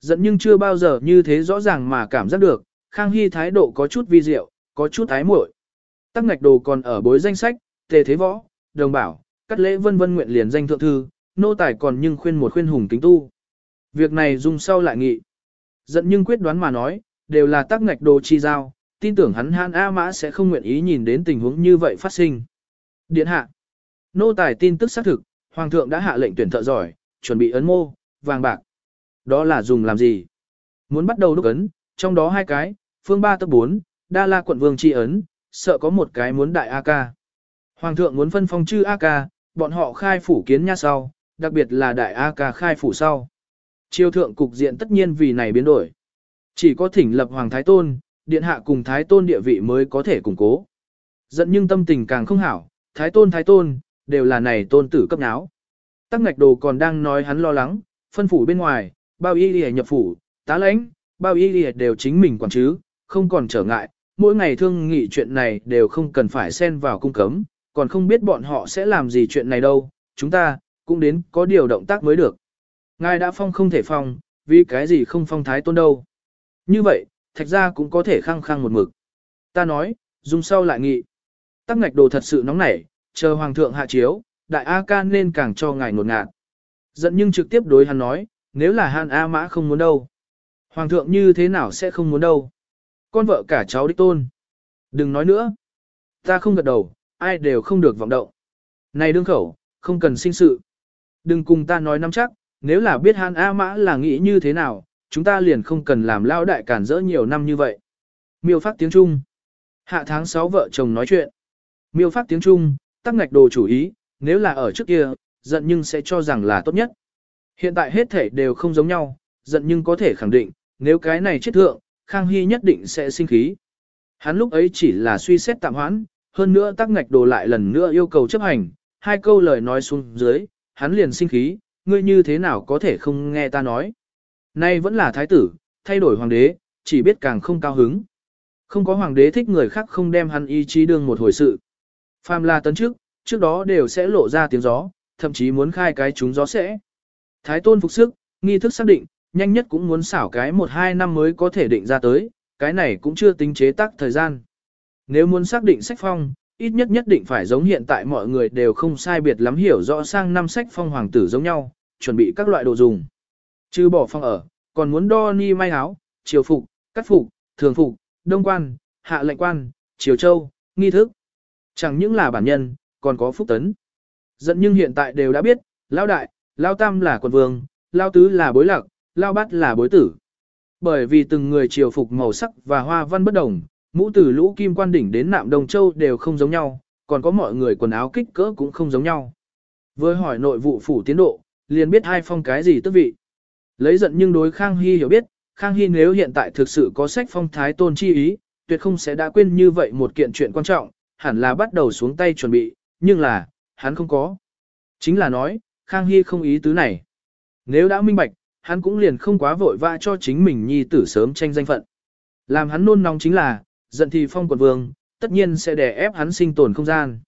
Giận nhưng chưa bao giờ như thế rõ ràng mà cảm giác được, Khang Hy thái độ có chút vi diệu, có chút ái muội. Tắc ngạch đồ còn ở bối danh sách, tề thế võ, đồng bảo, cắt lễ vân vân nguyện liền danh thượng thư, nô tài còn nhưng khuyên một khuyên hùng kính tu. Việc này dùng sau lại nghị. Giận nhưng quyết đoán mà nói, đều là tắc ngạch đồ chi giao, tin tưởng hắn Han A Mã sẽ không nguyện ý nhìn đến tình huống như vậy phát sinh. Điện hạ. Nô tài tin tức xác thực, Hoàng thượng đã hạ lệnh tuyển thợ giỏi, chuẩn bị ấn mô, vàng bạc. Đó là dùng làm gì? Muốn bắt đầu đúc ấn, trong đó hai cái, phương ba tấp bốn, đa la quận vương tri ấn, sợ có một cái muốn đại A-ca. Hoàng thượng muốn phân phong chư A-ca, bọn họ khai phủ kiến nha sau, đặc biệt là đại A-ca khai phủ sau. Triều thượng cục diện tất nhiên vì này biến đổi. Chỉ có thỉnh lập Hoàng Thái Tôn, điện hạ cùng Thái Tôn địa vị mới có thể củng cố. Giận nhưng tâm tình càng không hảo, Thái Tôn Thái Tôn, đều là này tôn tử cấp náo. Tắc ngạch đồ còn đang nói hắn lo lắng, phân phủ bên ngoài, bao y lìa nhập phủ, tá lãnh, bao y lìa đều chính mình quản chứ, không còn trở ngại, mỗi ngày thương nghị chuyện này đều không cần phải xen vào cung cấm, còn không biết bọn họ sẽ làm gì chuyện này đâu, chúng ta, cũng đến có điều động tác mới được. Ngài đã phong không thể phong, vì cái gì không phong thái tôn đâu. Như vậy, thạch ra cũng có thể khăng khăng một mực. Ta nói, dùng sau lại nghị. Tắc ngạch đồ thật sự nóng nảy, chờ hoàng thượng hạ chiếu, đại A ca nên càng cho ngài ngột ngạt. Giận nhưng trực tiếp đối hắn nói, nếu là hàn A mã không muốn đâu. Hoàng thượng như thế nào sẽ không muốn đâu. Con vợ cả cháu đích tôn. Đừng nói nữa. Ta không gật đầu, ai đều không được vọng động. Này đương khẩu, không cần sinh sự. Đừng cùng ta nói nắm chắc, nếu là biết hàn A mã là nghĩ như thế nào, chúng ta liền không cần làm lao đại cản rỡ nhiều năm như vậy. Miêu phát tiếng Trung. Hạ tháng 6 vợ chồng nói chuyện. Miêu phát tiếng Trung, tắc ngạch đồ chủ ý, nếu là ở trước kia, giận nhưng sẽ cho rằng là tốt nhất. Hiện tại hết thể đều không giống nhau, giận nhưng có thể khẳng định, nếu cái này chết thượng, Khang Hy nhất định sẽ sinh khí. Hắn lúc ấy chỉ là suy xét tạm hoãn, hơn nữa tắc ngạch đồ lại lần nữa yêu cầu chấp hành, hai câu lời nói xuống dưới, hắn liền sinh khí, ngươi như thế nào có thể không nghe ta nói. Nay vẫn là thái tử, thay đổi hoàng đế, chỉ biết càng không cao hứng. Không có hoàng đế thích người khác không đem hắn ý chí đương một hồi sự. Phàm là tấn trước, trước đó đều sẽ lộ ra tiếng gió, thậm chí muốn khai cái chúng gió sẽ. Thái tôn phục sức, nghi thức xác định, nhanh nhất cũng muốn xảo cái 1-2 năm mới có thể định ra tới, cái này cũng chưa tính chế tác thời gian. Nếu muốn xác định sách phong, ít nhất nhất định phải giống hiện tại mọi người đều không sai biệt lắm hiểu rõ sang năm sách phong hoàng tử giống nhau, chuẩn bị các loại đồ dùng. Chứ bỏ phong ở, còn muốn đo ni may áo, triều phục, cắt phục, thường phục, đông quan, hạ lệnh quan, triều châu, nghi thức. Chẳng những là bản nhân, còn có phúc tấn. Dẫn nhưng hiện tại đều đã biết, lão đại, lao tam là quận vương, lao tứ là bối lạc, lao bát là bối tử. Bởi vì từng người triều phục màu sắc và hoa văn bất đồng, mũ từ lũ kim quan đỉnh đến nạm đồng châu đều không giống nhau, còn có mọi người quần áo kích cỡ cũng không giống nhau. Với hỏi nội vụ phủ tiến độ, liền biết hai phong cái gì tức vị. Lấy giận nhưng đối Khang Hy hiểu biết, Khang Hy nếu hiện tại thực sự có sách phong thái tôn chi ý, tuyệt không sẽ đã quên như vậy một kiện chuyện quan trọng, hẳn là bắt đầu xuống tay chuẩn bị, nhưng là, hắn không có. Chính là nói, Khang Hy không ý tứ này. Nếu đã minh bạch, hắn cũng liền không quá vội vã cho chính mình nhi tử sớm tranh danh phận. Làm hắn nôn nóng chính là, giận thì phong quận vương, tất nhiên sẽ đè ép hắn sinh tồn không gian.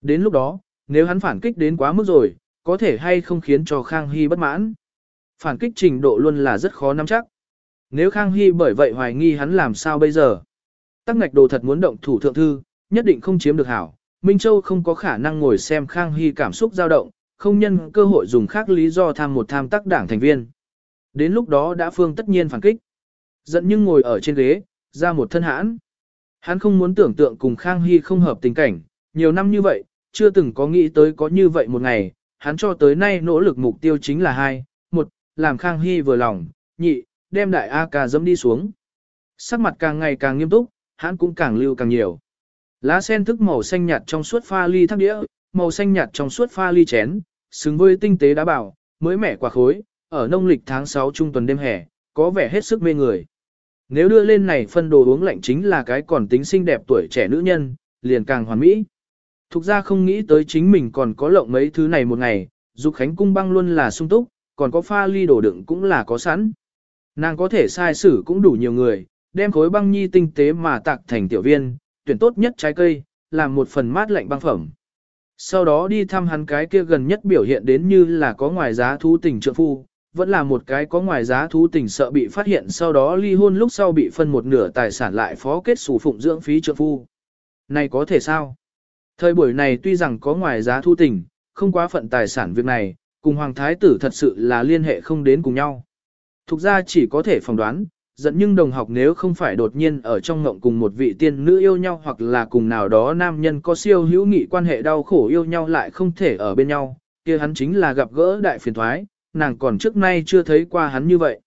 Đến lúc đó, nếu hắn phản kích đến quá mức rồi, có thể hay không khiến cho Khang Hy bất mãn. Phản kích trình độ luôn là rất khó nắm chắc. Nếu Khang Hy bởi vậy hoài nghi hắn làm sao bây giờ? Tắc ngạch đồ thật muốn động thủ thượng thư, nhất định không chiếm được hảo. Minh Châu không có khả năng ngồi xem Khang Hy cảm xúc dao động, không nhân cơ hội dùng khác lý do tham một tham tác đảng thành viên. Đến lúc đó đã phương tất nhiên phản kích. Giận nhưng ngồi ở trên ghế, ra một thân hãn. Hắn không muốn tưởng tượng cùng Khang Hy không hợp tình cảnh, nhiều năm như vậy, chưa từng có nghĩ tới có như vậy một ngày, hắn cho tới nay nỗ lực mục tiêu chính là hai, một, làm Khang Hy vừa lòng, nhị, đem đại A ca dẫm đi xuống. Sắc mặt càng ngày càng nghiêm túc, hắn cũng càng lưu càng nhiều. Lá sen thức màu xanh nhạt trong suốt pha ly thác đĩa, màu xanh nhạt trong suốt pha ly chén, xứng với tinh tế đá bảo, mới mẻ quả khối, ở nông lịch tháng 6 trung tuần đêm hè, có vẻ hết sức mê người. Nếu đưa lên này phân đồ uống lạnh chính là cái còn tính xinh đẹp tuổi trẻ nữ nhân, liền càng hoàn mỹ. Thục ra không nghĩ tới chính mình còn có lộng mấy thứ này một ngày, dục khánh cung băng luôn là sung túc, còn có pha ly đổ đựng cũng là có sẵn. Nàng có thể sai xử cũng đủ nhiều người, đem khối băng nhi tinh tế mà tạc thành tiểu viên, tuyển tốt nhất trái cây, làm một phần mát lạnh băng phẩm. Sau đó đi thăm hắn cái kia gần nhất biểu hiện đến như là có ngoài giá thú tình trượng phu, vẫn là một cái có ngoài giá thú tình sợ bị phát hiện sau đó ly hôn lúc sau bị phân một nửa tài sản lại phó kết sủ phụng dưỡng phí trợ phu. Này có thể sao? Thời buổi này tuy rằng có ngoài giá thu tình, không quá phận tài sản việc này, cùng Hoàng Thái tử thật sự là liên hệ không đến cùng nhau. Thục ra chỉ có thể phỏng đoán, giận nhưng đồng học nếu không phải đột nhiên ở trong ngộng cùng một vị tiên nữ yêu nhau hoặc là cùng nào đó nam nhân có siêu hữu nghị quan hệ đau khổ yêu nhau lại không thể ở bên nhau, kia hắn chính là gặp gỡ đại phiền thoái, nàng còn trước nay chưa thấy qua hắn như vậy.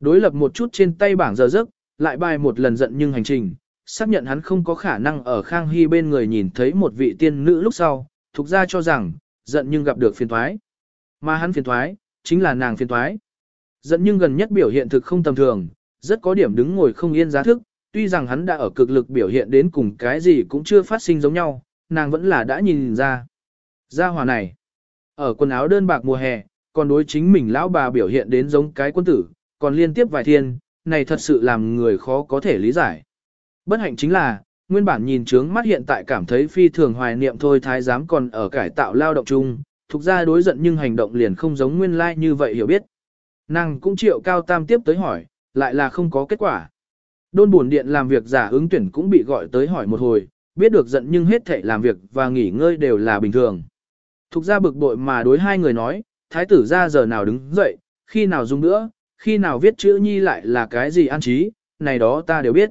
Đối lập một chút trên tay bảng giờ giấc, lại bài một lần giận nhưng hành trình, xác nhận hắn không có khả năng ở Khang Hy bên người nhìn thấy một vị tiên nữ lúc sau, thuộc ra cho rằng, giận nhưng gặp được phiền thoái. Mà hắn phiền thoái, chính là nàng phiền thoái. Giận nhưng gần nhất biểu hiện thực không tầm thường, rất có điểm đứng ngồi không yên giá thức, tuy rằng hắn đã ở cực lực biểu hiện đến cùng cái gì cũng chưa phát sinh giống nhau, nàng vẫn là đã nhìn ra. Gia hòa này, ở quần áo đơn bạc mùa hè, còn đối chính mình lão bà biểu hiện đến giống cái quân tử, còn liên tiếp vài thiên, này thật sự làm người khó có thể lý giải. Bất hạnh chính là, nguyên bản nhìn trướng mắt hiện tại cảm thấy phi thường hoài niệm thôi thái giám còn ở cải tạo lao động chung, thuộc ra đối giận nhưng hành động liền không giống nguyên lai like như vậy hiểu biết. Nàng cũng chịu cao tam tiếp tới hỏi, lại là không có kết quả. Đôn buồn điện làm việc giả ứng tuyển cũng bị gọi tới hỏi một hồi, biết được giận nhưng hết thể làm việc và nghỉ ngơi đều là bình thường. Thục ra bực bội mà đối hai người nói, thái tử ra giờ nào đứng dậy, khi nào dùng nữa, khi nào viết chữ nhi lại là cái gì an trí, này đó ta đều biết.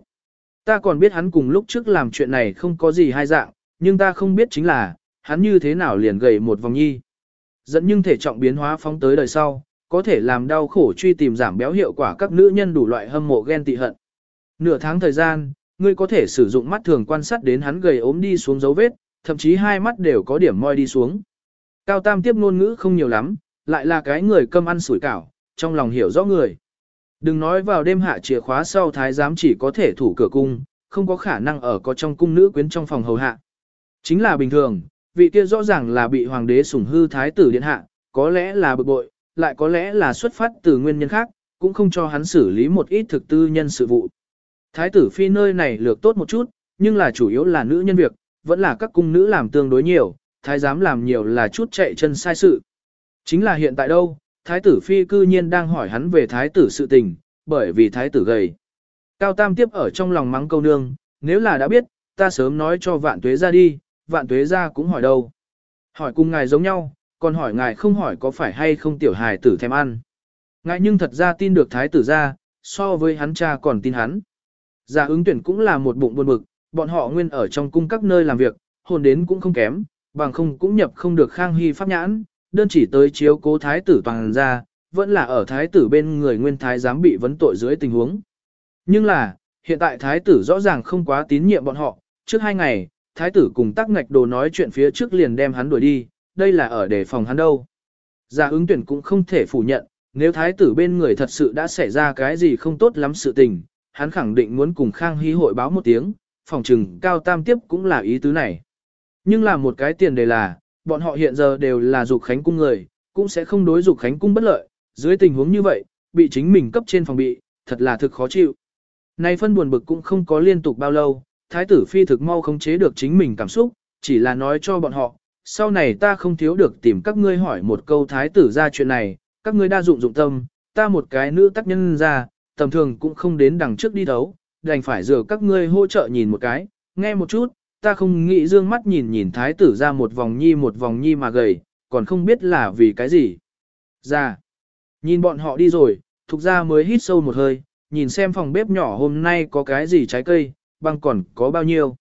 Ta còn biết hắn cùng lúc trước làm chuyện này không có gì hai dạng, nhưng ta không biết chính là, hắn như thế nào liền gầy một vòng nhi. Dẫn nhưng thể trọng biến hóa phóng tới đời sau, có thể làm đau khổ truy tìm giảm béo hiệu quả các nữ nhân đủ loại hâm mộ ghen tị hận. Nửa tháng thời gian, ngươi có thể sử dụng mắt thường quan sát đến hắn gầy ốm đi xuống dấu vết, thậm chí hai mắt đều có điểm moi đi xuống. Cao Tam tiếp ngôn ngữ không nhiều lắm, lại là cái người câm ăn sủi cảo, trong lòng hiểu rõ người. Đừng nói vào đêm hạ chìa khóa sau thái giám chỉ có thể thủ cửa cung, không có khả năng ở có trong cung nữ quyến trong phòng hầu hạ. Chính là bình thường, vị kia rõ ràng là bị hoàng đế sủng hư thái tử điện hạ, có lẽ là bực bội, lại có lẽ là xuất phát từ nguyên nhân khác, cũng không cho hắn xử lý một ít thực tư nhân sự vụ. Thái tử phi nơi này lược tốt một chút, nhưng là chủ yếu là nữ nhân việc, vẫn là các cung nữ làm tương đối nhiều, thái giám làm nhiều là chút chạy chân sai sự. Chính là hiện tại đâu, thái tử phi cư nhiên đang hỏi hắn về thái tử sự tình, bởi vì thái tử gầy. Cao Tam tiếp ở trong lòng mắng câu nương, nếu là đã biết, ta sớm nói cho vạn tuế ra đi, vạn tuế ra cũng hỏi đâu. Hỏi cùng ngài giống nhau, còn hỏi ngài không hỏi có phải hay không tiểu hài tử thèm ăn. Ngài nhưng thật ra tin được thái tử ra, so với hắn cha còn tin hắn. Giả ứng tuyển cũng là một bụng buồn bực, bọn họ nguyên ở trong cung các nơi làm việc, hồn đến cũng không kém, bằng không cũng nhập không được khang hy pháp nhãn, đơn chỉ tới chiếu cố thái tử toàn ra, vẫn là ở thái tử bên người nguyên thái giám bị vấn tội dưới tình huống. Nhưng là, hiện tại thái tử rõ ràng không quá tín nhiệm bọn họ, trước hai ngày, thái tử cùng tắc ngạch đồ nói chuyện phía trước liền đem hắn đuổi đi, đây là ở đề phòng hắn đâu. Giả ứng tuyển cũng không thể phủ nhận, nếu thái tử bên người thật sự đã xảy ra cái gì không tốt lắm sự tình, hắn khẳng định muốn cùng Khang Hy hội báo một tiếng, phòng trừng cao tam tiếp cũng là ý tứ này. Nhưng là một cái tiền đề là, bọn họ hiện giờ đều là dục khánh cung người, cũng sẽ không đối dục khánh cung bất lợi, dưới tình huống như vậy, bị chính mình cấp trên phòng bị, thật là thực khó chịu. Nay phân buồn bực cũng không có liên tục bao lâu, thái tử phi thực mau khống chế được chính mình cảm xúc, chỉ là nói cho bọn họ, sau này ta không thiếu được tìm các ngươi hỏi một câu thái tử ra chuyện này, các ngươi đa dụng dụng tâm, ta một cái nữ tác nhân ra, tầm thường cũng không đến đằng trước đi đấu, đành phải dựa các ngươi hỗ trợ nhìn một cái, nghe một chút, ta không nghĩ dương mắt nhìn nhìn thái tử ra một vòng nhi một vòng nhi mà gầy, còn không biết là vì cái gì. Ra, nhìn bọn họ đi rồi, thục ra mới hít sâu một hơi, nhìn xem phòng bếp nhỏ hôm nay có cái gì trái cây, băng còn có bao nhiêu.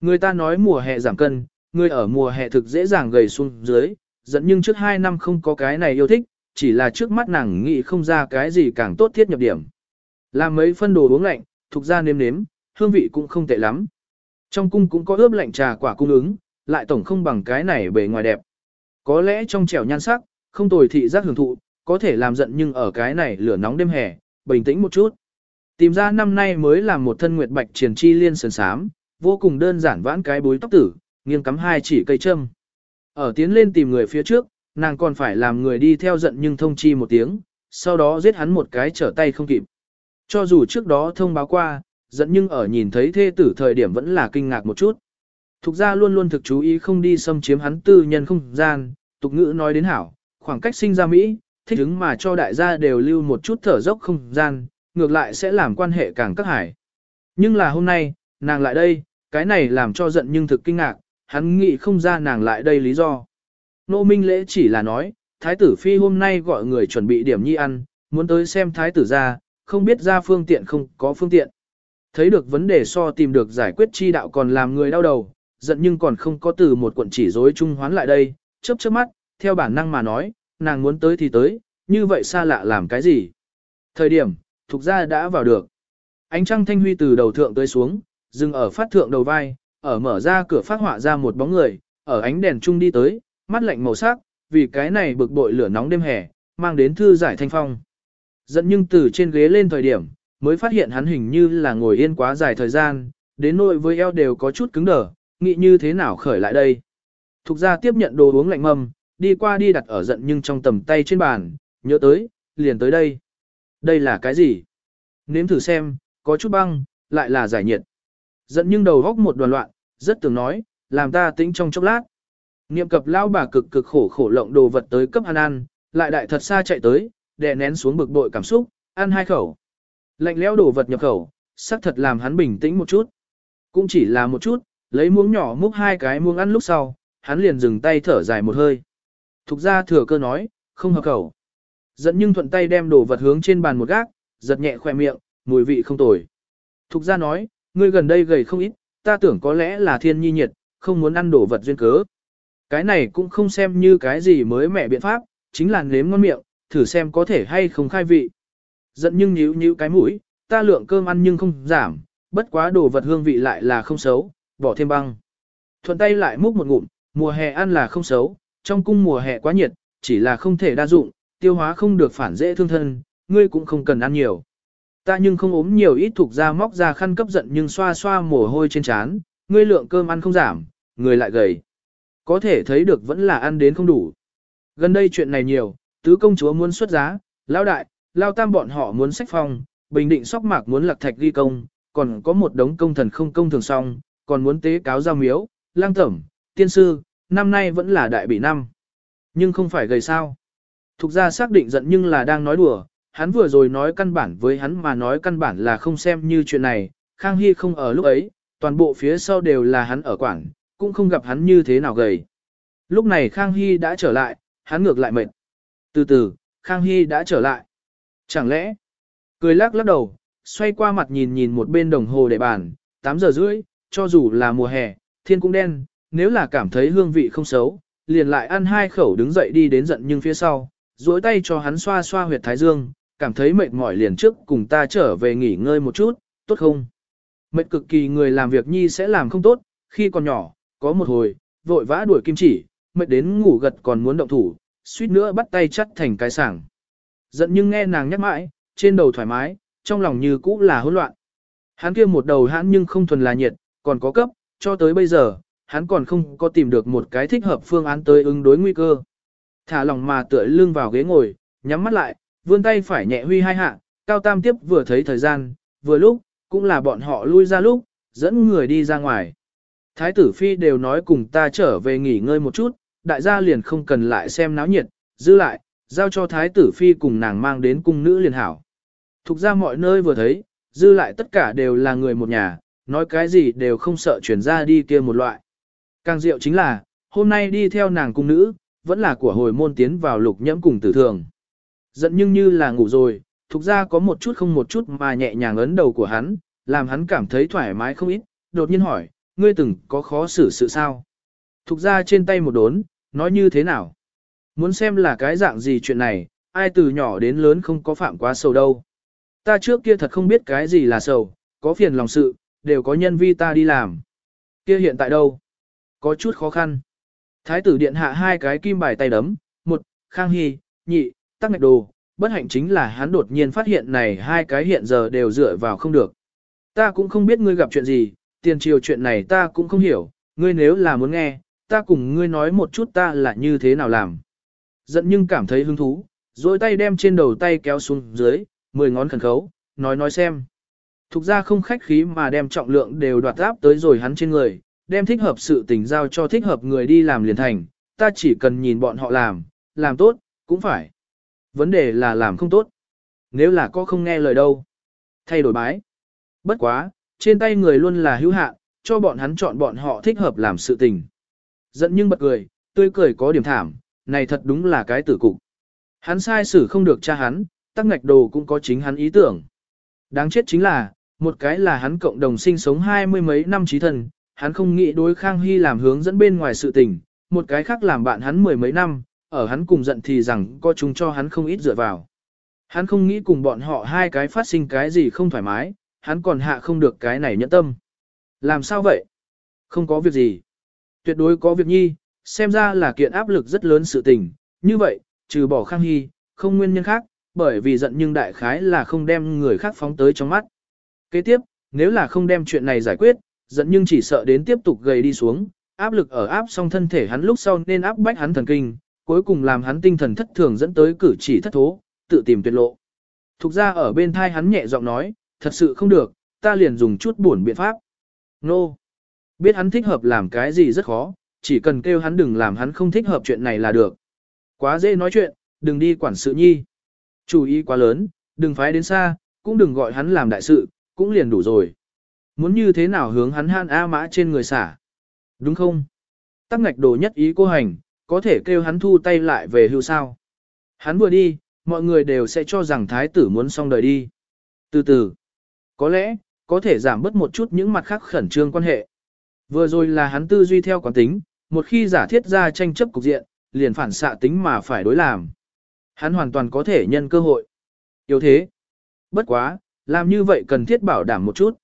Người ta nói mùa hè giảm cân, người ở mùa hè thực dễ dàng gầy xuống dưới, dẫn nhưng trước hai năm không có cái này yêu thích, chỉ là trước mắt nàng nghĩ không ra cái gì càng tốt thiết nhập điểm. Làm mấy phân đồ uống lạnh, thuộc ra nếm nếm, hương vị cũng không tệ lắm. Trong cung cũng có ướp lạnh trà quả cung ứng, lại tổng không bằng cái này bề ngoài đẹp. Có lẽ trong trẻo nhan sắc, không tồi thị giác hưởng thụ, có thể làm giận nhưng ở cái này lửa nóng đêm hè, bình tĩnh một chút. Tìm ra năm nay mới làm một thân nguyệt bạch triền chi liên sườn sám, vô cùng đơn giản vãn cái bối tóc tử, nghiêng cắm hai chỉ cây châm. Ở tiến lên tìm người phía trước, nàng còn phải làm người đi theo giận nhưng thông chi một tiếng, sau đó giết hắn một cái trở tay không kịp. Cho dù trước đó thông báo qua, giận nhưng ở nhìn thấy thê tử thời điểm vẫn là kinh ngạc một chút. Thục ra luôn luôn thực chú ý không đi xâm chiếm hắn tư nhân không gian, tục ngữ nói đến hảo, khoảng cách sinh ra Mỹ, thích ứng mà cho đại gia đều lưu một chút thở dốc không gian, ngược lại sẽ làm quan hệ càng các hải. Nhưng là hôm nay, nàng lại đây, cái này làm cho giận nhưng thực kinh ngạc, hắn nghĩ không ra nàng lại đây lý do. Nô Minh Lễ chỉ là nói, Thái tử Phi hôm nay gọi người chuẩn bị điểm nhi ăn, muốn tới xem Thái tử ra, không biết ra phương tiện không có phương tiện. Thấy được vấn đề so tìm được giải quyết chi đạo còn làm người đau đầu, giận nhưng còn không có từ một quận chỉ dối trung hoán lại đây, chớp chớp mắt, theo bản năng mà nói, nàng muốn tới thì tới, như vậy xa lạ làm cái gì. Thời điểm, thuộc gia đã vào được. Ánh trăng thanh huy từ đầu thượng tới xuống, dừng ở phát thượng đầu vai, ở mở ra cửa phát họa ra một bóng người, ở ánh đèn chung đi tới, mắt lạnh màu sắc, vì cái này bực bội lửa nóng đêm hè, mang đến thư giải thanh phong. Dẫn nhưng từ trên ghế lên thời điểm, mới phát hiện hắn hình như là ngồi yên quá dài thời gian, đến nỗi với eo đều có chút cứng đờ, nghĩ như thế nào khởi lại đây. Thục ra tiếp nhận đồ uống lạnh mâm, đi qua đi đặt ở giận nhưng trong tầm tay trên bàn, nhớ tới, liền tới đây. Đây là cái gì? Nếm thử xem, có chút băng, lại là giải nhiệt. Giận nhưng đầu góc một đoàn loạn, rất tưởng nói, làm ta tĩnh trong chốc lát. Niệm cập lao bà cực cực khổ khổ lộng đồ vật tới cấp ăn ăn, lại đại thật xa chạy tới, đè nén xuống bực bội cảm xúc, ăn hai khẩu. Lạnh lẽo đồ vật nhập khẩu, sắc thật làm hắn bình tĩnh một chút. Cũng chỉ là một chút, lấy muỗng nhỏ múc hai cái muỗng ăn lúc sau, hắn liền dừng tay thở dài một hơi. Thục ra thừa cơ nói, không hợp khẩu. Dẫn nhưng thuận tay đem đồ vật hướng trên bàn một gác, giật nhẹ khoe miệng, mùi vị không tồi. Thục ra nói, ngươi gần đây gầy không ít, ta tưởng có lẽ là thiên nhi nhiệt, không muốn ăn đồ vật duyên cớ. Cái này cũng không xem như cái gì mới mẻ biện pháp, chính là nếm ngon miệng, thử xem có thể hay không khai vị. Giận nhưng nhíu nhíu cái mũi, ta lượng cơm ăn nhưng không giảm, bất quá đồ vật hương vị lại là không xấu, bỏ thêm băng. Thuận tay lại múc một ngụm, mùa hè ăn là không xấu, trong cung mùa hè quá nhiệt, chỉ là không thể đa dụng, tiêu hóa không được phản dễ thương thân, ngươi cũng không cần ăn nhiều. Ta nhưng không ốm nhiều ít thuộc ra móc ra khăn cấp giận nhưng xoa xoa mồ hôi trên trán, ngươi lượng cơm ăn không giảm, người lại gầy. Có thể thấy được vẫn là ăn đến không đủ. Gần đây chuyện này nhiều, tứ công chúa muốn xuất giá, lao đại, lao tam bọn họ muốn sách phong, bình định sóc mạc muốn lạc thạch ghi công, còn có một đống công thần không công thường xong, còn muốn tế cáo giao miếu, lang tẩm, tiên sư, năm nay vẫn là đại bị năm. Nhưng không phải gầy sao. Thục ra xác định giận nhưng là đang nói đùa, hắn vừa rồi nói căn bản với hắn mà nói căn bản là không xem như chuyện này, Khang Hy không ở lúc ấy, toàn bộ phía sau đều là hắn ở quảng, cũng không gặp hắn như thế nào gầy. Lúc này Khang Hy đã trở lại, hắn ngược lại mệt. Từ từ, Khang Hy đã trở lại. Chẳng lẽ, cười lắc lắc đầu, xoay qua mặt nhìn nhìn một bên đồng hồ để bàn, 8 giờ rưỡi, cho dù là mùa hè, thiên cũng đen, nếu là cảm thấy hương vị không xấu, liền lại ăn hai khẩu đứng dậy đi đến giận nhưng phía sau, duỗi tay cho hắn xoa xoa huyệt thái dương, cảm thấy mệt mỏi liền trước cùng ta trở về nghỉ ngơi một chút, tốt không? Mệt cực kỳ người làm việc nhi sẽ làm không tốt, khi còn nhỏ, có một hồi, vội vã đuổi kim chỉ, mệt đến ngủ gật còn muốn động thủ, suýt nữa bắt tay chắt thành cái sảng. Giận nhưng nghe nàng nhắc mãi, trên đầu thoải mái, trong lòng như cũ là hỗn loạn. Hắn kia một đầu hãn nhưng không thuần là nhiệt, còn có cấp, cho tới bây giờ, hắn còn không có tìm được một cái thích hợp phương án tới ứng đối nguy cơ. Thả lòng mà tựa lưng vào ghế ngồi, nhắm mắt lại, vươn tay phải nhẹ huy hai hạ, cao tam tiếp vừa thấy thời gian, vừa lúc, cũng là bọn họ lui ra lúc, dẫn người đi ra ngoài. Thái tử phi đều nói cùng ta trở về nghỉ ngơi một chút, đại gia liền không cần lại xem náo nhiệt, giữ lại, giao cho thái tử phi cùng nàng mang đến cung nữ liền hảo. Thục ra mọi nơi vừa thấy, dư lại tất cả đều là người một nhà, nói cái gì đều không sợ chuyển ra đi kia một loại. Càng diệu chính là, hôm nay đi theo nàng cung nữ, vẫn là của hồi môn tiến vào lục nhẫm cùng tử thường. Giận nhưng như là ngủ rồi, thục ra có một chút không một chút mà nhẹ nhàng ấn đầu của hắn, làm hắn cảm thấy thoải mái không ít, đột nhiên hỏi, ngươi từng có khó xử sự sao? Thục ra trên tay một đốn, nói như thế nào? Muốn xem là cái dạng gì chuyện này, ai từ nhỏ đến lớn không có phạm quá sầu đâu. Ta trước kia thật không biết cái gì là sầu, có phiền lòng sự, đều có nhân vi ta đi làm. Kia hiện tại đâu? Có chút khó khăn. Thái tử điện hạ hai cái kim bài tay đấm, một, khang hy, nhị, tắc ngạch đồ, bất hạnh chính là hắn đột nhiên phát hiện này hai cái hiện giờ đều dựa vào không được. Ta cũng không biết ngươi gặp chuyện gì, tiền triều chuyện này ta cũng không hiểu, ngươi nếu là muốn nghe, ta cùng ngươi nói một chút ta là như thế nào làm. Giận nhưng cảm thấy hứng thú, rồi tay đem trên đầu tay kéo xuống dưới, mười ngón khẩn khấu, nói nói xem. Thục ra không khách khí mà đem trọng lượng đều đoạt áp tới rồi hắn trên người, đem thích hợp sự tình giao cho thích hợp người đi làm liền thành, ta chỉ cần nhìn bọn họ làm, làm tốt, cũng phải. Vấn đề là làm không tốt. Nếu là có không nghe lời đâu. Thay đổi bái. Bất quá, trên tay người luôn là hữu hạn, cho bọn hắn chọn bọn họ thích hợp làm sự tình. Giận nhưng bật cười, tươi cười có điểm thảm, này thật đúng là cái tử cục. Hắn sai xử không được cha hắn, tắc ngạch đồ cũng có chính hắn ý tưởng. Đáng chết chính là, một cái là hắn cộng đồng sinh sống hai mươi mấy năm trí thần, hắn không nghĩ đối Khang Hy làm hướng dẫn bên ngoài sự tình, một cái khác làm bạn hắn mười mấy năm, ở hắn cùng giận thì rằng có chúng cho hắn không ít dựa vào. Hắn không nghĩ cùng bọn họ hai cái phát sinh cái gì không thoải mái, hắn còn hạ không được cái này nhẫn tâm. Làm sao vậy? Không có việc gì. Tuyệt đối có việc nhi, xem ra là kiện áp lực rất lớn sự tình. Như vậy, trừ bỏ Khang Hy, không nguyên nhân khác, bởi vì giận nhưng đại khái là không đem người khác phóng tới trong mắt. Kế tiếp, nếu là không đem chuyện này giải quyết, giận nhưng chỉ sợ đến tiếp tục gầy đi xuống, áp lực ở áp xong thân thể hắn lúc sau nên áp bách hắn thần kinh, cuối cùng làm hắn tinh thần thất thường dẫn tới cử chỉ thất thố, tự tìm tuyệt lộ. Thục ra ở bên thai hắn nhẹ giọng nói, thật sự không được, ta liền dùng chút buồn biện pháp. Nô! No. Biết hắn thích hợp làm cái gì rất khó, chỉ cần kêu hắn đừng làm hắn không thích hợp chuyện này là được. Quá dễ nói chuyện, đừng đi quản sự nhi. Chủ ý quá lớn, đừng phái đến xa, cũng đừng gọi hắn làm đại sự, cũng liền đủ rồi. Muốn như thế nào hướng hắn han A mã trên người xả. Đúng không? Tắc ngạch đồ nhất ý cô hành, có thể kêu hắn thu tay lại về hưu sao. Hắn vừa đi, mọi người đều sẽ cho rằng thái tử muốn xong đời đi. Từ từ, có lẽ, có thể giảm bớt một chút những mặt khác khẩn trương quan hệ. Vừa rồi là hắn tư duy theo quán tính, một khi giả thiết ra tranh chấp cục diện, liền phản xạ tính mà phải đối làm. Hắn hoàn toàn có thể nhân cơ hội. Yếu thế. Bất quá, làm như vậy cần thiết bảo đảm một chút.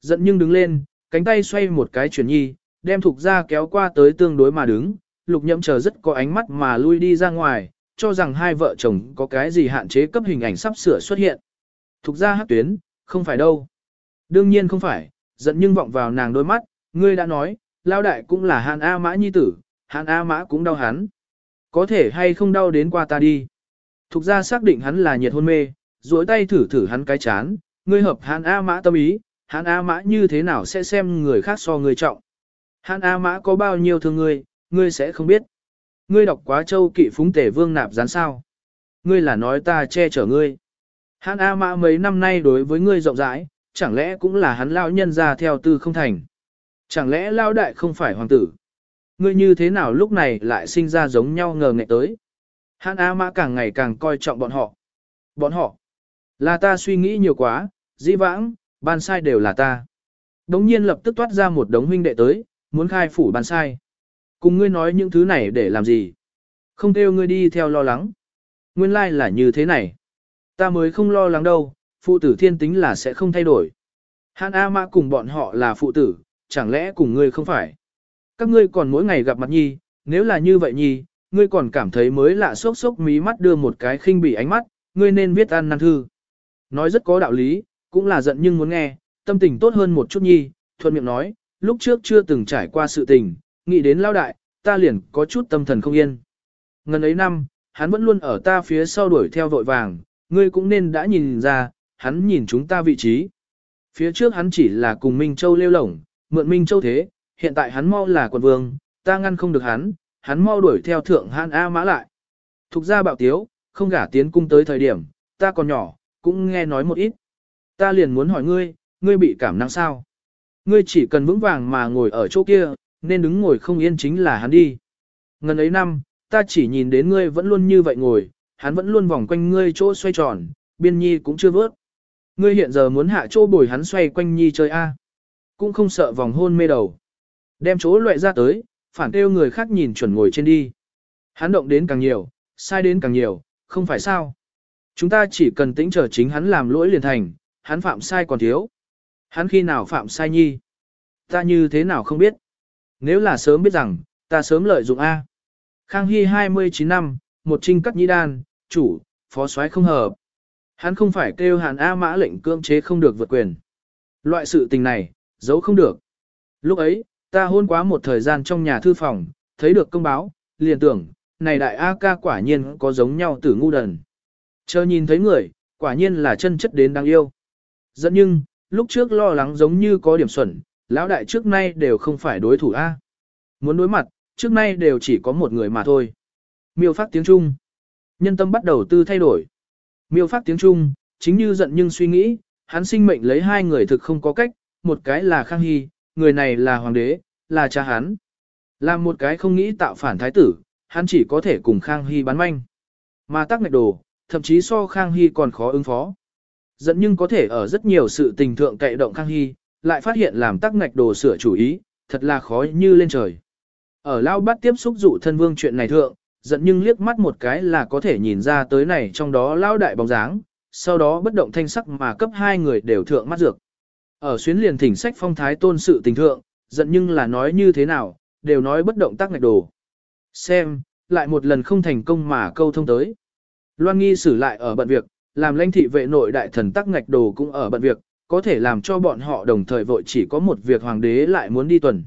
Giận nhưng đứng lên, cánh tay xoay một cái chuyển nhi, đem thục ra kéo qua tới tương đối mà đứng, lục nhậm chờ rất có ánh mắt mà lui đi ra ngoài, cho rằng hai vợ chồng có cái gì hạn chế cấp hình ảnh sắp sửa xuất hiện. Thục ra hát tuyến, không phải đâu. Đương nhiên không phải, giận nhưng vọng vào nàng đôi mắt, ngươi đã nói, lao đại cũng là hàn A mã nhi tử, hàn A mã cũng đau hắn. Có thể hay không đau đến qua ta đi. Thục ra xác định hắn là nhiệt hôn mê, duỗi tay thử thử hắn cái chán, ngươi hợp hàn A mã tâm ý, hàn A mã như thế nào sẽ xem người khác so người trọng. Hàn A mã có bao nhiêu thương ngươi, ngươi sẽ không biết. Ngươi đọc quá châu kỵ phúng tể vương nạp gián sao. Ngươi là nói ta che chở ngươi. hắn A mã mấy năm nay đối với ngươi rộng rãi, chẳng lẽ cũng là hắn lao nhân ra theo tư không thành. Chẳng lẽ lao đại không phải hoàng tử. Ngươi như thế nào lúc này lại sinh ra giống nhau ngờ nghệ tới. hắn A mã càng ngày càng coi trọng bọn họ. Bọn họ. Là ta suy nghĩ nhiều quá, dĩ vãng, ban sai đều là ta. Đống nhiên lập tức toát ra một đống huynh đệ tới, muốn khai phủ ban sai. Cùng ngươi nói những thứ này để làm gì? Không kêu ngươi đi theo lo lắng. Nguyên lai like là như thế này. Ta mới không lo lắng đâu, phụ tử thiên tính là sẽ không thay đổi. Hàn A Mã cùng bọn họ là phụ tử, chẳng lẽ cùng ngươi không phải? Các ngươi còn mỗi ngày gặp mặt nhi, nếu là như vậy nhi, ngươi còn cảm thấy mới lạ sốc sốc mí mắt đưa một cái khinh bỉ ánh mắt, ngươi nên viết ăn năn thư. Nói rất có đạo lý, cũng là giận nhưng muốn nghe, tâm tình tốt hơn một chút nhi, thuận miệng nói, lúc trước chưa từng trải qua sự tình, nghĩ đến lao đại, ta liền có chút tâm thần không yên. Ngần ấy năm, hắn vẫn luôn ở ta phía sau đuổi theo vội vàng, ngươi cũng nên đã nhìn ra, hắn nhìn chúng ta vị trí. Phía trước hắn chỉ là cùng Minh Châu lêu lổng, mượn Minh Châu thế, hiện tại hắn mau là quần vương, ta ngăn không được hắn, hắn mau đuổi theo thượng Hãn A mã lại. Thục ra bạo tiếu, không gả tiến cung tới thời điểm, ta còn nhỏ, cũng nghe nói một ít. Ta liền muốn hỏi ngươi, ngươi bị cảm năng sao? Ngươi chỉ cần vững vàng mà ngồi ở chỗ kia, nên đứng ngồi không yên chính là hắn đi. Ngần ấy năm, ta chỉ nhìn đến ngươi vẫn luôn như vậy ngồi, hắn vẫn luôn vòng quanh ngươi chỗ xoay tròn, biên nhi cũng chưa vớt. Ngươi hiện giờ muốn hạ chỗ bồi hắn xoay quanh nhi chơi A. Cũng không sợ vòng hôn mê đầu. Đem chỗ loại ra tới, phản kêu người khác nhìn chuẩn ngồi trên đi. Hắn động đến càng nhiều, sai đến càng nhiều, không phải sao. Chúng ta chỉ cần tĩnh chờ chính hắn làm lỗi liền thành, hắn phạm sai còn thiếu. Hắn khi nào phạm sai nhi? Ta như thế nào không biết? Nếu là sớm biết rằng, ta sớm lợi dụng A. Khang Hy 29 năm, một trinh cắt nhĩ đan, chủ, phó soái không hợp. Hắn không phải kêu hàn A mã lệnh cưỡng chế không được vượt quyền. Loại sự tình này, giấu không được. Lúc ấy, ta hôn quá một thời gian trong nhà thư phòng, thấy được công báo, liền tưởng, này đại A ca quả nhiên có giống nhau tử ngu đần. Chờ nhìn thấy người, quả nhiên là chân chất đến đáng yêu. Dẫn nhưng, lúc trước lo lắng giống như có điểm xuẩn, lão đại trước nay đều không phải đối thủ A. Muốn đối mặt, trước nay đều chỉ có một người mà thôi. Miêu phát tiếng Trung. nhân tâm bắt đầu tư thay đổi. Miêu phát tiếng Trung, chính như giận nhưng suy nghĩ, hắn sinh mệnh lấy hai người thực không có cách, một cái là Khang Hy, người này là hoàng đế, là cha hắn. Làm một cái không nghĩ tạo phản thái tử, hắn chỉ có thể cùng Khang Hy bán manh. Mà tắc ngạch đồ, thậm chí so Khang Hy còn khó ứng phó. Dẫn nhưng có thể ở rất nhiều sự tình thượng cậy động Khang Hy, lại phát hiện làm tắc ngạch đồ sửa chủ ý, thật là khó như lên trời. Ở lao bắt tiếp xúc dụ thân vương chuyện này thượng, giận nhưng liếc mắt một cái là có thể nhìn ra tới này trong đó lao đại bóng dáng, sau đó bất động thanh sắc mà cấp hai người đều thượng mắt dược. Ở xuyến liền thỉnh sách phong thái tôn sự tình thượng, giận nhưng là nói như thế nào, đều nói bất động tắc ngạch đồ. Xem, lại một lần không thành công mà câu thông tới. Loan nghi xử lại ở bận việc, làm lãnh thị vệ nội đại thần tắc ngạch đồ cũng ở bận việc, có thể làm cho bọn họ đồng thời vội chỉ có một việc hoàng đế lại muốn đi tuần.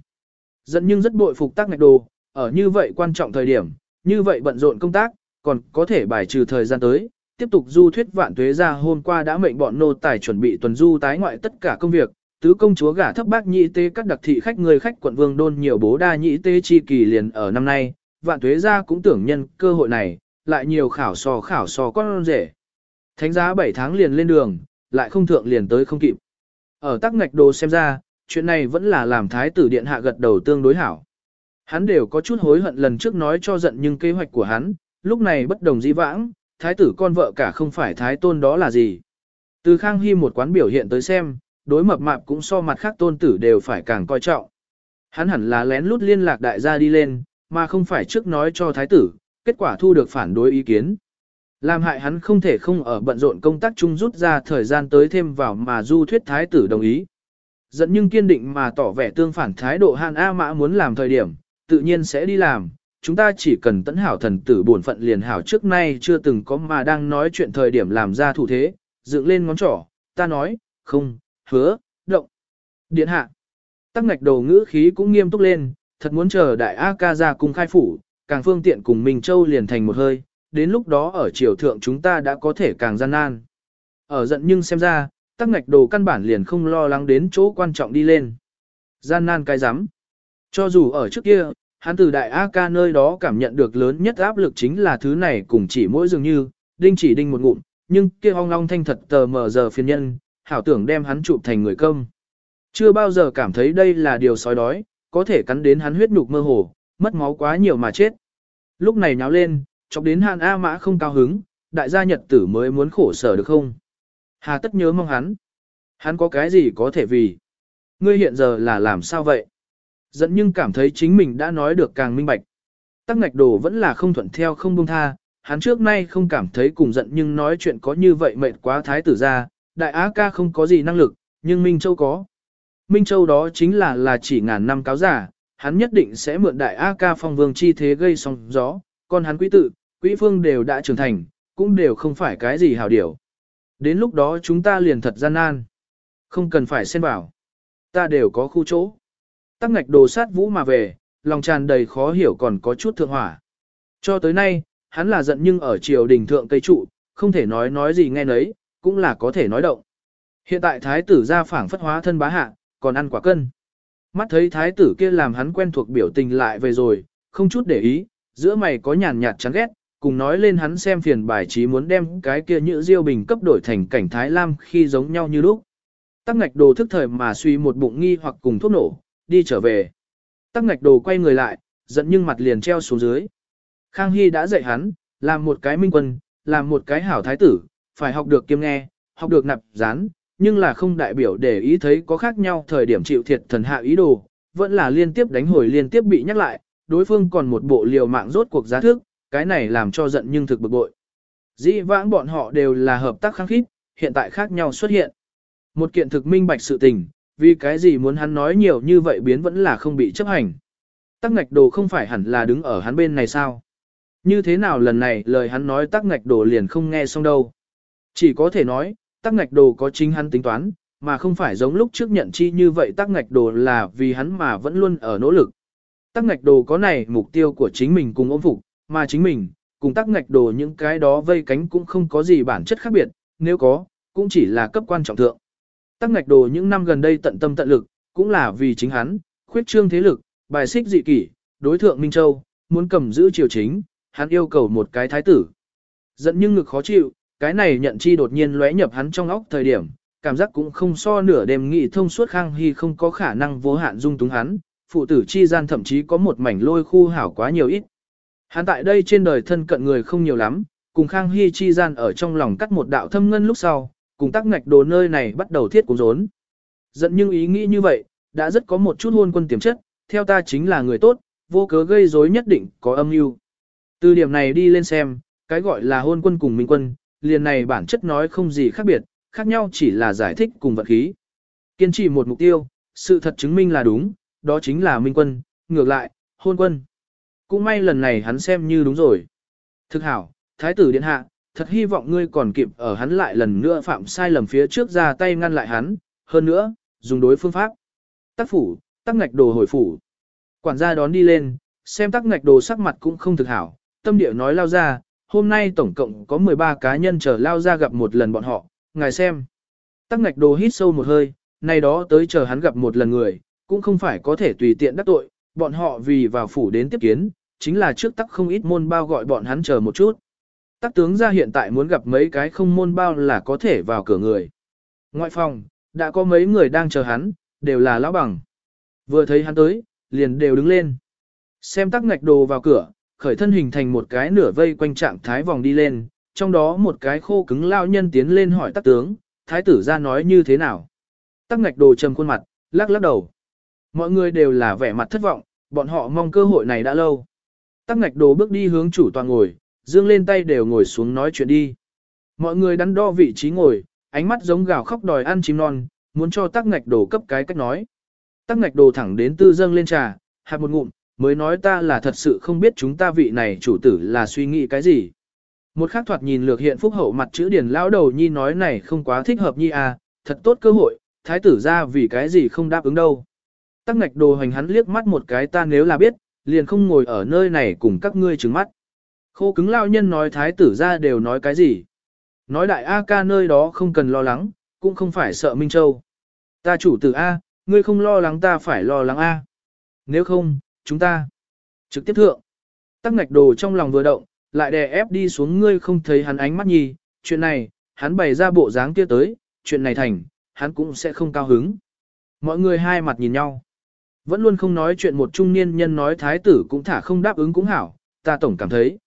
Dẫn nhưng rất bội phục tác ngạch đồ, ở như vậy quan trọng thời điểm, như vậy bận rộn công tác, còn có thể bài trừ thời gian tới, tiếp tục du thuyết vạn tuế ra hôm qua đã mệnh bọn nô tài chuẩn bị tuần du tái ngoại tất cả công việc, tứ công chúa gả thấp bác nhị tế các đặc thị khách người khách quận vương đôn nhiều bố đa nhị tế chi kỳ liền ở năm nay, vạn tuế ra cũng tưởng nhân cơ hội này, lại nhiều khảo sò khảo sò con rể. Thánh giá 7 tháng liền lên đường, lại không thượng liền tới không kịp. Ở tắc ngạch đồ xem ra, chuyện này vẫn là làm thái tử điện hạ gật đầu tương đối hảo. Hắn đều có chút hối hận lần trước nói cho giận nhưng kế hoạch của hắn, lúc này bất đồng dĩ vãng, thái tử con vợ cả không phải thái tôn đó là gì. Từ Khang Hy một quán biểu hiện tới xem, đối mập mạp cũng so mặt khác tôn tử đều phải càng coi trọng. Hắn hẳn là lén lút liên lạc đại gia đi lên, mà không phải trước nói cho thái tử, kết quả thu được phản đối ý kiến. Làm hại hắn không thể không ở bận rộn công tác chung rút ra thời gian tới thêm vào mà du thuyết thái tử đồng ý. Dẫn nhưng kiên định mà tỏ vẻ tương phản thái độ Hàn A Mã muốn làm thời điểm, tự nhiên sẽ đi làm, chúng ta chỉ cần tấn hảo thần tử bổn phận liền hảo trước nay chưa từng có mà đang nói chuyện thời điểm làm ra thủ thế, dựng lên ngón trỏ, ta nói, không, hứa, động. Điện hạ. Tắc ngạch đầu ngữ khí cũng nghiêm túc lên, thật muốn chờ đại A ca ra cùng khai phủ, càng phương tiện cùng Minh Châu liền thành một hơi, đến lúc đó ở triều thượng chúng ta đã có thể càng gian nan. Ở giận nhưng xem ra, tắc ngạch đồ căn bản liền không lo lắng đến chỗ quan trọng đi lên. Gian nan cái rắm Cho dù ở trước kia, hắn từ đại A ca nơi đó cảm nhận được lớn nhất áp lực chính là thứ này cùng chỉ mỗi dường như, đinh chỉ đinh một ngụm, nhưng kia ong long thanh thật tờ mờ giờ phiền nhân, hảo tưởng đem hắn chụp thành người công. Chưa bao giờ cảm thấy đây là điều sói đói, có thể cắn đến hắn huyết nhục mơ hồ, mất máu quá nhiều mà chết. Lúc này nháo lên, chọc đến Hàn A Mã không cao hứng, đại gia nhật tử mới muốn khổ sở được không? Hà tất nhớ mong hắn. Hắn có cái gì có thể vì? Ngươi hiện giờ là làm sao vậy? Dẫn nhưng cảm thấy chính mình đã nói được càng minh bạch. Tắc ngạch đồ vẫn là không thuận theo không buông tha, hắn trước nay không cảm thấy cùng giận nhưng nói chuyện có như vậy mệt quá thái tử ra, đại á ca không có gì năng lực, nhưng Minh Châu có. Minh Châu đó chính là là chỉ ngàn năm cáo giả, hắn nhất định sẽ mượn đại Á ca phong vương chi thế gây sóng gió, còn hắn quý tự, quý phương đều đã trưởng thành, cũng đều không phải cái gì hảo điều. Đến lúc đó chúng ta liền thật gian nan. Không cần phải xen vào, Ta đều có khu chỗ. Tắc ngạch đồ sát vũ mà về, lòng tràn đầy khó hiểu còn có chút thượng hỏa. Cho tới nay, hắn là giận nhưng ở triều đình thượng cây trụ, không thể nói nói gì nghe nấy, cũng là có thể nói động. Hiện tại thái tử ra phảng phất hóa thân bá hạ, còn ăn quả cân. Mắt thấy thái tử kia làm hắn quen thuộc biểu tình lại về rồi, không chút để ý, giữa mày có nhàn nhạt chán ghét, cùng nói lên hắn xem phiền bài trí muốn đem cái kia nhữ diêu bình cấp đổi thành cảnh Thái Lam khi giống nhau như lúc. Tắc ngạch đồ thức thời mà suy một bụng nghi hoặc cùng thuốc nổ, đi trở về. Tắc ngạch đồ quay người lại, giận nhưng mặt liền treo xuống dưới. Khang Hy đã dạy hắn, làm một cái minh quân, làm một cái hảo thái tử, phải học được kiêm nghe, học được nạp gián, nhưng là không đại biểu để ý thấy có khác nhau thời điểm chịu thiệt thần hạ ý đồ, vẫn là liên tiếp đánh hồi liên tiếp bị nhắc lại, đối phương còn một bộ liều mạng rốt cuộc giá thức cái này làm cho giận nhưng thực bực bội. Dĩ vãng bọn họ đều là hợp tác kháng khít, hiện tại khác nhau xuất hiện. Một kiện thực minh bạch sự tình, vì cái gì muốn hắn nói nhiều như vậy biến vẫn là không bị chấp hành. Tắc ngạch đồ không phải hẳn là đứng ở hắn bên này sao? Như thế nào lần này lời hắn nói tắc ngạch đồ liền không nghe xong đâu. Chỉ có thể nói, tắc ngạch đồ có chính hắn tính toán, mà không phải giống lúc trước nhận chi như vậy tắc ngạch đồ là vì hắn mà vẫn luôn ở nỗ lực. Tắc ngạch đồ có này mục tiêu của chính mình cùng ôm phục, mà chính mình, cùng tắc ngạch đồ những cái đó vây cánh cũng không có gì bản chất khác biệt, nếu có, cũng chỉ là cấp quan trọng thượng. Tắc ngạch đồ những năm gần đây tận tâm tận lực, cũng là vì chính hắn, khuyết trương thế lực, bài xích dị kỷ, đối thượng Minh Châu, muốn cầm giữ triều chính, hắn yêu cầu một cái thái tử. Giận nhưng ngực khó chịu, cái này nhận chi đột nhiên lóe nhập hắn trong óc thời điểm, cảm giác cũng không so nửa đêm nghị thông suốt Khang Hy không có khả năng vô hạn dung túng hắn, phụ tử chi gian thậm chí có một mảnh lôi khu hảo quá nhiều ít. Hắn tại đây trên đời thân cận người không nhiều lắm, cùng Khang Hy chi gian ở trong lòng cắt một đạo thâm ngân lúc sau, cùng tắc ngạch đồ nơi này bắt đầu thiết cuốn rốn. Giận nhưng ý nghĩ như vậy, đã rất có một chút hôn quân tiềm chất, theo ta chính là người tốt, vô cớ gây rối nhất định có âm mưu. Từ điểm này đi lên xem, cái gọi là hôn quân cùng minh quân, liền này bản chất nói không gì khác biệt, khác nhau chỉ là giải thích cùng vật khí. Kiên trì một mục tiêu, sự thật chứng minh là đúng, đó chính là minh quân, ngược lại, hôn quân. Cũng may lần này hắn xem như đúng rồi. Thực hảo, thái tử điện hạ, thật hy vọng ngươi còn kịp ở hắn lại lần nữa phạm sai lầm phía trước ra tay ngăn lại hắn, hơn nữa, dùng đối phương pháp. Tác phủ, tác ngạch đồ hồi phủ. Quản gia đón đi lên, xem tác ngạch đồ sắc mặt cũng không thực hảo, tâm địa nói lao ra, hôm nay tổng cộng có 13 cá nhân chờ lao ra gặp một lần bọn họ, ngài xem. Tắc ngạch đồ hít sâu một hơi, nay đó tới chờ hắn gặp một lần người, cũng không phải có thể tùy tiện đắc tội, bọn họ vì vào phủ đến tiếp kiến, chính là trước tắc không ít môn bao gọi bọn hắn chờ một chút. Tắc tướng ra hiện tại muốn gặp mấy cái không môn bao là có thể vào cửa người. Ngoại phòng, đã có mấy người đang chờ hắn, đều là lão bằng. Vừa thấy hắn tới, liền đều đứng lên. Xem tắc ngạch đồ vào cửa, khởi thân hình thành một cái nửa vây quanh trạng thái vòng đi lên, trong đó một cái khô cứng lao nhân tiến lên hỏi tắc tướng, thái tử ra nói như thế nào. Tắc ngạch đồ trầm khuôn mặt, lắc lắc đầu. Mọi người đều là vẻ mặt thất vọng, bọn họ mong cơ hội này đã lâu. Tắc ngạch đồ bước đi hướng chủ toàn ngồi, dương lên tay đều ngồi xuống nói chuyện đi. Mọi người đắn đo vị trí ngồi, ánh mắt giống gào khóc đòi ăn chim non, muốn cho tắc ngạch đồ cấp cái cách nói. Tắc ngạch đồ thẳng đến tư dâng lên trà, hạt một ngụm, mới nói ta là thật sự không biết chúng ta vị này chủ tử là suy nghĩ cái gì. Một khắc thoạt nhìn lược hiện phúc hậu mặt chữ điển lão đầu nhi nói này không quá thích hợp nhi à, thật tốt cơ hội, thái tử ra vì cái gì không đáp ứng đâu. Tắc ngạch đồ hành hắn liếc mắt một cái ta nếu là biết, liền không ngồi ở nơi này cùng các ngươi trừng mắt. Khô cứng lao nhân nói thái tử ra đều nói cái gì. Nói đại A ca nơi đó không cần lo lắng, cũng không phải sợ Minh Châu. Ta chủ tử A, ngươi không lo lắng ta phải lo lắng A. Nếu không, chúng ta trực tiếp thượng. Tắc ngạch đồ trong lòng vừa động, lại đè ép đi xuống ngươi không thấy hắn ánh mắt nhì, chuyện này, hắn bày ra bộ dáng kia tới, chuyện này thành, hắn cũng sẽ không cao hứng. Mọi người hai mặt nhìn nhau. Vẫn luôn không nói chuyện một trung niên nhân nói thái tử cũng thả không đáp ứng cũng hảo, ta tổng cảm thấy.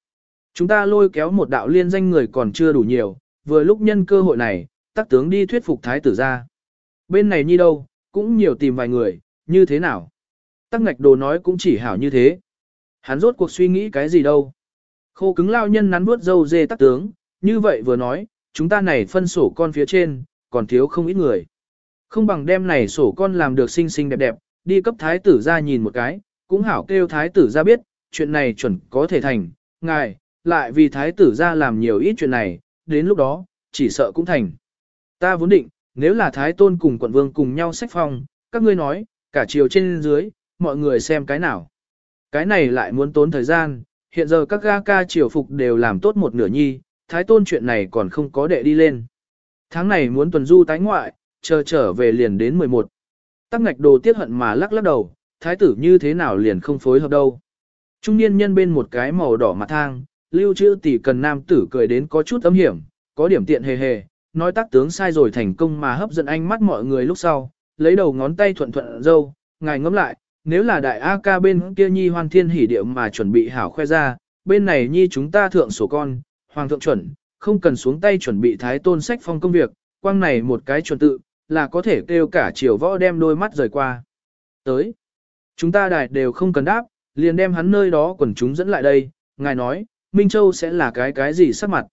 Chúng ta lôi kéo một đạo liên danh người còn chưa đủ nhiều, vừa lúc nhân cơ hội này, tắc tướng đi thuyết phục thái tử ra. Bên này nhi đâu, cũng nhiều tìm vài người, như thế nào? Tắc ngạch đồ nói cũng chỉ hảo như thế. Hắn rốt cuộc suy nghĩ cái gì đâu. Khô cứng lao nhân nắn bước dâu dê tắc tướng, như vậy vừa nói, chúng ta này phân sổ con phía trên, còn thiếu không ít người. Không bằng đem này sổ con làm được xinh xinh đẹp đẹp, đi cấp thái tử ra nhìn một cái, cũng hảo kêu thái tử ra biết, chuyện này chuẩn có thể thành, ngài, lại vì thái tử ra làm nhiều ít chuyện này, đến lúc đó, chỉ sợ cũng thành. Ta vốn định, nếu là thái tôn cùng quận vương cùng nhau sách phong, các ngươi nói, cả chiều trên dưới, mọi người xem cái nào. Cái này lại muốn tốn thời gian, hiện giờ các ga ca triều phục đều làm tốt một nửa nhi, thái tôn chuyện này còn không có đệ đi lên. Tháng này muốn tuần du tái ngoại, chờ trở về liền đến 11. Tắc ngạch đồ tiết hận mà lắc lắc đầu, thái tử như thế nào liền không phối hợp đâu. Trung niên nhân bên một cái màu đỏ mặt thang, lưu trữ tỷ cần nam tử cười đến có chút âm hiểm, có điểm tiện hề hề, nói tác tướng sai rồi thành công mà hấp dẫn ánh mắt mọi người lúc sau, lấy đầu ngón tay thuận thuận dâu, ngài ngẫm lại, nếu là đại A ca bên kia nhi hoan thiên hỉ điệu mà chuẩn bị hảo khoe ra, bên này nhi chúng ta thượng sổ con, hoàng thượng chuẩn, không cần xuống tay chuẩn bị thái tôn sách phong công việc, quang này một cái chuẩn tự, là có thể kêu cả chiều võ đem đôi mắt rời qua. Tới, chúng ta đại đều không cần đáp, liền đem hắn nơi đó quần chúng dẫn lại đây, ngài nói, Minh Châu sẽ là cái cái gì sắc mặt.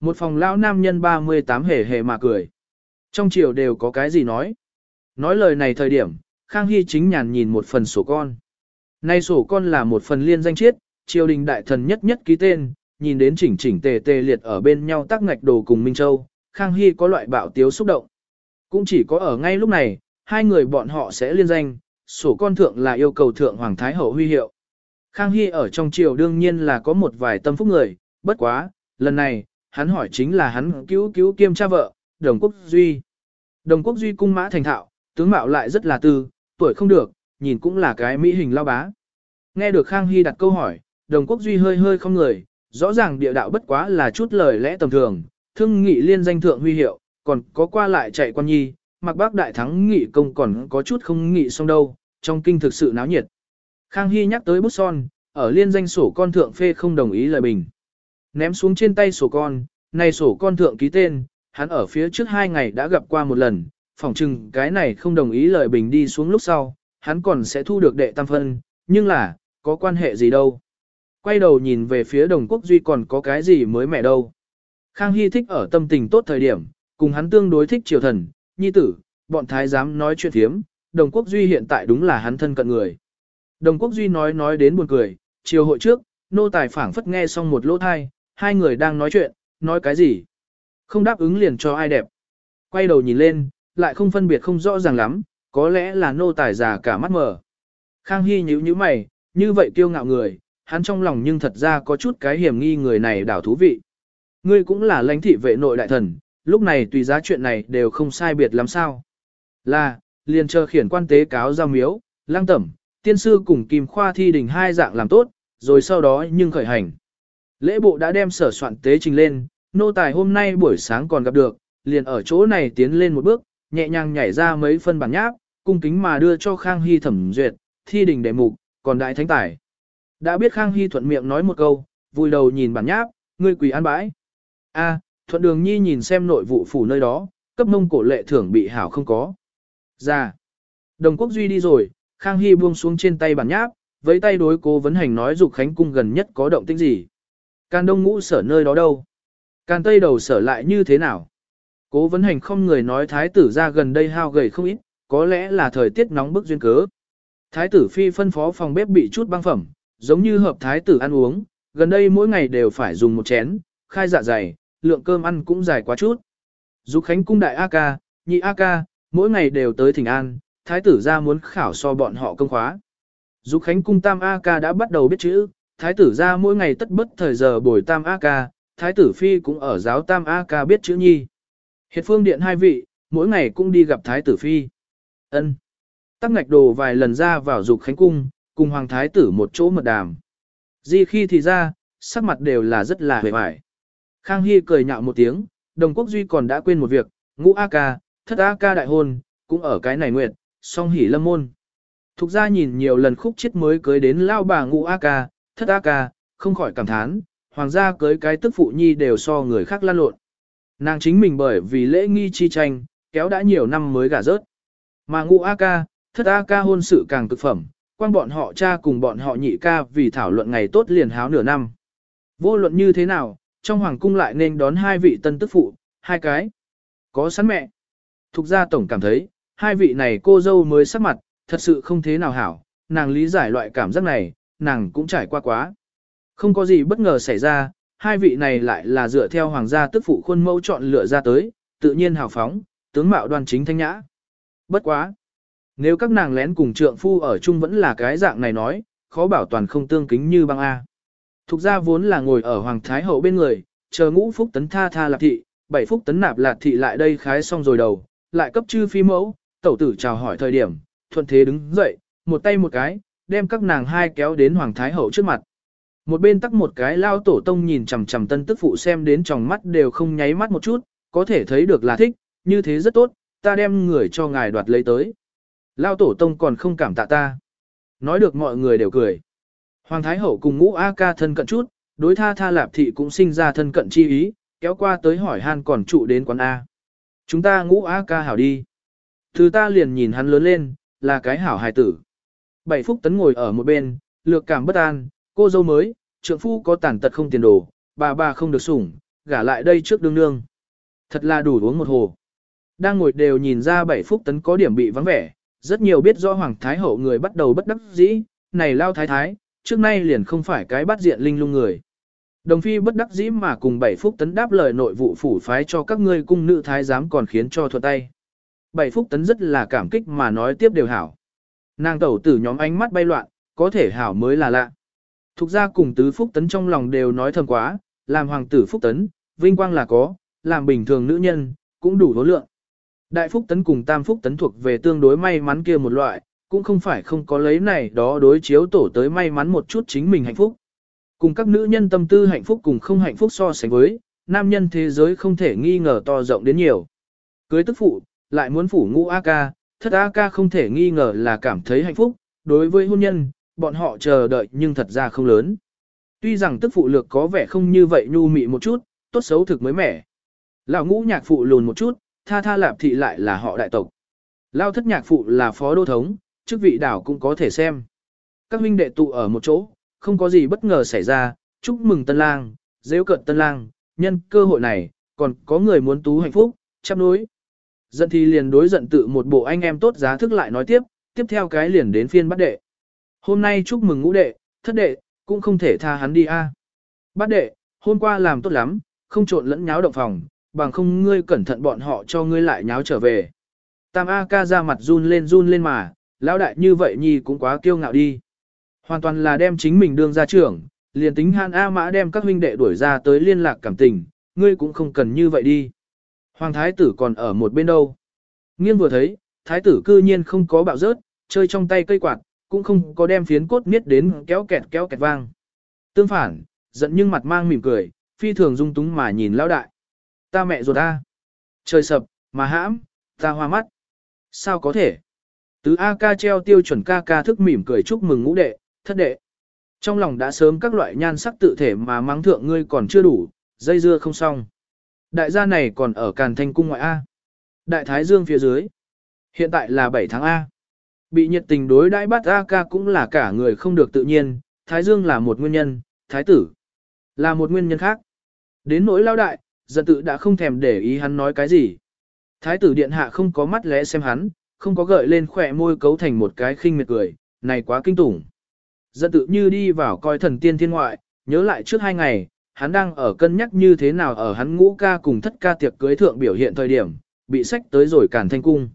Một phòng lão nam nhân 38 hề hề mà cười. Trong chiều đều có cái gì nói. Nói lời này thời điểm, Khang Hy chính nhàn nhìn một phần sổ con. Nay sổ con là một phần liên danh chiết, triều đình đại thần nhất nhất ký tên, nhìn đến chỉnh chỉnh tề tề liệt ở bên nhau tác ngạch đồ cùng Minh Châu, Khang Hy có loại bạo tiếu xúc động. Cũng chỉ có ở ngay lúc này, hai người bọn họ sẽ liên danh, sổ con thượng là yêu cầu thượng Hoàng Thái Hậu huy hiệu. Khang Hy ở trong triều đương nhiên là có một vài tâm phúc người, bất quá, lần này, hắn hỏi chính là hắn cứu cứu kiêm cha vợ, Đồng Quốc Duy. Đồng Quốc Duy cung mã thành thạo, tướng mạo lại rất là tư, tuổi không được, nhìn cũng là cái mỹ hình lao bá. Nghe được Khang Hy đặt câu hỏi, Đồng Quốc Duy hơi hơi không người, rõ ràng địa đạo bất quá là chút lời lẽ tầm thường, thương nghị liên danh thượng huy hiệu, còn có qua lại chạy quan nhi, mặc bác đại thắng nghị công còn có chút không nghị xong đâu, trong kinh thực sự náo nhiệt. Khang Hy nhắc tới bút son, ở liên danh sổ con thượng phê không đồng ý lời bình. Ném xuống trên tay sổ con, này sổ con thượng ký tên, hắn ở phía trước hai ngày đã gặp qua một lần, phỏng chừng cái này không đồng ý lời bình đi xuống lúc sau, hắn còn sẽ thu được đệ tam phân, nhưng là, có quan hệ gì đâu. Quay đầu nhìn về phía đồng quốc duy còn có cái gì mới mẻ đâu. Khang Hy thích ở tâm tình tốt thời điểm, cùng hắn tương đối thích triều thần, nhi tử, bọn thái giám nói chuyện thiếm, đồng quốc duy hiện tại đúng là hắn thân cận người. Đồng quốc duy nói nói đến buồn cười, chiều hội trước, nô tài phảng phất nghe xong một lỗ thai, hai người đang nói chuyện, nói cái gì. Không đáp ứng liền cho ai đẹp. Quay đầu nhìn lên, lại không phân biệt không rõ ràng lắm, có lẽ là nô tài già cả mắt mờ. Khang Hy nhíu nhíu mày, như vậy kiêu ngạo người, hắn trong lòng nhưng thật ra có chút cái hiểm nghi người này đảo thú vị. Ngươi cũng là lãnh thị vệ nội đại thần, lúc này tùy giá chuyện này đều không sai biệt lắm sao. Là, liền chờ khiển quan tế cáo giao miếu, lang tẩm, tiên sư cùng kim khoa thi đình hai dạng làm tốt, rồi sau đó nhưng khởi hành. Lễ bộ đã đem sở soạn tế trình lên, nô tài hôm nay buổi sáng còn gặp được, liền ở chỗ này tiến lên một bước, nhẹ nhàng nhảy ra mấy phân bản nháp, cung kính mà đưa cho Khang Hy thẩm duyệt, thi đình đề mục, còn đại thánh tài. Đã biết Khang Hy thuận miệng nói một câu, vui đầu nhìn bản nháp, ngươi quỳ an bãi. A, thuận đường nhi nhìn xem nội vụ phủ nơi đó, cấp mông cổ lệ thưởng bị hảo không có. Ra. Đồng quốc duy đi rồi, Khang Hy buông xuống trên tay bản nháp, với tay đối cố vấn hành nói dục khánh cung gần nhất có động tĩnh gì. Can đông ngũ sở nơi đó đâu? Can tây đầu sở lại như thế nào? Cố vấn hành không người nói thái tử ra gần đây hao gầy không ít, có lẽ là thời tiết nóng bức duyên cớ. Thái tử phi phân phó phòng bếp bị chút băng phẩm, giống như hợp thái tử ăn uống, gần đây mỗi ngày đều phải dùng một chén, khai dạ dày, lượng cơm ăn cũng dài quá chút. Dục khánh cung đại A ca, nhị A ca, mỗi ngày đều tới thỉnh an, thái tử ra muốn khảo so bọn họ công khóa. Dục khánh cung tam A ca đã bắt đầu biết chữ, thái tử ra mỗi ngày tất bất thời giờ bồi tam A ca, thái tử phi cũng ở giáo tam A ca biết chữ nhi. Hiệt phương điện hai vị, mỗi ngày cũng đi gặp thái tử phi. ân Tắc ngạch đồ vài lần ra vào dục khánh cung, cùng hoàng thái tử một chỗ mật đàm. Di khi thì ra, sắc mặt đều là rất là vẻ vải. Khang Hy cười nhạo một tiếng, đồng quốc duy còn đã quên một việc, ngũ A ca, thất A ca đại hôn, cũng ở cái này nguyệt, song hỉ lâm môn. Thục ra nhìn nhiều lần khúc chết mới cưới đến lao bà ngũ A ca, thất A ca, không khỏi cảm thán, hoàng gia cưới cái tức phụ nhi đều so người khác lan lộn. Nàng chính mình bởi vì lễ nghi chi tranh, kéo đã nhiều năm mới gả rớt. Mà ngũ A ca, thất A ca hôn sự càng cực phẩm, quan bọn họ cha cùng bọn họ nhị ca vì thảo luận ngày tốt liền háo nửa năm. Vô luận như thế nào, trong hoàng cung lại nên đón hai vị tân tức phụ, hai cái. Có sẵn mẹ. Thục gia tổng cảm thấy, hai vị này cô dâu mới sắc mặt, thật sự không thế nào hảo, nàng lý giải loại cảm giác này, nàng cũng trải qua quá. Không có gì bất ngờ xảy ra, hai vị này lại là dựa theo hoàng gia tức phụ khuôn mẫu chọn lựa ra tới, tự nhiên hào phóng, tướng mạo đoan chính thanh nhã. Bất quá. Nếu các nàng lén cùng trượng phu ở chung vẫn là cái dạng này nói, khó bảo toàn không tương kính như băng A. Thục ra vốn là ngồi ở Hoàng Thái Hậu bên người, chờ ngũ phúc tấn tha tha lạc thị, bảy phúc tấn nạp lạc thị lại đây khái xong rồi đầu, lại cấp chư phi mẫu, tẩu tử chào hỏi thời điểm, thuận thế đứng dậy, một tay một cái, đem các nàng hai kéo đến Hoàng Thái Hậu trước mặt. Một bên tắc một cái lao tổ tông nhìn chằm chằm tân tức phụ xem đến tròng mắt đều không nháy mắt một chút, có thể thấy được là thích, như thế rất tốt, ta đem người cho ngài đoạt lấy tới. Lao tổ tông còn không cảm tạ ta. Nói được mọi người đều cười. Hoàng Thái Hậu cùng ngũ A ca thân cận chút, đối tha tha lạp thị cũng sinh ra thân cận chi ý, kéo qua tới hỏi han còn trụ đến quán A. Chúng ta ngũ A ca hảo đi. Thứ ta liền nhìn hắn lớn lên, là cái hảo hài tử. Bảy phúc tấn ngồi ở một bên, lược cảm bất an, cô dâu mới, trượng phu có tàn tật không tiền đồ, bà bà không được sủng, gả lại đây trước đương nương. Thật là đủ uống một hồ. Đang ngồi đều nhìn ra bảy phúc tấn có điểm bị vắng vẻ, rất nhiều biết rõ Hoàng Thái Hậu người bắt đầu bất đắc dĩ, này lao thái thái, trước nay liền không phải cái bắt diện linh lung người. Đồng phi bất đắc dĩ mà cùng bảy phúc tấn đáp lời nội vụ phủ phái cho các ngươi cung nữ thái giám còn khiến cho thuận tay. Bảy phúc tấn rất là cảm kích mà nói tiếp đều hảo. Nàng tẩu tử nhóm ánh mắt bay loạn, có thể hảo mới là lạ. Thục ra cùng tứ phúc tấn trong lòng đều nói thầm quá, làm hoàng tử phúc tấn, vinh quang là có, làm bình thường nữ nhân, cũng đủ hối lượng. Đại phúc tấn cùng tam phúc tấn thuộc về tương đối may mắn kia một loại, cũng không phải không có lấy này đó đối chiếu tổ tới may mắn một chút chính mình hạnh phúc. Cùng các nữ nhân tâm tư hạnh phúc cùng không hạnh phúc so sánh với, nam nhân thế giới không thể nghi ngờ to rộng đến nhiều. Cưới tức phụ, lại muốn phủ ngũ A ca, thất A ca không thể nghi ngờ là cảm thấy hạnh phúc, đối với hôn nhân, bọn họ chờ đợi nhưng thật ra không lớn. Tuy rằng tức phụ lược có vẻ không như vậy nhu mị một chút, tốt xấu thực mới mẻ. Lão ngũ nhạc phụ lùn một chút, tha tha lạp thị lại là họ đại tộc. Lao thất nhạc phụ là phó đô thống, chức vị đảo cũng có thể xem. Các huynh đệ tụ ở một chỗ, không có gì bất ngờ xảy ra, chúc mừng tân lang, dễ cận tân lang, nhân cơ hội này, còn có người muốn tú hạnh phúc, chắp nối Giận thì liền đối giận tự một bộ anh em tốt giá thức lại nói tiếp, tiếp theo cái liền đến phiên bắt đệ. Hôm nay chúc mừng ngũ đệ, thất đệ, cũng không thể tha hắn đi a. À. Bắt đệ, hôm qua làm tốt lắm, không trộn lẫn nháo động phòng, bằng không ngươi cẩn thận bọn họ cho ngươi lại nháo trở về. Tam A ca ra mặt run lên run lên mà, lão đại như vậy nhi cũng quá kiêu ngạo đi. Hoàn toàn là đem chính mình đương ra trưởng, liền tính hàn A Mã đem các huynh đệ đuổi ra tới liên lạc cảm tình, ngươi cũng không cần như vậy đi. Hoàng thái tử còn ở một bên đâu. Nghiêng vừa thấy, thái tử cư nhiên không có bạo rớt, chơi trong tay cây quạt, cũng không có đem phiến cốt miết đến kéo kẹt kéo kẹt vang. Tương phản, giận nhưng mặt mang mỉm cười, phi thường dung túng mà nhìn lão đại. Ta mẹ ruột ta. Trời sập, mà hãm, ta hoa mắt. Sao có thể? Tứ A ca treo tiêu chuẩn ca ca thức mỉm cười chúc mừng ngũ đệ, thất đệ. Trong lòng đã sớm các loại nhan sắc tự thể mà mắng thượng ngươi còn chưa đủ, dây dưa không xong. Đại gia này còn ở Càn Thanh Cung ngoại A. Đại Thái Dương phía dưới. Hiện tại là 7 tháng A. Bị nhiệt tình đối đãi bắt A ca cũng là cả người không được tự nhiên, Thái Dương là một nguyên nhân, Thái tử là một nguyên nhân khác. Đến nỗi lao đại, giận tự đã không thèm để ý hắn nói cái gì. Thái tử điện hạ không có mắt lẽ xem hắn, không có gợi lên khỏe môi cấu thành một cái khinh miệt cười, này quá kinh tủng. Giận tự như đi vào coi thần tiên thiên ngoại, nhớ lại trước hai ngày, hắn đang ở cân nhắc như thế nào ở hắn ngũ ca cùng thất ca tiệc cưới thượng biểu hiện thời điểm, bị sách tới rồi cản thanh cung.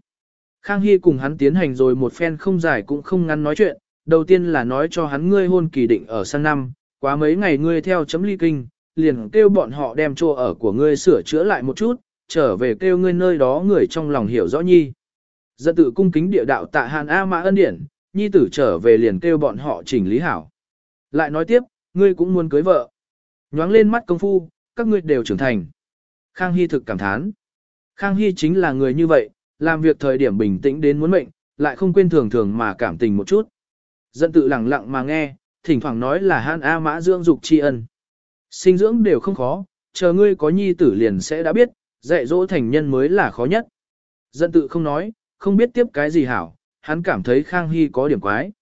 Khang Hy cùng hắn tiến hành rồi một phen không dài cũng không ngắn nói chuyện, đầu tiên là nói cho hắn ngươi hôn kỳ định ở sang năm, quá mấy ngày ngươi theo chấm ly kinh, liền kêu bọn họ đem chỗ ở của ngươi sửa chữa lại một chút, trở về kêu ngươi nơi đó người trong lòng hiểu rõ nhi. Dân tự cung kính địa đạo tạ hàn A Mã ân điển, nhi tử trở về liền kêu bọn họ chỉnh lý hảo. Lại nói tiếp, ngươi cũng muốn cưới vợ. Nhoáng lên mắt công phu, các ngươi đều trưởng thành. Khang Hy thực cảm thán. Khang Hy chính là người như vậy, làm việc thời điểm bình tĩnh đến muốn mệnh, lại không quên thường thường mà cảm tình một chút. Dân tự lặng lặng mà nghe, thỉnh thoảng nói là Hàn A mã dưỡng dục tri ân. Sinh dưỡng đều không khó, chờ ngươi có nhi tử liền sẽ đã biết, dạy dỗ thành nhân mới là khó nhất. Dân tự không nói, không biết tiếp cái gì hảo, hắn cảm thấy Khang Hy có điểm quái.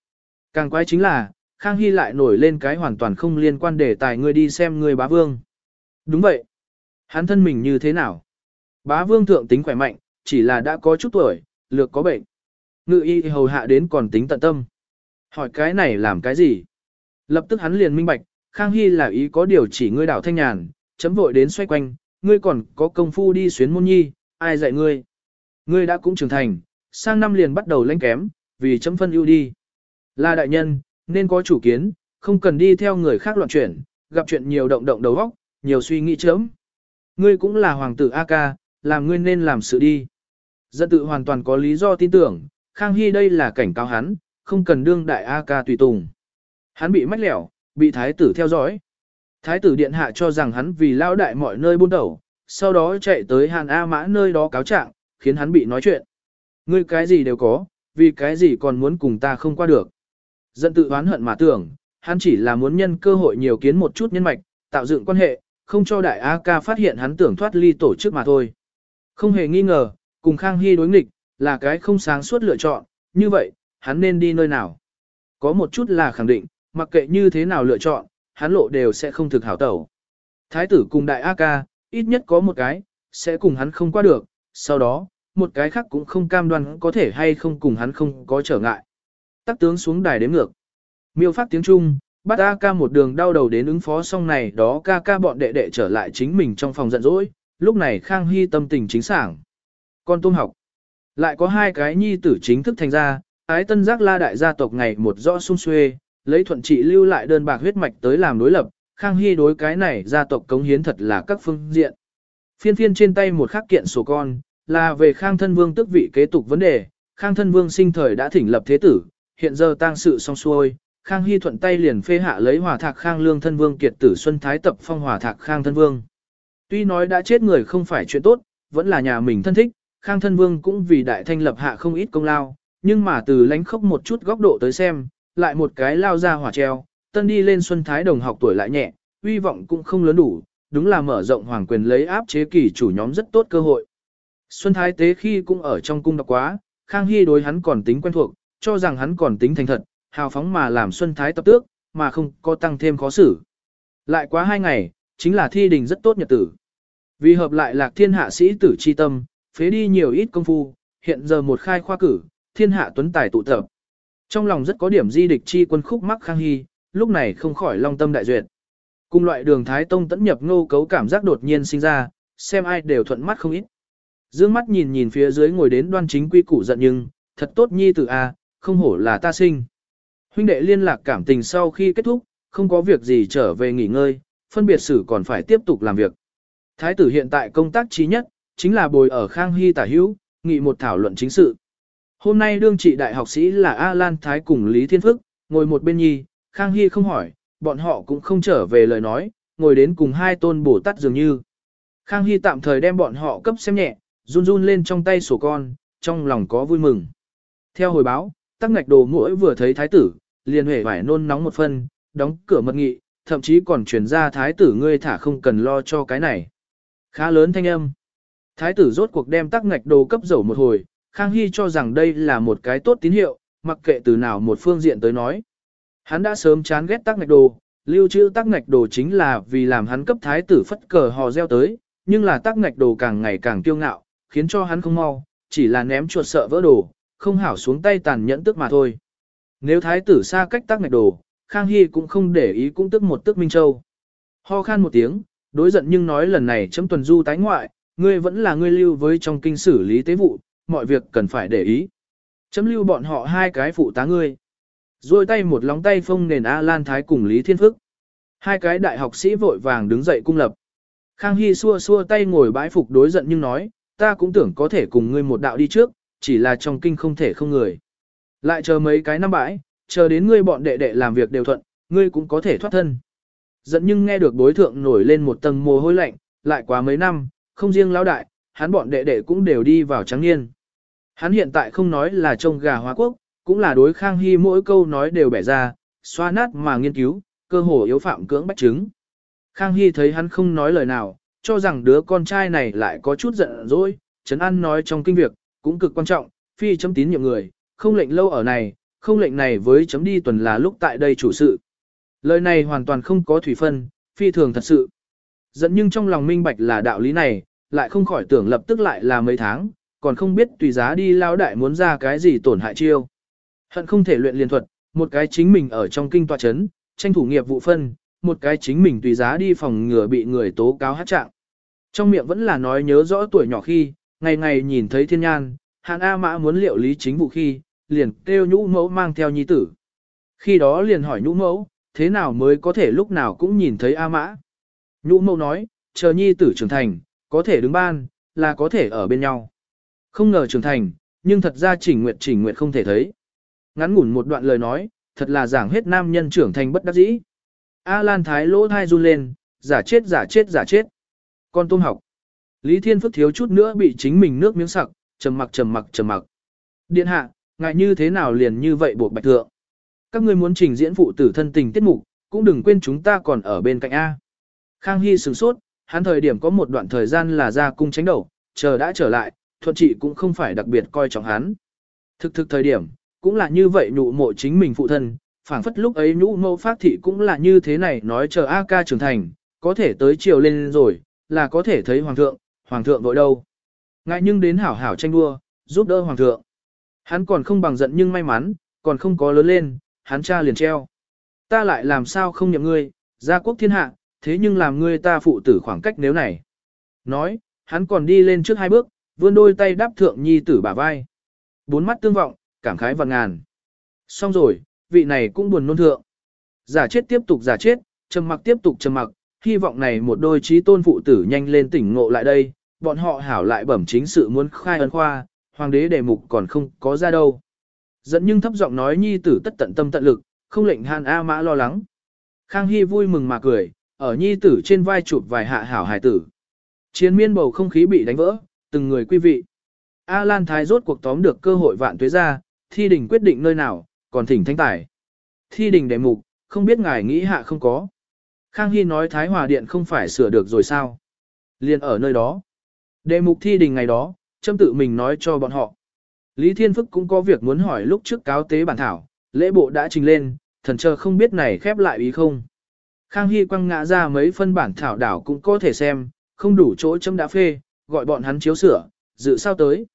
Càng quái chính là, Khang Hy lại nổi lên cái hoàn toàn không liên quan đề tài ngươi đi xem ngươi bá vương. Đúng vậy. Hắn thân mình như thế nào? Bá vương thượng tính khỏe mạnh, chỉ là đã có chút tuổi, lược có bệnh. Ngự y hầu hạ đến còn tính tận tâm. Hỏi cái này làm cái gì? Lập tức hắn liền minh bạch, Khang Hy là ý có điều chỉ ngươi đảo thanh nhàn, chấm vội đến xoay quanh, ngươi còn có công phu đi xuyến môn nhi, ai dạy ngươi? Ngươi đã cũng trưởng thành, sang năm liền bắt đầu lãnh kém, vì chấm phân ưu đi. Là đại nhân, nên có chủ kiến, không cần đi theo người khác loạn chuyển, gặp chuyện nhiều động động đầu óc, nhiều suy nghĩ chớm. Ngươi cũng là hoàng tử A ca, làm ngươi nên làm sự đi. Dân tự hoàn toàn có lý do tin tưởng, Khang Hy đây là cảnh cáo hắn, không cần đương đại A ca tùy tùng. Hắn bị mách lẻo, bị thái tử theo dõi. Thái tử điện hạ cho rằng hắn vì lao đại mọi nơi buôn đầu, sau đó chạy tới Hàn A Mã nơi đó cáo trạng, khiến hắn bị nói chuyện. Ngươi cái gì đều có, vì cái gì còn muốn cùng ta không qua được. Dân tự oán hận mà tưởng, hắn chỉ là muốn nhân cơ hội nhiều kiến một chút nhân mạch, tạo dựng quan hệ, không cho đại A ca phát hiện hắn tưởng thoát ly tổ chức mà thôi. Không hề nghi ngờ, cùng Khang Hy đối nghịch, là cái không sáng suốt lựa chọn, như vậy, hắn nên đi nơi nào. Có một chút là khẳng định, mặc kệ như thế nào lựa chọn, hắn lộ đều sẽ không thực hảo tẩu. Thái tử cùng đại A ca, ít nhất có một cái, sẽ cùng hắn không qua được, sau đó, một cái khác cũng không cam đoan có thể hay không cùng hắn không có trở ngại. Tắc tướng xuống đài đếm ngược. Miêu phát tiếng Trung, bắt A ca một đường đau đầu đến ứng phó xong này đó ca ca bọn đệ đệ trở lại chính mình trong phòng giận dỗi, lúc này Khang Hy tâm tình chính sảng. Con tôm học. Lại có hai cái nhi tử chính thức thành ra, ái tân giác la đại gia tộc ngày một rõ sung xuê, lấy thuận trị lưu lại đơn bạc huyết mạch tới làm đối lập, Khang Hy đối cái này gia tộc cống hiến thật là các phương diện. Phiên phiên trên tay một khắc kiện sổ con, là về Khang thân vương tức vị kế tục vấn đề, Khang thân vương sinh thời đã thỉnh lập thế tử, hiện giờ tang sự xong xuôi, Khang Hy thuận tay liền phê hạ lấy hòa thạc Khang Lương thân vương kiệt tử Xuân Thái tập phong hòa thạc Khang thân vương. Tuy nói đã chết người không phải chuyện tốt, vẫn là nhà mình thân thích, Khang thân vương cũng vì đại thanh lập hạ không ít công lao, nhưng mà từ lánh khốc một chút góc độ tới xem, lại một cái lao ra hỏa treo, tân đi lên Xuân Thái đồng học tuổi lại nhẹ, uy vọng cũng không lớn đủ, đúng là mở rộng hoàng quyền lấy áp chế kỳ chủ nhóm rất tốt cơ hội. Xuân Thái tế khi cũng ở trong cung đọc quá, Khang Hy đối hắn còn tính quen thuộc, cho rằng hắn còn tính thành thật, hào phóng mà làm Xuân Thái tập tước, mà không có tăng thêm khó xử. Lại quá hai ngày, chính là thi đình rất tốt nhật tử. Vì hợp lại lạc thiên hạ sĩ tử chi tâm, phế đi nhiều ít công phu, hiện giờ một khai khoa cử, thiên hạ tuấn tài tụ tập. Trong lòng rất có điểm di địch chi quân khúc mắc Khang Hy, lúc này không khỏi long tâm đại duyệt. Cùng loại đường Thái Tông tẫn nhập ngô cấu cảm giác đột nhiên sinh ra, xem ai đều thuận mắt không ít. Dương mắt nhìn nhìn phía dưới ngồi đến đoan chính quy củ giận nhưng, thật tốt nhi tử a, không hổ là ta sinh. Huynh đệ liên lạc cảm tình sau khi kết thúc, không có việc gì trở về nghỉ ngơi, phân biệt xử còn phải tiếp tục làm việc. Thái tử hiện tại công tác trí nhất, chính là bồi ở Khang Hy tả hữu, nghị một thảo luận chính sự. Hôm nay đương trị đại học sĩ là A Lan Thái cùng Lý Thiên Phức, ngồi một bên nhi, Khang Hy không hỏi, bọn họ cũng không trở về lời nói, ngồi đến cùng hai tôn bổ tát dường như. Khang Hy tạm thời đem bọn họ cấp xem nhẹ, run run lên trong tay sổ con, trong lòng có vui mừng. Theo hồi báo, tắc ngạch đồ mũi vừa thấy thái tử, liền hề phải nôn nóng một phân, đóng cửa mật nghị, thậm chí còn truyền ra thái tử ngươi thả không cần lo cho cái này. Khá lớn thanh âm. Thái tử rốt cuộc đem tắc ngạch đồ cấp dầu một hồi, Khang Hy cho rằng đây là một cái tốt tín hiệu, mặc kệ từ nào một phương diện tới nói. Hắn đã sớm chán ghét tắc ngạch đồ, lưu trữ tắc ngạch đồ chính là vì làm hắn cấp thái tử phất cờ hò reo tới, nhưng là tắc ngạch đồ càng ngày càng kiêu ngạo, khiến cho hắn không mau, chỉ là ném chuột sợ vỡ đồ, không hảo xuống tay tàn nhẫn tức mà thôi. Nếu thái tử xa cách tác ngạch đồ, Khang Hy cũng không để ý cũng tức một tức Minh Châu. Ho khan một tiếng, đối giận nhưng nói lần này chấm tuần du tái ngoại, ngươi vẫn là ngươi lưu với trong kinh xử lý tế vụ, mọi việc cần phải để ý. Chấm lưu bọn họ hai cái phụ tá ngươi. Rồi tay một lóng tay phông nền A Lan Thái cùng Lý Thiên Phức. Hai cái đại học sĩ vội vàng đứng dậy cung lập. Khang Hy xua xua tay ngồi bãi phục đối giận nhưng nói, ta cũng tưởng có thể cùng ngươi một đạo đi trước, chỉ là trong kinh không thể không người. Lại chờ mấy cái năm bãi, chờ đến ngươi bọn đệ đệ làm việc đều thuận, ngươi cũng có thể thoát thân. Giận nhưng nghe được đối thượng nổi lên một tầng mồ hôi lạnh, lại quá mấy năm, không riêng lão đại, hắn bọn đệ đệ cũng đều đi vào trắng niên. Hắn hiện tại không nói là trông gà hóa quốc, cũng là đối Khang Hy mỗi câu nói đều bẻ ra, xoa nát mà nghiên cứu, cơ hồ yếu phạm cưỡng bách chứng. Khang Hy thấy hắn không nói lời nào, cho rằng đứa con trai này lại có chút giận dỗi, Trấn An nói trong kinh việc, cũng cực quan trọng, phi chấm tín nhiệm người, không lệnh lâu ở này, không lệnh này với chấm đi tuần là lúc tại đây chủ sự. Lời này hoàn toàn không có thủy phân, phi thường thật sự. Dẫn nhưng trong lòng minh bạch là đạo lý này, lại không khỏi tưởng lập tức lại là mấy tháng, còn không biết tùy giá đi lao đại muốn ra cái gì tổn hại chiêu. Hận không thể luyện liên thuật, một cái chính mình ở trong kinh tòa chấn, tranh thủ nghiệp vụ phân, một cái chính mình tùy giá đi phòng ngừa bị người tố cáo hát trạng. Trong miệng vẫn là nói nhớ rõ tuổi nhỏ khi, ngày ngày nhìn thấy thiên nhan, hàn A mã muốn liệu lý chính vụ khi, liền kêu nhũ mẫu mang theo nhi tử. Khi đó liền hỏi nhũ mẫu, thế nào mới có thể lúc nào cũng nhìn thấy A mã. Nhũ mẫu nói, chờ nhi tử trưởng thành, có thể đứng ban, là có thể ở bên nhau. Không ngờ trưởng thành, nhưng thật ra chỉnh nguyệt chỉnh nguyệt không thể thấy. Ngắn ngủn một đoạn lời nói, thật là giảng hết nam nhân trưởng thành bất đắc dĩ. A Lan Thái lỗ thai run lên, giả chết giả chết giả chết. Con tôm học. Lý Thiên Phước thiếu chút nữa bị chính mình nước miếng sặc, trầm mặc trầm mặc trầm mặc. Điện hạ, ngại như thế nào liền như vậy buộc bạch thượng. Các ngươi muốn trình diễn phụ tử thân tình tiết mục, cũng đừng quên chúng ta còn ở bên cạnh A. Khang Hy sửng sốt, hắn thời điểm có một đoạn thời gian là ra cung tránh đầu, chờ đã trở lại, thuận trị cũng không phải đặc biệt coi trọng hắn. Thực thực thời điểm, cũng là như vậy nhụ mộ chính mình phụ thân, phảng phất lúc ấy nhũ mẫu phát thị cũng là như thế này nói chờ A ca trưởng thành, có thể tới chiều lên rồi, là có thể thấy hoàng thượng, hoàng thượng vội đâu. Ngại nhưng đến hảo hảo tranh đua, giúp đỡ hoàng thượng. Hắn còn không bằng giận nhưng may mắn, còn không có lớn lên, hắn cha liền treo. Ta lại làm sao không nhậm ngươi, gia quốc thiên hạ, thế nhưng làm ngươi ta phụ tử khoảng cách nếu này. Nói, hắn còn đi lên trước hai bước, vươn đôi tay đáp thượng nhi tử bả vai. Bốn mắt tương vọng, cảm khái vạn ngàn. Xong rồi, vị này cũng buồn nôn thượng. Giả chết tiếp tục giả chết, trầm mặc tiếp tục trầm mặc, hy vọng này một đôi trí tôn phụ tử nhanh lên tỉnh ngộ lại đây, bọn họ hảo lại bẩm chính sự muốn khai ấn khoa, hoàng đế đề mục còn không có ra đâu. Dẫn nhưng thấp giọng nói nhi tử tất tận tâm tận lực, không lệnh Hàn A Mã lo lắng. Khang Hy vui mừng mà cười, ở nhi tử trên vai chụp vài hạ hảo hài tử. Chiến miên bầu không khí bị đánh vỡ, từng người quý vị. A Lan Thái rốt cuộc tóm được cơ hội vạn tuế ra, thi đình quyết định nơi nào, còn thỉnh thanh tài. Thi đình đệ mục, không biết ngài nghĩ hạ không có. Khang Hy nói Thái Hòa Điện không phải sửa được rồi sao? Liên ở nơi đó. đệ mục thi đình ngày đó, châm tự mình nói cho bọn họ. Lý Thiên Phức cũng có việc muốn hỏi lúc trước cáo tế bản thảo, lễ bộ đã trình lên, thần chờ không biết này khép lại ý không. Khang Hy quăng ngã ra mấy phân bản thảo đảo cũng có thể xem, không đủ chỗ châm đã phê, gọi bọn hắn chiếu sửa, dự sao tới.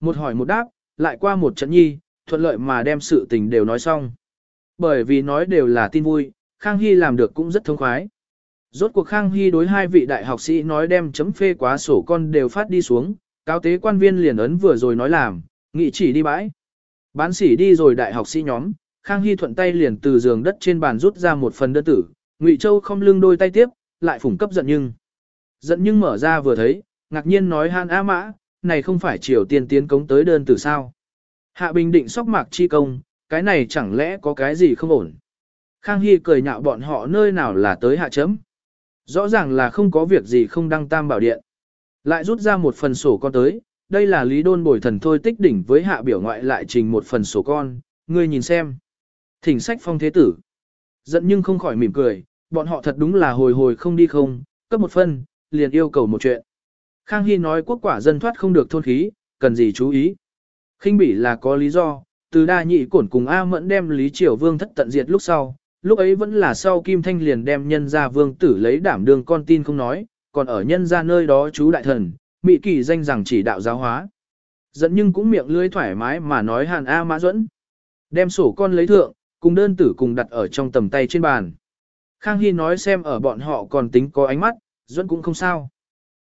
Một hỏi một đáp, lại qua một trận nhi, thuận lợi mà đem sự tình đều nói xong. Bởi vì nói đều là tin vui, Khang Hy làm được cũng rất thông khoái. Rốt cuộc Khang Hy đối hai vị đại học sĩ nói đem chấm phê quá sổ con đều phát đi xuống, cáo tế quan viên liền ấn vừa rồi nói làm, nghị chỉ đi bãi. Bán sỉ đi rồi đại học sĩ nhóm, Khang Hy thuận tay liền từ giường đất trên bàn rút ra một phần đơn tử, Ngụy Châu không lưng đôi tay tiếp, lại phủng cấp giận nhưng. Giận nhưng mở ra vừa thấy, ngạc nhiên nói Han A Mã, này không phải Triều Tiên tiến cống tới đơn tử sao. Hạ Bình định sóc mạc chi công, cái này chẳng lẽ có cái gì không ổn. Khang Hy cười nhạo bọn họ nơi nào là tới hạ chấm. Rõ ràng là không có việc gì không đăng tam bảo điện. Lại rút ra một phần sổ con tới, đây là lý đôn bồi thần thôi tích đỉnh với hạ biểu ngoại lại trình một phần sổ con, ngươi nhìn xem. Thỉnh sách phong thế tử. Giận nhưng không khỏi mỉm cười, bọn họ thật đúng là hồi hồi không đi không, cấp một phân, liền yêu cầu một chuyện. Khang Hy nói quốc quả dân thoát không được thôn khí, cần gì chú ý khinh bỉ là có lý do, từ đa nhị cổn cùng A mẫn đem Lý Triều Vương thất tận diệt lúc sau, lúc ấy vẫn là sau Kim Thanh liền đem nhân ra vương tử lấy đảm đường con tin không nói, còn ở nhân ra nơi đó chú đại thần, mị kỳ danh rằng chỉ đạo giáo hóa. Dẫn nhưng cũng miệng lưỡi thoải mái mà nói hàn A mã duẫn Đem sổ con lấy thượng, cùng đơn tử cùng đặt ở trong tầm tay trên bàn. Khang Hy nói xem ở bọn họ còn tính có ánh mắt, duẫn cũng không sao.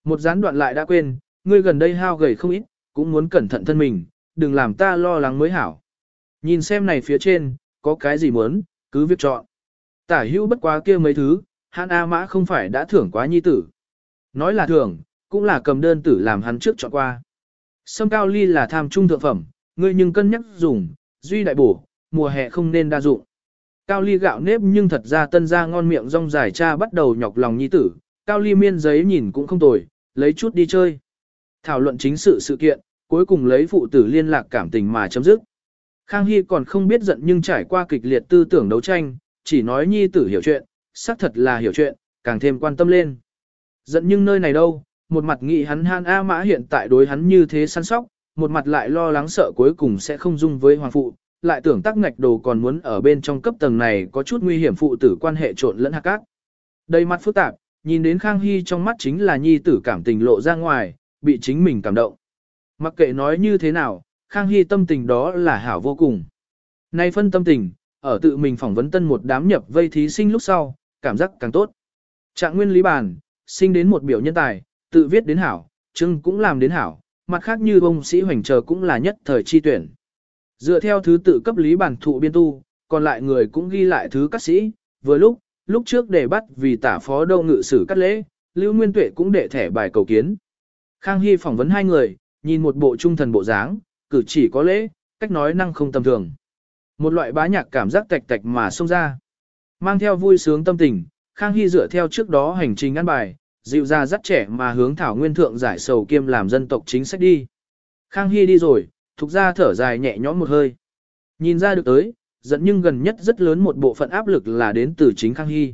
Một gián đoạn lại đã quên, ngươi gần đây hao gầy không ít, cũng muốn cẩn thận thân mình, đừng làm ta lo lắng mới hảo. Nhìn xem này phía trên, có cái gì muốn, cứ việc chọn. Tả hữu bất quá kia mấy thứ, hắn A mã không phải đã thưởng quá nhi tử. Nói là thưởng, cũng là cầm đơn tử làm hắn trước chọn qua. Sâm cao ly là tham trung thượng phẩm, ngươi nhưng cân nhắc dùng, duy đại bổ, mùa hè không nên đa dụng. Cao ly gạo nếp nhưng thật ra tân ra ngon miệng rong dài cha bắt đầu nhọc lòng nhi tử, cao ly miên giấy nhìn cũng không tồi, lấy chút đi chơi. Thảo luận chính sự sự kiện, cuối cùng lấy phụ tử liên lạc cảm tình mà chấm dứt. Khang Hy còn không biết giận nhưng trải qua kịch liệt tư tưởng đấu tranh, chỉ nói nhi tử hiểu chuyện, xác thật là hiểu chuyện, càng thêm quan tâm lên. Giận nhưng nơi này đâu, một mặt nghĩ hắn han A mã hiện tại đối hắn như thế săn sóc, một mặt lại lo lắng sợ cuối cùng sẽ không dung với hoàng phụ, lại tưởng tắc ngạch đồ còn muốn ở bên trong cấp tầng này có chút nguy hiểm phụ tử quan hệ trộn lẫn hạt cát. Đây mắt phức tạp, nhìn đến Khang Hy trong mắt chính là nhi tử cảm tình lộ ra ngoài, bị chính mình cảm động. Mặc kệ nói như thế nào, Khang Hy tâm tình đó là hảo vô cùng. Nay phân tâm tình, ở tự mình phỏng vấn tân một đám nhập vây thí sinh lúc sau, cảm giác càng tốt. Trạng nguyên lý bản, sinh đến một biểu nhân tài, tự viết đến hảo, chưng cũng làm đến hảo, mặt khác như ông sĩ hoành chờ cũng là nhất thời chi tuyển. Dựa theo thứ tự cấp lý bản thụ biên tu, còn lại người cũng ghi lại thứ các sĩ, vừa lúc, lúc trước để bắt vì tả phó đâu ngự sử cắt lễ, Lưu Nguyên Tuệ cũng để thẻ bài cầu kiến. Khang Hy phỏng vấn hai người, nhìn một bộ trung thần bộ dáng, cử chỉ có lễ, cách nói năng không tầm thường. Một loại bá nhạc cảm giác tạch tạch mà xông ra. Mang theo vui sướng tâm tình, Khang Hy dựa theo trước đó hành trình ăn bài, dịu ra dắt trẻ mà hướng Thảo Nguyên Thượng giải sầu kiêm làm dân tộc chính sách đi. Khang Hy đi rồi, thục ra thở dài nhẹ nhõm một hơi. Nhìn ra được tới, giận nhưng gần nhất rất lớn một bộ phận áp lực là đến từ chính Khang Hy.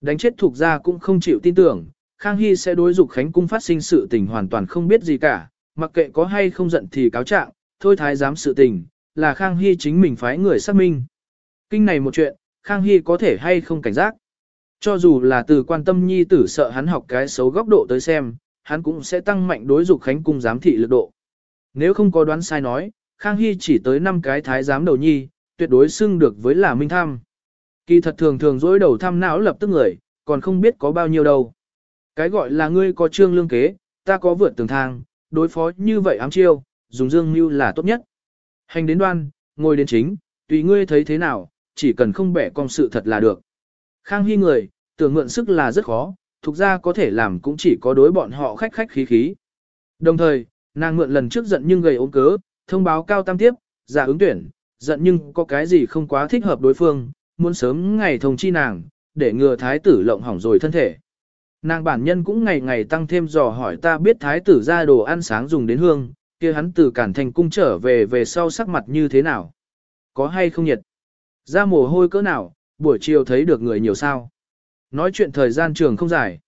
Đánh chết thuộc ra cũng không chịu tin tưởng, Khang Hy sẽ đối dục Khánh Cung phát sinh sự tình hoàn toàn không biết gì cả, mặc kệ có hay không giận thì cáo trạng, thôi thái giám sự tình, là Khang Hy chính mình phái người xác minh. Kinh này một chuyện, Khang Hy có thể hay không cảnh giác. Cho dù là từ quan tâm nhi tử sợ hắn học cái xấu góc độ tới xem, hắn cũng sẽ tăng mạnh đối dục Khánh Cung giám thị lực độ. Nếu không có đoán sai nói, Khang Hy chỉ tới 5 cái thái giám đầu nhi, tuyệt đối xưng được với là minh tham. Kỳ thật thường thường dối đầu thăm não lập tức người, còn không biết có bao nhiêu đâu. Cái gọi là ngươi có trương lương kế, ta có vượt tường thang, đối phó như vậy ám chiêu, dùng dương mưu là tốt nhất. Hành đến đoan, ngồi đến chính, tùy ngươi thấy thế nào, chỉ cần không bẻ con sự thật là được. Khang Hy người, tưởng mượn sức là rất khó, thuộc ra có thể làm cũng chỉ có đối bọn họ khách khách khí khí. Đồng thời, nàng mượn lần trước giận nhưng gầy ốm cớ, thông báo cao tam tiếp, giả ứng tuyển, giận nhưng có cái gì không quá thích hợp đối phương, muốn sớm ngày thông chi nàng, để ngừa thái tử lộng hỏng rồi thân thể. Nàng bản nhân cũng ngày ngày tăng thêm dò hỏi ta biết thái tử ra đồ ăn sáng dùng đến hương, kia hắn từ cản thành cung trở về về sau sắc mặt như thế nào. Có hay không nhiệt? Ra mồ hôi cỡ nào, buổi chiều thấy được người nhiều sao? Nói chuyện thời gian trường không dài.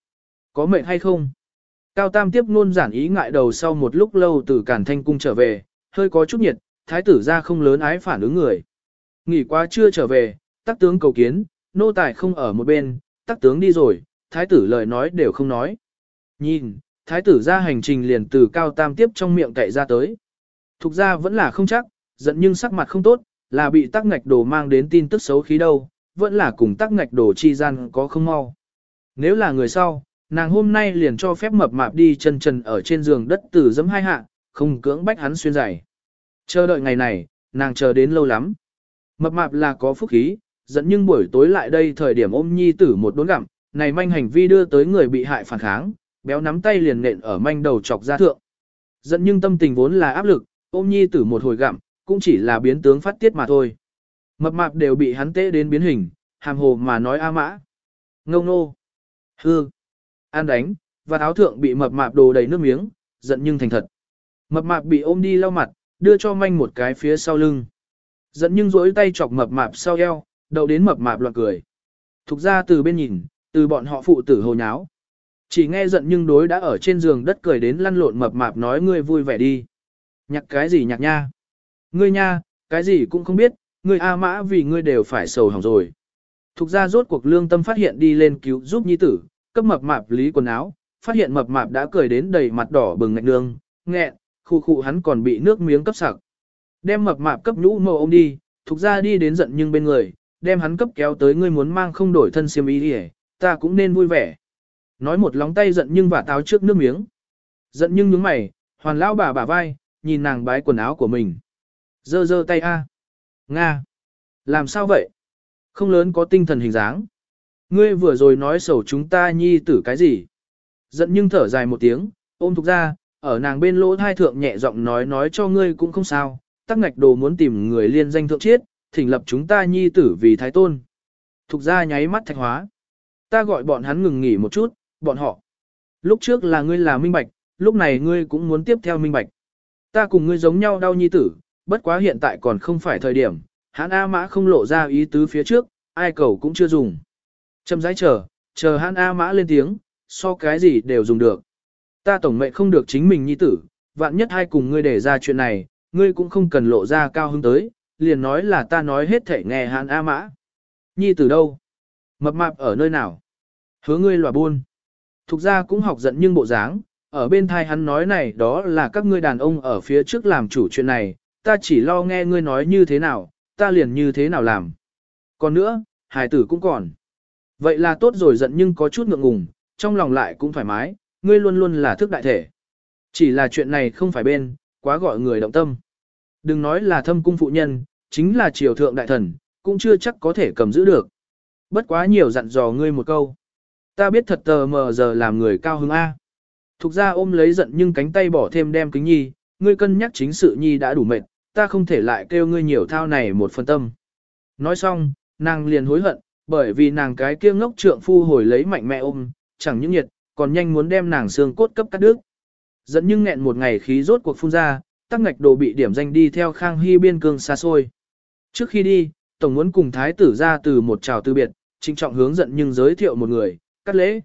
Có mệt hay không? Cao Tam tiếp luôn giản ý ngại đầu sau một lúc lâu từ cản thanh cung trở về, hơi có chút nhiệt, thái tử ra không lớn ái phản ứng người. Nghỉ qua chưa trở về, tắc tướng cầu kiến, nô tài không ở một bên, tắc tướng đi rồi, thái tử lời nói đều không nói. Nhìn, thái tử ra hành trình liền từ cao tam tiếp trong miệng cậy ra tới. Thục ra vẫn là không chắc, giận nhưng sắc mặt không tốt, là bị tắc ngạch đồ mang đến tin tức xấu khí đâu, vẫn là cùng tắc ngạch đồ chi gian có không mau. Nếu là người sau, nàng hôm nay liền cho phép mập mạp đi chân trần ở trên giường đất tử dấm hai hạ, không cưỡng bách hắn xuyên giày. Chờ đợi ngày này, nàng chờ đến lâu lắm. Mập mạp là có phúc khí, dẫn nhưng buổi tối lại đây thời điểm ôm nhi tử một đốn gặm, này manh hành vi đưa tới người bị hại phản kháng, béo nắm tay liền nện ở manh đầu chọc ra thượng. Dẫn nhưng tâm tình vốn là áp lực, ôm nhi tử một hồi gặm, cũng chỉ là biến tướng phát tiết mà thôi. Mập mạp đều bị hắn tế đến biến hình, hàm hồ mà nói a mã. Ngông nô. Hư. An đánh, và áo thượng bị mập mạp đồ đầy nước miếng, giận nhưng thành thật. Mập mạp bị ôm đi lau mặt, đưa cho manh một cái phía sau lưng. Giận nhưng rỗi tay chọc mập mạp sau eo, đầu đến mập mạp loạn cười. Thục ra từ bên nhìn, từ bọn họ phụ tử hồ nháo. Chỉ nghe giận nhưng đối đã ở trên giường đất cười đến lăn lộn mập mạp nói ngươi vui vẻ đi. Nhạc cái gì nhạc nha? Ngươi nha, cái gì cũng không biết, ngươi A mã vì ngươi đều phải sầu hỏng rồi. Thục ra rốt cuộc lương tâm phát hiện đi lên cứu giúp nhi tử, cấp mập mạp lý quần áo, phát hiện mập mạp đã cười đến đầy mặt đỏ bừng ngạch nương, nghẹn, khu khu hắn còn bị nước miếng cấp sặc. Đem mập mạp cấp nhũ mồ ôm đi, thục ra đi đến giận nhưng bên người, đem hắn cấp kéo tới ngươi muốn mang không đổi thân xiêm y đi ta cũng nên vui vẻ. Nói một lóng tay giận nhưng vả táo trước nước miếng. Giận nhưng nhướng mày, hoàn lão bà bà vai, nhìn nàng bái quần áo của mình. Dơ dơ tay a. Nga. Làm sao vậy? Không lớn có tinh thần hình dáng. Ngươi vừa rồi nói sầu chúng ta nhi tử cái gì? Giận nhưng thở dài một tiếng, ôm thục ra, ở nàng bên lỗ thai thượng nhẹ giọng nói nói cho ngươi cũng không sao, tắc ngạch đồ muốn tìm người liên danh thượng chiết, thỉnh lập chúng ta nhi tử vì thái tôn. Thục ra nháy mắt thạch hóa. Ta gọi bọn hắn ngừng nghỉ một chút, bọn họ. Lúc trước là ngươi là minh bạch, lúc này ngươi cũng muốn tiếp theo minh bạch. Ta cùng ngươi giống nhau đau nhi tử, bất quá hiện tại còn không phải thời điểm, hắn A mã không lộ ra ý tứ phía trước, ai cầu cũng chưa dùng. Châm rãi chờ, chờ hắn A mã lên tiếng, so cái gì đều dùng được. Ta tổng mệnh không được chính mình nhi tử, vạn nhất hai cùng ngươi để ra chuyện này, ngươi cũng không cần lộ ra cao hứng tới, liền nói là ta nói hết thể nghe hắn A mã. Nhi tử đâu? Mập mạp ở nơi nào? Hứa ngươi lòa buôn. Thục ra cũng học giận nhưng bộ dáng, ở bên thai hắn nói này đó là các ngươi đàn ông ở phía trước làm chủ chuyện này, ta chỉ lo nghe ngươi nói như thế nào, ta liền như thế nào làm. Còn nữa, hài tử cũng còn. Vậy là tốt rồi giận nhưng có chút ngượng ngùng, trong lòng lại cũng thoải mái, ngươi luôn luôn là thức đại thể. Chỉ là chuyện này không phải bên, quá gọi người động tâm. Đừng nói là thâm cung phụ nhân, chính là triều thượng đại thần, cũng chưa chắc có thể cầm giữ được. Bất quá nhiều dặn dò ngươi một câu. Ta biết thật tờ mờ giờ làm người cao hứng A. Thục ra ôm lấy giận nhưng cánh tay bỏ thêm đem kính nhi, ngươi cân nhắc chính sự nhi đã đủ mệt, ta không thể lại kêu ngươi nhiều thao này một phần tâm. Nói xong, nàng liền hối hận, bởi vì nàng cái kia ngốc trượng phu hồi lấy mạnh mẽ ôm, chẳng những nhiệt, còn nhanh muốn đem nàng xương cốt cấp cắt đứt. Dẫn nhưng nghẹn một ngày khí rốt cuộc phun ra, tắc ngạch đồ bị điểm danh đi theo Khang Hy biên cương xa xôi. Trước khi đi, Tổng muốn cùng thái tử ra từ một trào từ biệt, trinh trọng hướng giận nhưng giới thiệu một người, cắt lễ.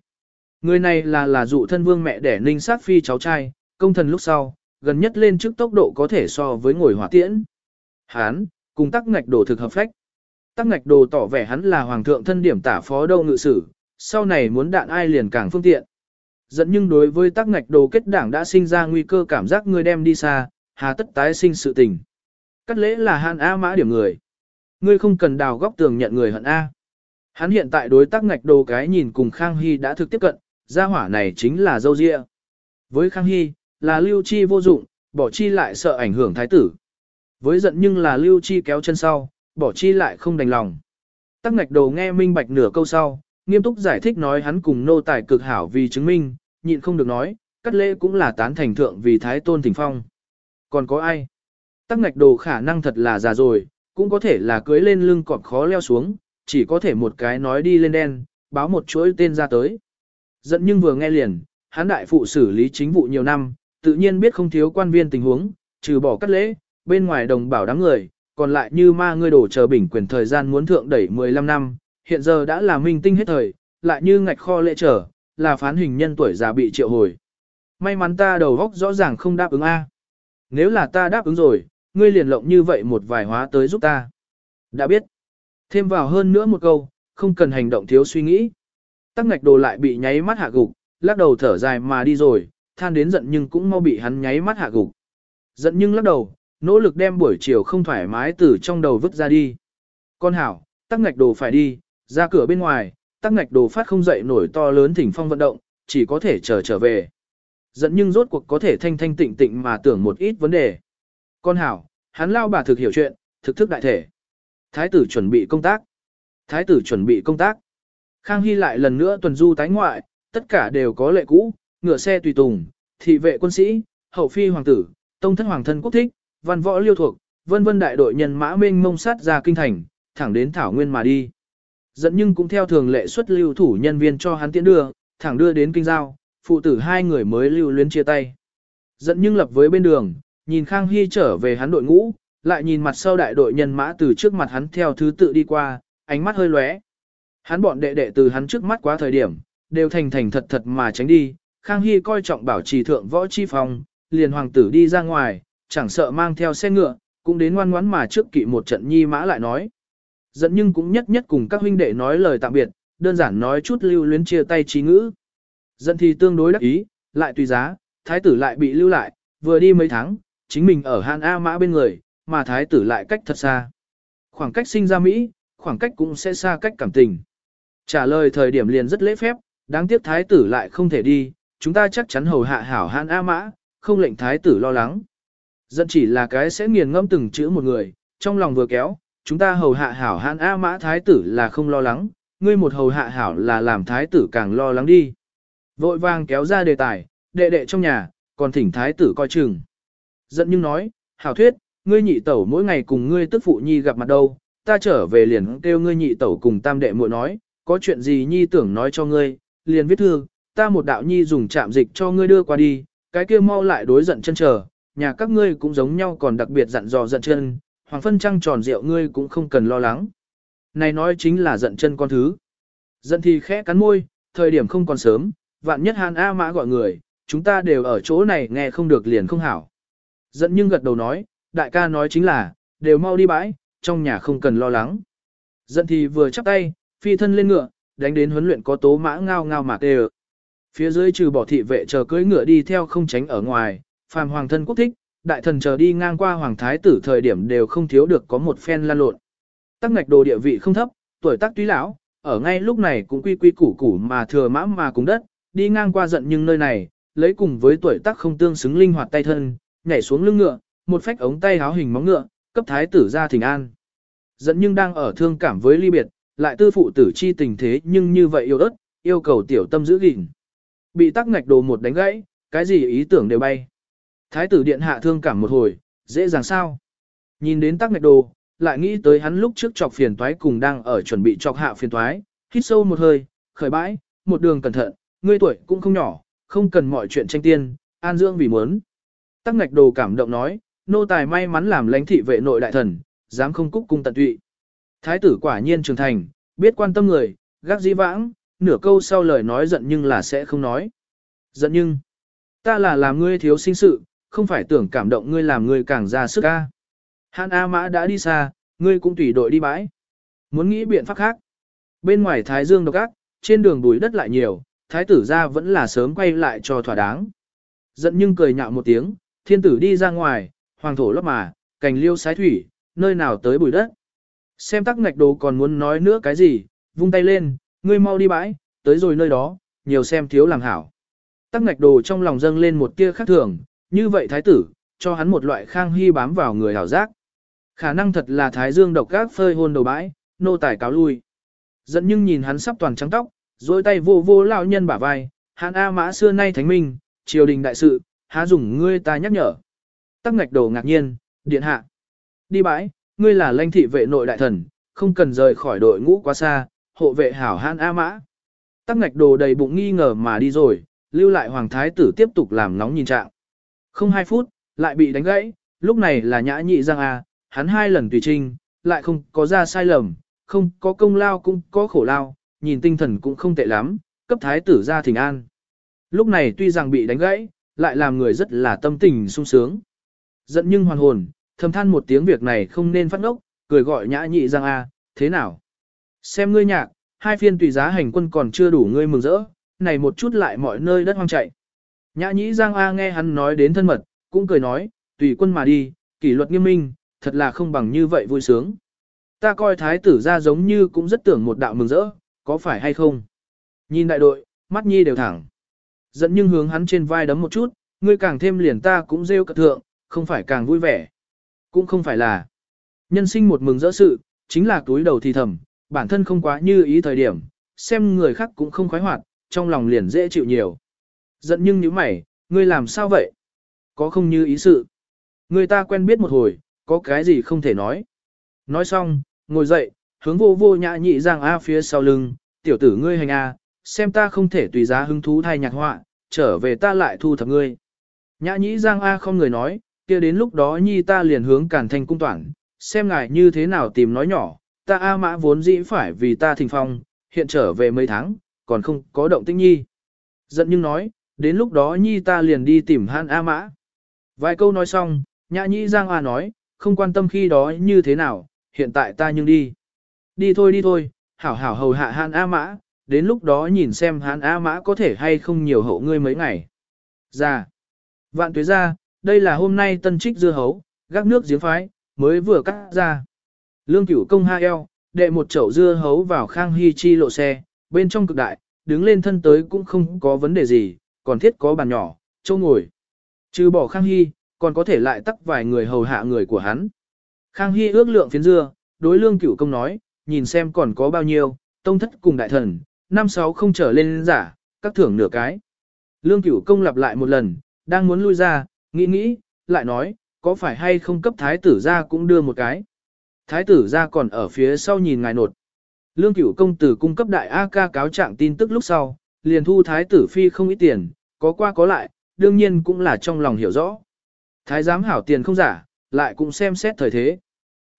Người này là là dụ thân vương mẹ đẻ ninh sát phi cháu trai, công thần lúc sau, gần nhất lên trước tốc độ có thể so với ngồi hỏa tiễn. Hán, cùng tắc ngạch đồ thực hợp phách. Tắc ngạch đồ tỏ vẻ hắn là hoàng thượng thân điểm tả phó đâu ngự sử, sau này muốn đạn ai liền càng phương tiện. Dẫn nhưng đối với tắc ngạch đồ kết đảng đã sinh ra nguy cơ cảm giác người đem đi xa, hà tất tái sinh sự tình. Cắt lễ là hàn A mã điểm người. Ngươi không cần đào góc tường nhận người hận A. Hắn hiện tại đối tác ngạch đồ cái nhìn cùng Khang Hy đã thực tiếp cận, gia hỏa này chính là dâu dịa. Với Khang Hy, là lưu chi vô dụng, bỏ chi lại sợ ảnh hưởng thái tử. Với giận nhưng là lưu chi kéo chân sau, bỏ chi lại không đành lòng. Tắc ngạch đồ nghe minh bạch nửa câu sau, nghiêm túc giải thích nói hắn cùng nô tài cực hảo vì chứng minh, nhịn không được nói, cắt lễ cũng là tán thành thượng vì thái tôn thỉnh phong. Còn có ai? Tắc ngạch đồ khả năng thật là già rồi, cũng có thể là cưới lên lưng cọp khó leo xuống, chỉ có thể một cái nói đi lên đen, báo một chuỗi tên ra tới. Giận nhưng vừa nghe liền, hắn đại phụ xử lý chính vụ nhiều năm, tự nhiên biết không thiếu quan viên tình huống, trừ bỏ cắt lễ, bên ngoài đồng bảo đám người, còn lại như ma ngươi đổ chờ bình quyền thời gian muốn thượng đẩy 15 năm, hiện giờ đã là minh tinh hết thời, lại như ngạch kho lễ trở, là phán hình nhân tuổi già bị triệu hồi. May mắn ta đầu góc rõ ràng không đáp ứng A. Nếu là ta đáp ứng rồi, ngươi liền lộng như vậy một vài hóa tới giúp ta. Đã biết. Thêm vào hơn nữa một câu, không cần hành động thiếu suy nghĩ. Tắc ngạch đồ lại bị nháy mắt hạ gục, lắc đầu thở dài mà đi rồi, than đến giận nhưng cũng mau bị hắn nháy mắt hạ gục. Giận nhưng lắc đầu, nỗ lực đem buổi chiều không thoải mái từ trong đầu vứt ra đi. Con hảo, tắc ngạch đồ phải đi, ra cửa bên ngoài, tắc ngạch đồ phát không dậy nổi to lớn thỉnh phong vận động, chỉ có thể chờ trở về. Giận nhưng rốt cuộc có thể thanh thanh tịnh tịnh mà tưởng một ít vấn đề. Con hảo, hắn lao bà thực hiểu chuyện, thực thức đại thể. Thái tử chuẩn bị công tác. Thái tử chuẩn bị công tác. Khang Hy lại lần nữa tuần du tái ngoại, tất cả đều có lệ cũ, ngựa xe tùy tùng, thị vệ quân sĩ, hậu phi hoàng tử, tông thất hoàng thân quốc thích, văn võ liêu thuộc, vân vân đại đội nhân mã mênh mông sát ra kinh thành, thẳng đến Thảo Nguyên mà đi. Dẫn nhưng cũng theo thường lệ xuất lưu thủ nhân viên cho hắn tiễn đưa, thẳng đưa đến kinh giao, phụ tử hai người mới lưu luyến chia tay. Dẫn nhưng lập với bên đường, nhìn Khang Hy trở về hắn đội ngũ, lại nhìn mặt sau đại đội nhân mã từ trước mặt hắn theo thứ tự đi qua, ánh mắt hơi lóe. Hắn bọn đệ đệ từ hắn trước mắt quá thời điểm, đều thành thành thật thật mà tránh đi, Khang Hy coi trọng bảo trì thượng võ chi phòng, liền hoàng tử đi ra ngoài, chẳng sợ mang theo xe ngựa, cũng đến ngoan ngoãn mà trước kỵ một trận nhi mã lại nói. Dẫn nhưng cũng nhất nhất cùng các huynh đệ nói lời tạm biệt, đơn giản nói chút lưu luyến chia tay trí ngữ. Dẫn thì tương đối đắc ý, lại tùy giá, thái tử lại bị lưu lại, vừa đi mấy tháng, chính mình ở Hàn A mã bên người, mà thái tử lại cách thật xa. Khoảng cách sinh ra Mỹ, khoảng cách cũng sẽ xa cách cảm tình. Trả lời thời điểm liền rất lễ phép, đáng tiếc thái tử lại không thể đi, chúng ta chắc chắn hầu hạ hảo Hàn A mã, không lệnh thái tử lo lắng. Dẫn chỉ là cái sẽ nghiền ngẫm từng chữ một người, trong lòng vừa kéo, chúng ta hầu hạ hảo Hàn A mã thái tử là không lo lắng, ngươi một hầu hạ hảo là làm thái tử càng lo lắng đi. Vội vàng kéo ra đề tài, đệ đệ trong nhà, còn thỉnh thái tử coi chừng. Dẫn nhưng nói, hảo thuyết, ngươi nhị tẩu mỗi ngày cùng ngươi tức phụ nhi gặp mặt đâu, ta trở về liền kêu ngươi nhị tẩu cùng tam đệ muội nói, có chuyện gì nhi tưởng nói cho ngươi, liền viết thư, ta một đạo nhi dùng chạm dịch cho ngươi đưa qua đi, cái kia mau lại đối giận chân chờ, nhà các ngươi cũng giống nhau còn đặc biệt dặn dò giận chân, hoàng phân trăng tròn rượu ngươi cũng không cần lo lắng. Này nói chính là giận chân con thứ. Giận thì khẽ cắn môi, thời điểm không còn sớm, vạn nhất hàn A mã gọi người, chúng ta đều ở chỗ này nghe không được liền không hảo. Giận nhưng gật đầu nói, đại ca nói chính là, đều mau đi bãi, trong nhà không cần lo lắng. Giận thì vừa chắp tay, phi thân lên ngựa, đánh đến huấn luyện có tố mã ngao ngao mà tê Phía dưới trừ bỏ thị vệ chờ cưỡi ngựa đi theo không tránh ở ngoài, phàm hoàng thân quốc thích, đại thần chờ đi ngang qua hoàng thái tử thời điểm đều không thiếu được có một phen lan lộn. Tắc ngạch đồ địa vị không thấp, tuổi tác túy lão, ở ngay lúc này cũng quy quy củ củ mà thừa mã mà cùng đất, đi ngang qua giận nhưng nơi này, lấy cùng với tuổi tác không tương xứng linh hoạt tay thân, nhảy xuống lưng ngựa, một phách ống tay háo hình móng ngựa, cấp thái tử ra thỉnh an. Giận nhưng đang ở thương cảm với ly biệt, lại tư phụ tử chi tình thế nhưng như vậy yêu ớt, yêu cầu tiểu tâm giữ gìn. Bị tắc ngạch đồ một đánh gãy, cái gì ý tưởng đều bay. Thái tử điện hạ thương cảm một hồi, dễ dàng sao. Nhìn đến tắc ngạch đồ, lại nghĩ tới hắn lúc trước chọc phiền toái cùng đang ở chuẩn bị chọc hạ phiền toái, hít sâu một hơi, khởi bãi, một đường cẩn thận, ngươi tuổi cũng không nhỏ, không cần mọi chuyện tranh tiên, an dưỡng vì muốn. Tắc ngạch đồ cảm động nói, nô tài may mắn làm lãnh thị vệ nội đại thần, dám không cúc cung tận tụy. Thái tử quả nhiên trưởng thành, biết quan tâm người, gác dĩ vãng, nửa câu sau lời nói giận nhưng là sẽ không nói. Giận nhưng, ta là làm ngươi thiếu sinh sự, không phải tưởng cảm động ngươi làm ngươi càng ra sức ca. Hàn A Mã đã đi xa, ngươi cũng tùy đội đi bãi. Muốn nghĩ biện pháp khác. Bên ngoài Thái Dương độc ác, trên đường bùi đất lại nhiều, Thái tử ra vẫn là sớm quay lại cho thỏa đáng. Giận nhưng cười nhạo một tiếng, thiên tử đi ra ngoài, hoàng thổ lấp mà, cành liêu sái thủy, nơi nào tới bùi đất. Xem tắc ngạch đồ còn muốn nói nữa cái gì, vung tay lên, ngươi mau đi bãi, tới rồi nơi đó, nhiều xem thiếu làm hảo. Tắc ngạch đồ trong lòng dâng lên một tia khác thường, như vậy thái tử, cho hắn một loại khang hy bám vào người hảo giác. Khả năng thật là thái dương độc gác phơi hôn đầu bãi, nô tài cáo lui. Dẫn nhưng nhìn hắn sắp toàn trắng tóc, dối tay vô vô lão nhân bả vai, hắn A mã xưa nay thánh minh, triều đình đại sự, há dùng ngươi ta nhắc nhở. Tắc ngạch đồ ngạc nhiên, điện hạ. Đi bãi, ngươi là lãnh thị vệ nội đại thần, không cần rời khỏi đội ngũ quá xa, hộ vệ hảo hãn A mã. Tắc ngạch đồ đầy bụng nghi ngờ mà đi rồi, lưu lại hoàng thái tử tiếp tục làm nóng nhìn trạng. Không hai phút, lại bị đánh gãy, lúc này là nhã nhị giang A, hắn hai lần tùy trinh, lại không có ra sai lầm, không có công lao cũng có khổ lao, nhìn tinh thần cũng không tệ lắm, cấp thái tử ra thỉnh an. Lúc này tuy rằng bị đánh gãy, lại làm người rất là tâm tình sung sướng. Giận nhưng hoàn hồn, thầm than một tiếng việc này không nên phát ngốc, cười gọi nhã nhị giang A, thế nào? Xem ngươi nhạc, hai phiên tùy giá hành quân còn chưa đủ ngươi mừng rỡ, này một chút lại mọi nơi đất hoang chạy. Nhã nhĩ giang A nghe hắn nói đến thân mật, cũng cười nói, tùy quân mà đi, kỷ luật nghiêm minh, thật là không bằng như vậy vui sướng. Ta coi thái tử ra giống như cũng rất tưởng một đạo mừng rỡ, có phải hay không? Nhìn đại đội, mắt nhi đều thẳng. Dẫn nhưng hướng hắn trên vai đấm một chút, ngươi càng thêm liền ta cũng rêu cật thượng, không phải càng vui vẻ. Cũng không phải là. Nhân sinh một mừng rỡ sự, chính là túi đầu thì thầm, bản thân không quá như ý thời điểm, xem người khác cũng không khoái hoạt, trong lòng liền dễ chịu nhiều. Giận nhưng như mày, ngươi làm sao vậy? Có không như ý sự? Người ta quen biết một hồi, có cái gì không thể nói. Nói xong, ngồi dậy, hướng vô vô nhã nhị giang A phía sau lưng, tiểu tử ngươi hành A, xem ta không thể tùy giá hứng thú thay nhạc họa, trở về ta lại thu thập ngươi. Nhã nhị giang A không người nói, kia đến lúc đó nhi ta liền hướng cản thành cung toản, xem ngài như thế nào tìm nói nhỏ, ta A mã vốn dĩ phải vì ta thình phong, hiện trở về mấy tháng, còn không có động tĩnh nhi. Giận nhưng nói, đến lúc đó nhi ta liền đi tìm han A mã. Vài câu nói xong, nhã nhĩ Giang A nói, không quan tâm khi đó như thế nào, hiện tại ta nhưng đi. Đi thôi đi thôi, hảo hảo hầu hạ han A mã, đến lúc đó nhìn xem han A mã có thể hay không nhiều hậu ngươi mấy ngày. Ra. Vạn tuế ra, đây là hôm nay tân trích dưa hấu, gác nước giếng phái, mới vừa cắt ra. Lương cửu công ha eo, đệ một chậu dưa hấu vào khang hy chi lộ xe, bên trong cực đại, đứng lên thân tới cũng không có vấn đề gì, còn thiết có bàn nhỏ, châu ngồi. Trừ bỏ khang hy, còn có thể lại tắc vài người hầu hạ người của hắn. Khang hy ước lượng phiến dưa, đối lương cửu công nói, nhìn xem còn có bao nhiêu, tông thất cùng đại thần, năm sáu không trở lên giả, các thưởng nửa cái. Lương cửu công lặp lại một lần, đang muốn lui ra, nghĩ nghĩ, lại nói, có phải hay không cấp thái tử ra cũng đưa một cái. Thái tử ra còn ở phía sau nhìn ngài nột. Lương cửu công tử cung cấp đại A ca cáo trạng tin tức lúc sau, liền thu thái tử phi không ít tiền, có qua có lại, đương nhiên cũng là trong lòng hiểu rõ. Thái giám hảo tiền không giả, lại cũng xem xét thời thế.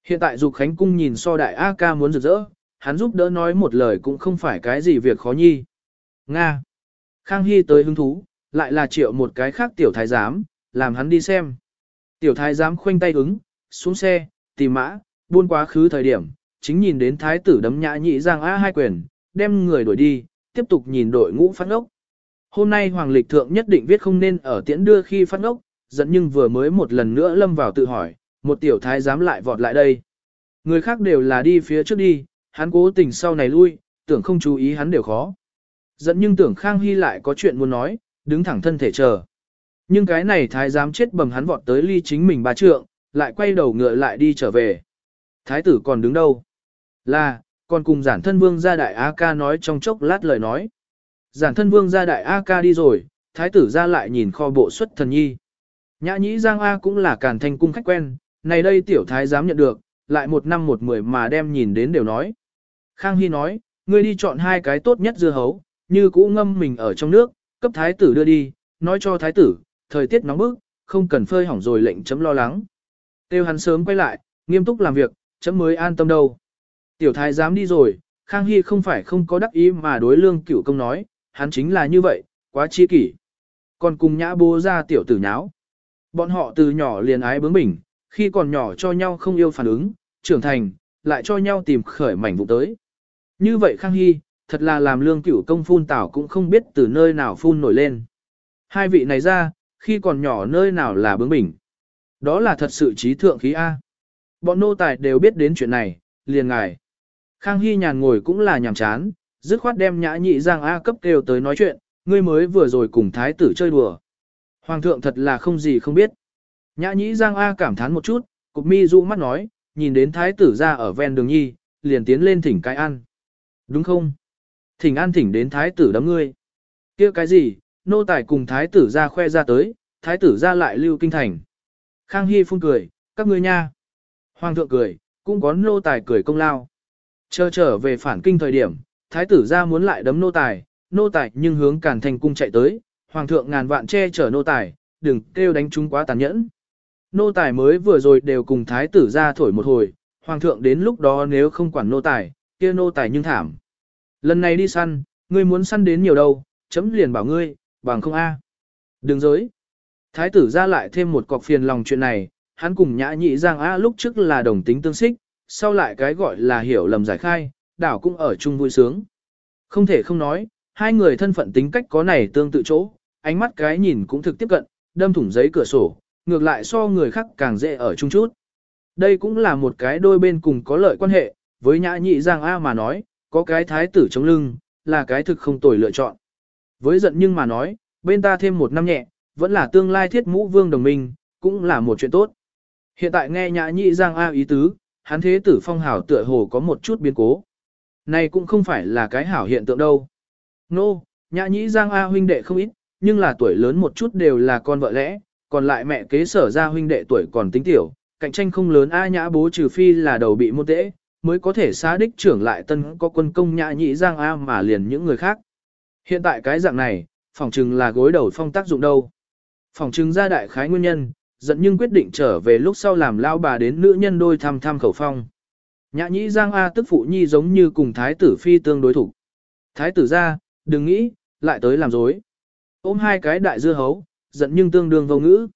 Hiện tại dục khánh cung nhìn so đại A ca muốn rực rỡ, hắn giúp đỡ nói một lời cũng không phải cái gì việc khó nhi. Nga. Khang Hy tới hứng thú, lại là triệu một cái khác tiểu thái giám, làm hắn đi xem. Tiểu thái giám khoanh tay ứng, xuống xe, tìm mã, buôn quá khứ thời điểm, chính nhìn đến thái tử đấm nhã nhị giang a hai quyền, đem người đuổi đi, tiếp tục nhìn đội ngũ phát ngốc. Hôm nay hoàng lịch thượng nhất định viết không nên ở tiễn đưa khi phát ngốc, giận nhưng vừa mới một lần nữa lâm vào tự hỏi, một tiểu thái dám lại vọt lại đây. Người khác đều là đi phía trước đi, hắn cố tình sau này lui, tưởng không chú ý hắn đều khó. Giận nhưng tưởng Khang Hy lại có chuyện muốn nói, đứng thẳng thân thể chờ. Nhưng cái này thái giám chết bầm hắn vọt tới ly chính mình ba trượng, lại quay đầu ngựa lại đi trở về. Thái tử còn đứng đâu? Là, còn cùng giản thân vương gia đại A ca nói trong chốc lát lời nói. Giản thân vương gia đại A ca đi rồi, thái tử ra lại nhìn kho bộ xuất thần nhi. Nhã nhĩ Giang A cũng là càn thanh cung khách quen, này đây tiểu thái dám nhận được, lại một năm một mười mà đem nhìn đến đều nói. Khang Hy nói, ngươi đi chọn hai cái tốt nhất dưa hấu, như cũ ngâm mình ở trong nước, cấp thái tử đưa đi, nói cho thái tử, thời tiết nóng bức, không cần phơi hỏng rồi lệnh chấm lo lắng. Tiêu hắn sớm quay lại, nghiêm túc làm việc, chấm mới an tâm đâu. Tiểu thái dám đi rồi, Khang Hy không phải không có đắc ý mà đối lương cửu công nói, hắn chính là như vậy, quá chi kỷ. Còn cùng nhã bố ra tiểu tử nháo. Bọn họ từ nhỏ liền ái bướng bỉnh, khi còn nhỏ cho nhau không yêu phản ứng, trưởng thành, lại cho nhau tìm khởi mảnh vụ tới. Như vậy Khang Hy, thật là làm lương cửu công phun tảo cũng không biết từ nơi nào phun nổi lên. Hai vị này ra, khi còn nhỏ nơi nào là bướng bỉnh. Đó là thật sự trí thượng khí A. Bọn nô tài đều biết đến chuyện này, liền ngài. Khang Hy nhàn ngồi cũng là nhàm chán, dứt khoát đem nhã nhị giang A cấp kêu tới nói chuyện, ngươi mới vừa rồi cùng thái tử chơi đùa. Hoàng thượng thật là không gì không biết. Nhã nhị giang A cảm thán một chút, cục mi dụ mắt nói, nhìn đến thái tử ra ở ven đường nhi, liền tiến lên thỉnh cái ăn. Đúng không? Thỉnh an thỉnh đến thái tử đấm ngươi. kia cái gì, nô tài cùng thái tử ra khoe ra tới, thái tử ra lại lưu kinh thành. Khang Hy phun cười, các ngươi nha. Hoàng thượng cười, cũng có nô tài cười công lao. Chờ trở về phản kinh thời điểm, thái tử ra muốn lại đấm nô tài, nô tài nhưng hướng cản thành cung chạy tới, hoàng thượng ngàn vạn che chở nô tài, đừng kêu đánh chúng quá tàn nhẫn. Nô tài mới vừa rồi đều cùng thái tử ra thổi một hồi, hoàng thượng đến lúc đó nếu không quản nô tài, kia nô tài nhưng thảm. Lần này đi săn, ngươi muốn săn đến nhiều đâu, chấm liền bảo ngươi, bằng không a. Đừng dối. Thái tử ra lại thêm một cọc phiền lòng chuyện này, hắn cùng nhã nhị giang a lúc trước là đồng tính tương xích, sau lại cái gọi là hiểu lầm giải khai, đảo cũng ở chung vui sướng. Không thể không nói, hai người thân phận tính cách có này tương tự chỗ, ánh mắt cái nhìn cũng thực tiếp cận, đâm thủng giấy cửa sổ, ngược lại so người khác càng dễ ở chung chút. Đây cũng là một cái đôi bên cùng có lợi quan hệ, với nhã nhị giang A mà nói, có cái thái tử chống lưng, là cái thực không tồi lựa chọn. Với giận nhưng mà nói, bên ta thêm một năm nhẹ, vẫn là tương lai thiết mũ vương đồng minh, cũng là một chuyện tốt. Hiện tại nghe nhã nhị giang A ý tứ, hắn thế tử phong hảo tựa hồ có một chút biến cố. Này cũng không phải là cái hảo hiện tượng đâu. Nô, no, nhã nhị giang A huynh đệ không ít, nhưng là tuổi lớn một chút đều là con vợ lẽ, còn lại mẹ kế sở ra huynh đệ tuổi còn tính tiểu, cạnh tranh không lớn A nhã bố trừ phi là đầu bị môn tễ, mới có thể xá đích trưởng lại tân có quân công nhã nhị giang A mà liền những người khác. Hiện tại cái dạng này, phòng trừng là gối đầu phong tác dụng đâu. Phòng trừng ra đại khái nguyên nhân, giận nhưng quyết định trở về lúc sau làm lao bà đến nữ nhân đôi thăm thăm khẩu phong. Nhã nhĩ giang A tức phụ nhi giống như cùng thái tử phi tương đối thủ. Thái tử ra, đừng nghĩ, lại tới làm dối. Ôm hai cái đại dưa hấu, giận nhưng tương đương vô ngữ.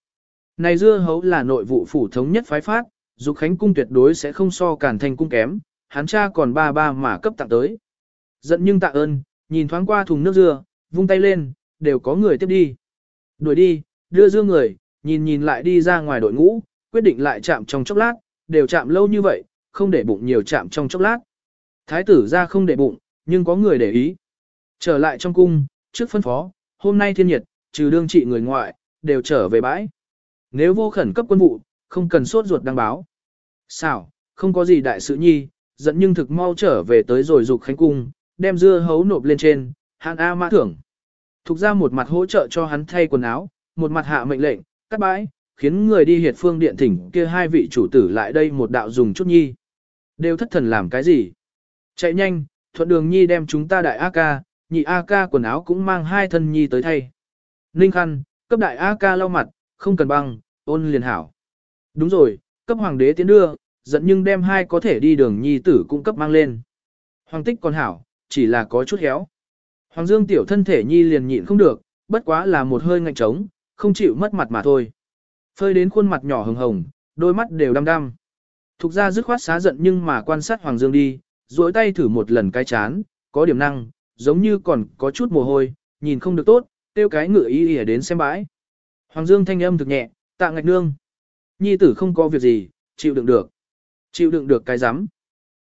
Này dưa hấu là nội vụ phủ thống nhất phái phát, dục khánh cung tuyệt đối sẽ không so cản thành cung kém, hắn cha còn ba ba mà cấp tặng tới. Giận nhưng tạ ơn, nhìn thoáng qua thùng nước dưa, vung tay lên, đều có người tiếp đi. Đuổi đi, đưa dưa người, nhìn nhìn lại đi ra ngoài đội ngũ, quyết định lại chạm trong chốc lát, đều chạm lâu như vậy, không để bụng nhiều chạm trong chốc lát. Thái tử ra không để bụng, nhưng có người để ý. Trở lại trong cung, trước phân phó, hôm nay thiên nhiệt, trừ đương trị người ngoại, đều trở về bãi. Nếu vô khẩn cấp quân vụ, không cần sốt ruột đăng báo. Sao, không có gì đại sự nhi, dẫn nhưng thực mau trở về tới rồi dục khánh cung, đem dưa hấu nộp lên trên, Hạng A mã thưởng. Thục ra một mặt hỗ trợ cho hắn thay quần áo, một mặt hạ mệnh lệnh, cắt bãi, khiến người đi hiệt phương điện thỉnh kia hai vị chủ tử lại đây một đạo dùng chút nhi. Đều thất thần làm cái gì? Chạy nhanh, thuận đường nhi đem chúng ta đại A ca, nhị A ca quần áo cũng mang hai thân nhi tới thay. Ninh khăn, cấp đại A ca lau mặt, không cần băng, ôn liền hảo. Đúng rồi, cấp hoàng đế tiến đưa, Dẫn nhưng đem hai có thể đi đường nhi tử cũng cấp mang lên. Hoàng tích còn hảo, chỉ là có chút héo. Hoàng dương tiểu thân thể nhi liền nhịn không được, bất quá là một hơi ngạnh trống, không chịu mất mặt mà thôi. Phơi đến khuôn mặt nhỏ hồng hồng, đôi mắt đều đăm đăm. Thục ra dứt khoát xá giận nhưng mà quan sát Hoàng Dương đi, duỗi tay thử một lần cái chán, có điểm năng, giống như còn có chút mồ hôi, nhìn không được tốt, tiêu cái ngựa ý ỉa đến xem bãi. Hoàng Dương thanh âm thực nhẹ, tạ ngạch nương. Nhi tử không có việc gì, chịu đựng được. Chịu đựng được cái rắm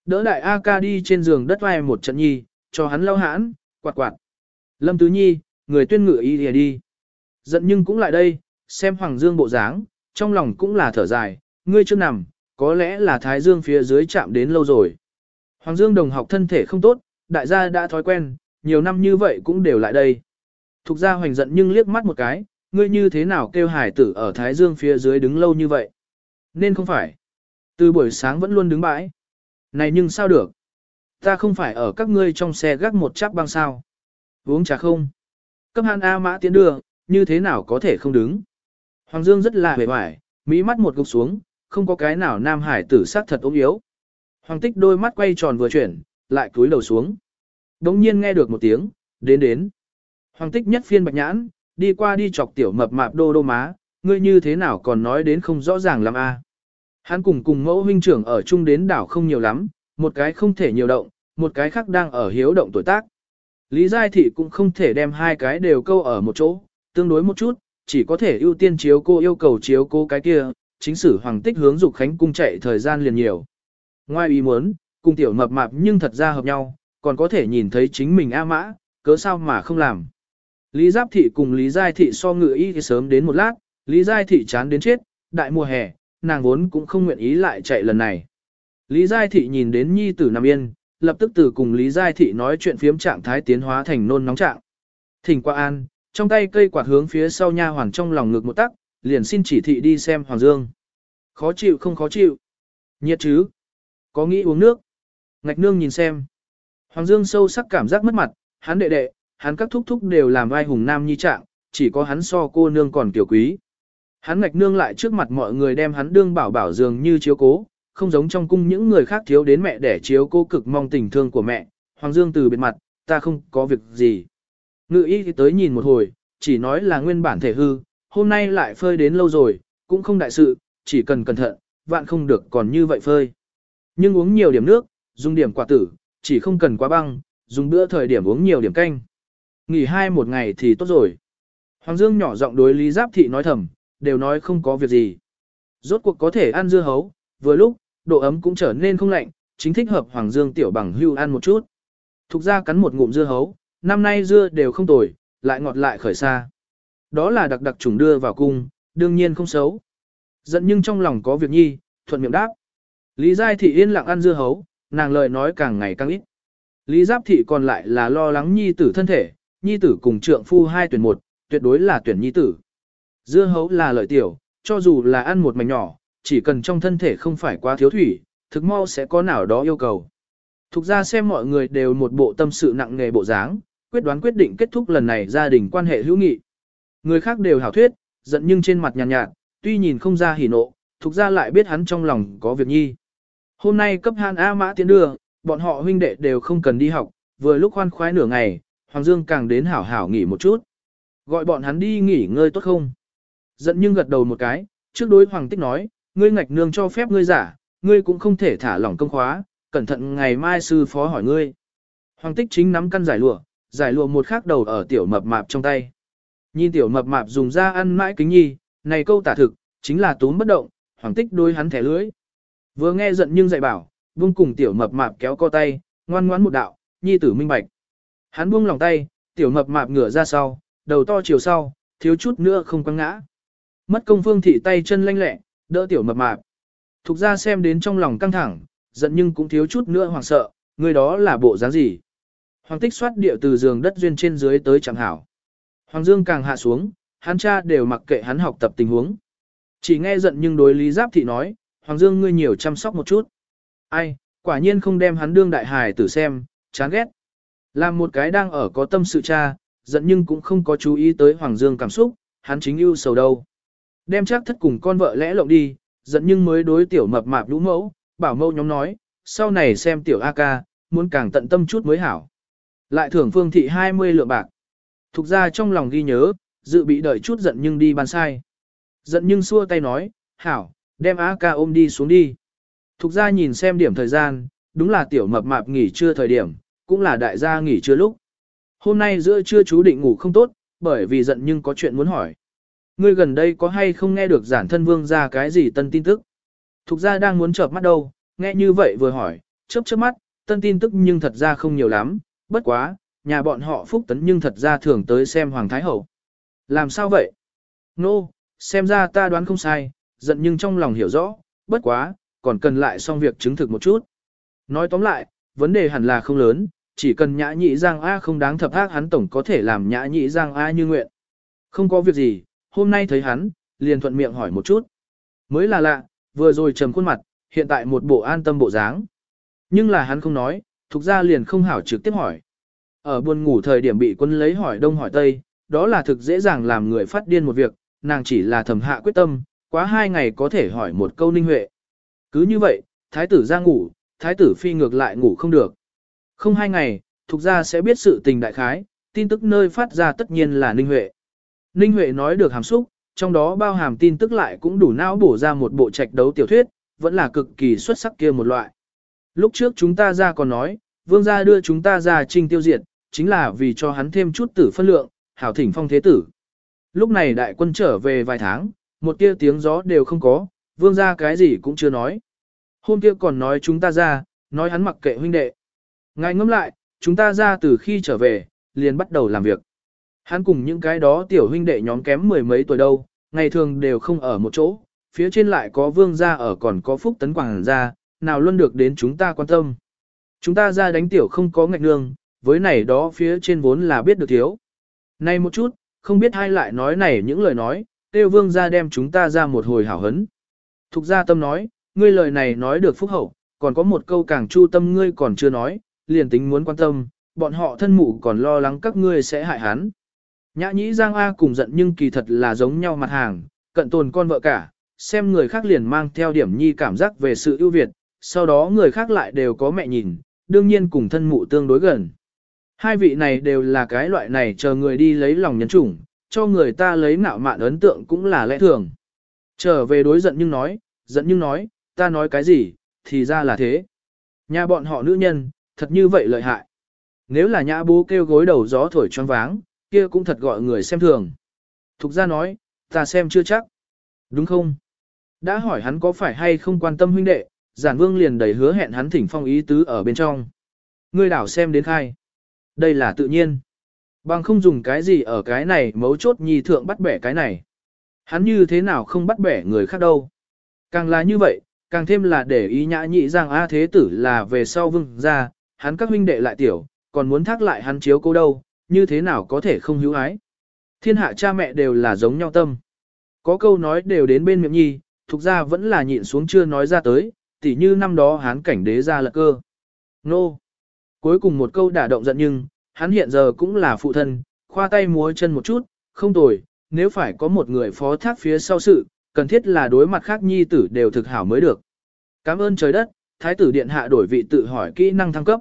Đỡ đại A ca đi trên giường đất vai một trận nhi, cho hắn lau hãn, quạt quạt. Lâm Tứ Nhi, người tuyên ngựa y đi. Giận nhưng cũng lại đây, xem Hoàng Dương bộ dáng, trong lòng cũng là thở dài, ngươi chưa nằm, có lẽ là Thái Dương phía dưới chạm đến lâu rồi. Hoàng Dương đồng học thân thể không tốt, đại gia đã thói quen, nhiều năm như vậy cũng đều lại đây. Thục gia hoành giận nhưng liếc mắt một cái, ngươi như thế nào kêu hải tử ở Thái Dương phía dưới đứng lâu như vậy? Nên không phải. Từ buổi sáng vẫn luôn đứng bãi. Này nhưng sao được? Ta không phải ở các ngươi trong xe gác một chắp băng sao. Uống trà không? Cấp hàn A mã tiến đưa, như thế nào có thể không đứng? Hoàng Dương rất là hề hoài, mỹ mắt một gục xuống, không có cái nào nam hải tử sát thật ốm yếu. Hoàng tích đôi mắt quay tròn vừa chuyển, lại cúi đầu xuống. Đống nhiên nghe được một tiếng, đến đến. Hoàng tích nhất phiên bạch nhãn, đi qua đi chọc tiểu mập mạp đô đô má, ngươi như thế nào còn nói đến không rõ ràng lắm a? Hắn cùng cùng mẫu huynh trưởng ở chung đến đảo không nhiều lắm, một cái không thể nhiều động, một cái khác đang ở hiếu động tuổi tác. Lý Giai Thị cũng không thể đem hai cái đều câu ở một chỗ, tương đối một chút, chỉ có thể ưu tiên chiếu cô yêu cầu chiếu cô cái kia, chính sử hoàng tích hướng dục khánh cung chạy thời gian liền nhiều. Ngoài ý muốn, cùng tiểu mập mạp nhưng thật ra hợp nhau, còn có thể nhìn thấy chính mình A mã, cớ sao mà không làm. Lý Giáp Thị cùng Lý Giai Thị so ngựa y thì sớm đến một lát, Lý Giai Thị chán đến chết, đại mùa hè, nàng vốn cũng không nguyện ý lại chạy lần này. Lý Giai Thị nhìn đến nhi tử nằm yên, lập tức từ cùng Lý Giai Thị nói chuyện phiếm trạng thái tiến hóa thành nôn nóng trạng. Thỉnh qua an, trong tay cây quạt hướng phía sau nha hoàn trong lòng ngực một tắc, liền xin chỉ thị đi xem Hoàng Dương. Khó chịu không khó chịu. Nhiệt chứ? Có nghĩ uống nước? Ngạch nương nhìn xem. Hoàng Dương sâu sắc cảm giác mất mặt, hắn đệ đệ, hắn các thúc thúc đều làm vai hùng nam nhi trạng, chỉ có hắn so cô nương còn tiểu quý. Hắn ngạch nương lại trước mặt mọi người đem hắn đương bảo bảo dường như chiếu cố, không giống trong cung những người khác thiếu đến mẹ để chiếu cô cực mong tình thương của mẹ. Hoàng Dương từ biệt mặt, ta không có việc gì. Ngự y thì tới nhìn một hồi, chỉ nói là nguyên bản thể hư, hôm nay lại phơi đến lâu rồi, cũng không đại sự, chỉ cần cẩn thận, vạn không được còn như vậy phơi. Nhưng uống nhiều điểm nước, dùng điểm quả tử, chỉ không cần quá băng, dùng bữa thời điểm uống nhiều điểm canh. Nghỉ hai một ngày thì tốt rồi. Hoàng Dương nhỏ giọng đối Lý Giáp Thị nói thầm, đều nói không có việc gì. Rốt cuộc có thể ăn dưa hấu, vừa lúc, độ ấm cũng trở nên không lạnh, chính thích hợp Hoàng Dương tiểu bằng hưu ăn một chút. Thục ra cắn một ngụm dưa hấu, năm nay dưa đều không tồi, lại ngọt lại khởi xa. Đó là đặc đặc trùng đưa vào cung, đương nhiên không xấu. Giận nhưng trong lòng có việc nhi, thuận miệng đáp. Lý Giai Thị yên lặng ăn dưa hấu, nàng lời nói càng ngày càng ít. Lý Giáp Thị còn lại là lo lắng nhi tử thân thể, nhi tử cùng trượng phu hai tuyển một, tuyệt đối là tuyển nhi tử. Dưa hấu là lợi tiểu, cho dù là ăn một mảnh nhỏ, chỉ cần trong thân thể không phải quá thiếu thủy, thực mau sẽ có nào đó yêu cầu. Thục ra xem mọi người đều một bộ tâm sự nặng nề bộ dáng, quyết đoán quyết định kết thúc lần này gia đình quan hệ hữu nghị. Người khác đều hảo thuyết, giận nhưng trên mặt nhàn nhạt, nhạt, tuy nhìn không ra hỉ nộ, thục ra lại biết hắn trong lòng có việc nhi. Hôm nay cấp han A mã tiến đưa, bọn họ huynh đệ đều không cần đi học, vừa lúc khoan khoái nửa ngày, Hoàng Dương càng đến hảo hảo nghỉ một chút. Gọi bọn hắn đi nghỉ ngơi tốt không? Giận nhưng gật đầu một cái, trước đối Hoàng Tích nói, ngươi ngạch nương cho phép ngươi giả, ngươi cũng không thể thả lỏng công khóa, cẩn thận ngày mai sư phó hỏi ngươi. Hoàng Tích chính nắm căn giải lụa, giải lụa một khắc đầu ở tiểu mập mạp trong tay. Nhìn tiểu mập mạp dùng ra ăn mãi kính nhi, này câu tả thực, chính là túm bất động, Hoàng Tích đôi hắn thẻ lưới. Vừa nghe giận nhưng dạy bảo, buông cùng tiểu mập mạp kéo co tay, ngoan ngoãn một đạo, nhi tử minh bạch. Hắn buông lòng tay, tiểu mập mạp ngửa ra sau, đầu to chiều sau, thiếu chút nữa không quăng ngã. Mất công phương thị tay chân lanh lẹ, đỡ tiểu mập mạp. Thục ra xem đến trong lòng căng thẳng, giận nhưng cũng thiếu chút nữa hoảng sợ, người đó là bộ dáng gì. Hoàng tích xoát địa từ giường đất duyên trên dưới tới chẳng hảo. Hoàng Dương càng hạ xuống, hắn cha đều mặc kệ hắn học tập tình huống. Chỉ nghe giận nhưng đối lý giáp thị nói, Hoàng Dương ngươi nhiều chăm sóc một chút. Ai, quả nhiên không đem hắn đương đại hài tử xem, chán ghét. Làm một cái đang ở có tâm sự cha, giận nhưng cũng không có chú ý tới Hoàng Dương cảm xúc, hắn chính ưu sầu đâu. Đem chắc thất cùng con vợ lẽ lộng đi, giận nhưng mới đối tiểu mập mạp lũ mẫu, bảo mẫu nhóm nói, sau này xem tiểu A ca, muốn càng tận tâm chút mới hảo. Lại thưởng phương thị 20 lượng bạc. Thục ra trong lòng ghi nhớ, dự bị đợi chút giận nhưng đi ban sai. Giận nhưng xua tay nói, hảo, đem A ca ôm đi xuống đi. Thục ra nhìn xem điểm thời gian, đúng là tiểu mập mạp nghỉ trưa thời điểm, cũng là đại gia nghỉ trưa lúc. Hôm nay giữa trưa chú định ngủ không tốt, bởi vì giận nhưng có chuyện muốn hỏi. Ngươi gần đây có hay không nghe được giản thân vương ra cái gì tân tin tức? Thục ra đang muốn chợp mắt đâu, nghe như vậy vừa hỏi, chớp chớp mắt, tân tin tức nhưng thật ra không nhiều lắm, bất quá, nhà bọn họ phúc tấn nhưng thật ra thường tới xem Hoàng Thái Hậu. Làm sao vậy? Nô, no, xem ra ta đoán không sai, giận nhưng trong lòng hiểu rõ, bất quá, còn cần lại xong việc chứng thực một chút. Nói tóm lại, vấn đề hẳn là không lớn, chỉ cần nhã nhị giang A không đáng thập ác hắn tổng có thể làm nhã nhị giang A như nguyện. Không có việc gì, hôm nay thấy hắn, liền thuận miệng hỏi một chút. Mới là lạ, vừa rồi trầm khuôn mặt, hiện tại một bộ an tâm bộ dáng. Nhưng là hắn không nói, thuộc ra liền không hảo trực tiếp hỏi. Ở buồn ngủ thời điểm bị quân lấy hỏi đông hỏi tây, đó là thực dễ dàng làm người phát điên một việc, nàng chỉ là thầm hạ quyết tâm, quá hai ngày có thể hỏi một câu ninh huệ. Cứ như vậy, thái tử ra ngủ, thái tử phi ngược lại ngủ không được. Không hai ngày, thuộc ra sẽ biết sự tình đại khái, tin tức nơi phát ra tất nhiên là ninh huệ. Ninh huệ nói được hàm xúc, trong đó bao hàm tin tức lại cũng đủ não bổ ra một bộ trạch đấu tiểu thuyết, vẫn là cực kỳ xuất sắc kia một loại. Lúc trước chúng ta ra còn nói, vương gia đưa chúng ta ra trinh tiêu diệt, chính là vì cho hắn thêm chút tử phân lượng, hảo thỉnh phong thế tử. Lúc này đại quân trở về vài tháng, một tia tiếng gió đều không có, vương gia cái gì cũng chưa nói. Hôm kia còn nói chúng ta ra, nói hắn mặc kệ huynh đệ. Ngài ngẫm lại, chúng ta ra từ khi trở về, liền bắt đầu làm việc. Hắn cùng những cái đó tiểu huynh đệ nhóm kém mười mấy tuổi đâu, ngày thường đều không ở một chỗ, phía trên lại có vương gia ở còn có phúc tấn quảng gia, nào luôn được đến chúng ta quan tâm. Chúng ta ra đánh tiểu không có ngạch nương, với này đó phía trên vốn là biết được thiếu. Này một chút, không biết hai lại nói này những lời nói, tiêu vương gia đem chúng ta ra một hồi hảo hấn. Thục gia tâm nói, ngươi lời này nói được phúc hậu, còn có một câu càng chu tâm ngươi còn chưa nói, liền tính muốn quan tâm, bọn họ thân mụ còn lo lắng các ngươi sẽ hại hắn. Nhã nhĩ Giang A cùng giận nhưng kỳ thật là giống nhau mặt hàng, cận tồn con vợ cả, xem người khác liền mang theo điểm nhi cảm giác về sự ưu việt, sau đó người khác lại đều có mẹ nhìn, đương nhiên cùng thân mụ tương đối gần. Hai vị này đều là cái loại này chờ người đi lấy lòng nhấn chủng, cho người ta lấy ngạo mạn ấn tượng cũng là lẽ thường. Trở về đối giận nhưng nói, giận nhưng nói, ta nói cái gì, thì ra là thế. Nhà bọn họ nữ nhân, thật như vậy lợi hại. Nếu là nhã bố kêu gối đầu gió thổi choáng váng, kia cũng thật gọi người xem thường. Thục ra nói, ta xem chưa chắc. Đúng không? Đã hỏi hắn có phải hay không quan tâm huynh đệ, giản vương liền đầy hứa hẹn hắn thỉnh phong ý tứ ở bên trong. Ngươi đảo xem đến khai. Đây là tự nhiên. Bằng không dùng cái gì ở cái này mấu chốt nhi thượng bắt bẻ cái này. Hắn như thế nào không bắt bẻ người khác đâu. Càng là như vậy, càng thêm là để ý nhã nhị rằng A thế tử là về sau vương ra, hắn các huynh đệ lại tiểu, còn muốn thác lại hắn chiếu cố đâu, như thế nào có thể không hữu ái. Thiên hạ cha mẹ đều là giống nhau tâm. Có câu nói đều đến bên miệng nhi, thuộc ra vẫn là nhịn xuống chưa nói ra tới, tỉ như năm đó hán cảnh đế ra lật cơ. Nô! Cuối cùng một câu đả động giận nhưng, hắn hiện giờ cũng là phụ thân, khoa tay múa chân một chút, không tồi, nếu phải có một người phó thác phía sau sự, cần thiết là đối mặt khác nhi tử đều thực hảo mới được. Cảm ơn trời đất, thái tử điện hạ đổi vị tự hỏi kỹ năng thăng cấp.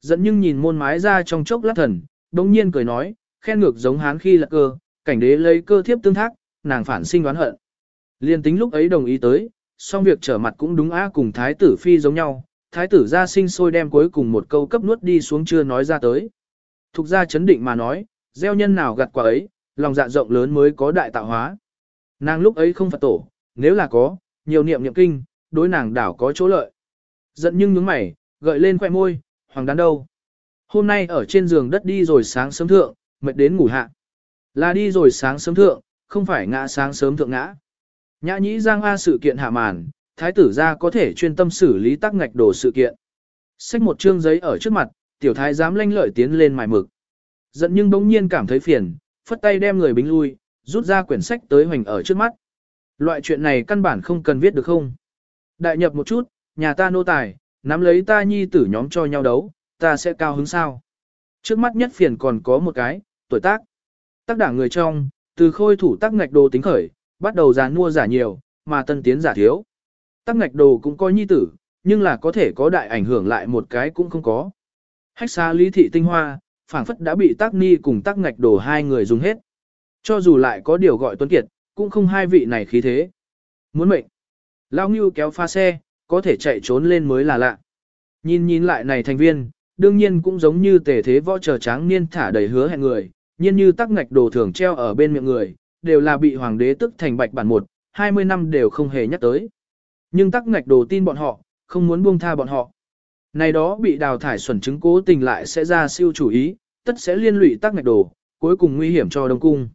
Dẫn nhưng nhìn môn mái ra trong chốc lát thần, đồng nhiên cười nói, khen ngược giống hán khi là cơ, cảnh đế lấy cơ thiếp tương thác, nàng phản sinh đoán hận. Liên tính lúc ấy đồng ý tới, song việc trở mặt cũng đúng á cùng thái tử phi giống nhau, thái tử ra sinh sôi đem cuối cùng một câu cấp nuốt đi xuống chưa nói ra tới. Thục ra chấn định mà nói, gieo nhân nào gặt quả ấy, lòng dạ rộng lớn mới có đại tạo hóa. Nàng lúc ấy không phật tổ, nếu là có, nhiều niệm niệm kinh, đối nàng đảo có chỗ lợi. Giận nhưng nhướng mày, gợi lên khoẻ môi, hoàng đán đâu. Hôm nay ở trên giường đất đi rồi sáng sớm thượng, mệt đến ngủ hạ. Là đi rồi sáng sớm thượng, không phải ngã sáng sớm thượng ngã. Nhã nhĩ giang A sự kiện hạ màn, thái tử gia có thể chuyên tâm xử lý tắc ngạch đồ sự kiện. Xách một chương giấy ở trước mặt, tiểu thái dám lanh lợi tiến lên mài mực. Giận nhưng bỗng nhiên cảm thấy phiền, phất tay đem người bính lui, rút ra quyển sách tới hoành ở trước mắt. Loại chuyện này căn bản không cần viết được không? Đại nhập một chút, nhà ta nô tài, nắm lấy ta nhi tử nhóm cho nhau đấu, ta sẽ cao hứng sao? Trước mắt nhất phiền còn có một cái, tuổi tác. Tác đảng người trong, từ khôi thủ tác ngạch đồ tính khởi, bắt đầu già mua giả nhiều, mà tân tiến giả thiếu. Tác ngạch đồ cũng coi nhi tử, nhưng là có thể có đại ảnh hưởng lại một cái cũng không có. Hách xa lý thị tinh hoa, phảng phất đã bị tác ni cùng tác ngạch đồ hai người dùng hết. Cho dù lại có điều gọi tuấn kiệt, cũng không hai vị này khí thế. Muốn mệnh. Lao Ngưu kéo pha xe, có thể chạy trốn lên mới là lạ. Nhìn nhìn lại này thành viên, đương nhiên cũng giống như tề thế võ chờ tráng niên thả đầy hứa hẹn người, nhiên như tắc ngạch đồ thường treo ở bên miệng người, đều là bị hoàng đế tức thành bạch bản một, 20 năm đều không hề nhắc tới. Nhưng tắc ngạch đồ tin bọn họ, không muốn buông tha bọn họ. Này đó bị đào thải xuẩn chứng cố tình lại sẽ ra siêu chủ ý, tất sẽ liên lụy tắc ngạch đồ, cuối cùng nguy hiểm cho Đông Cung.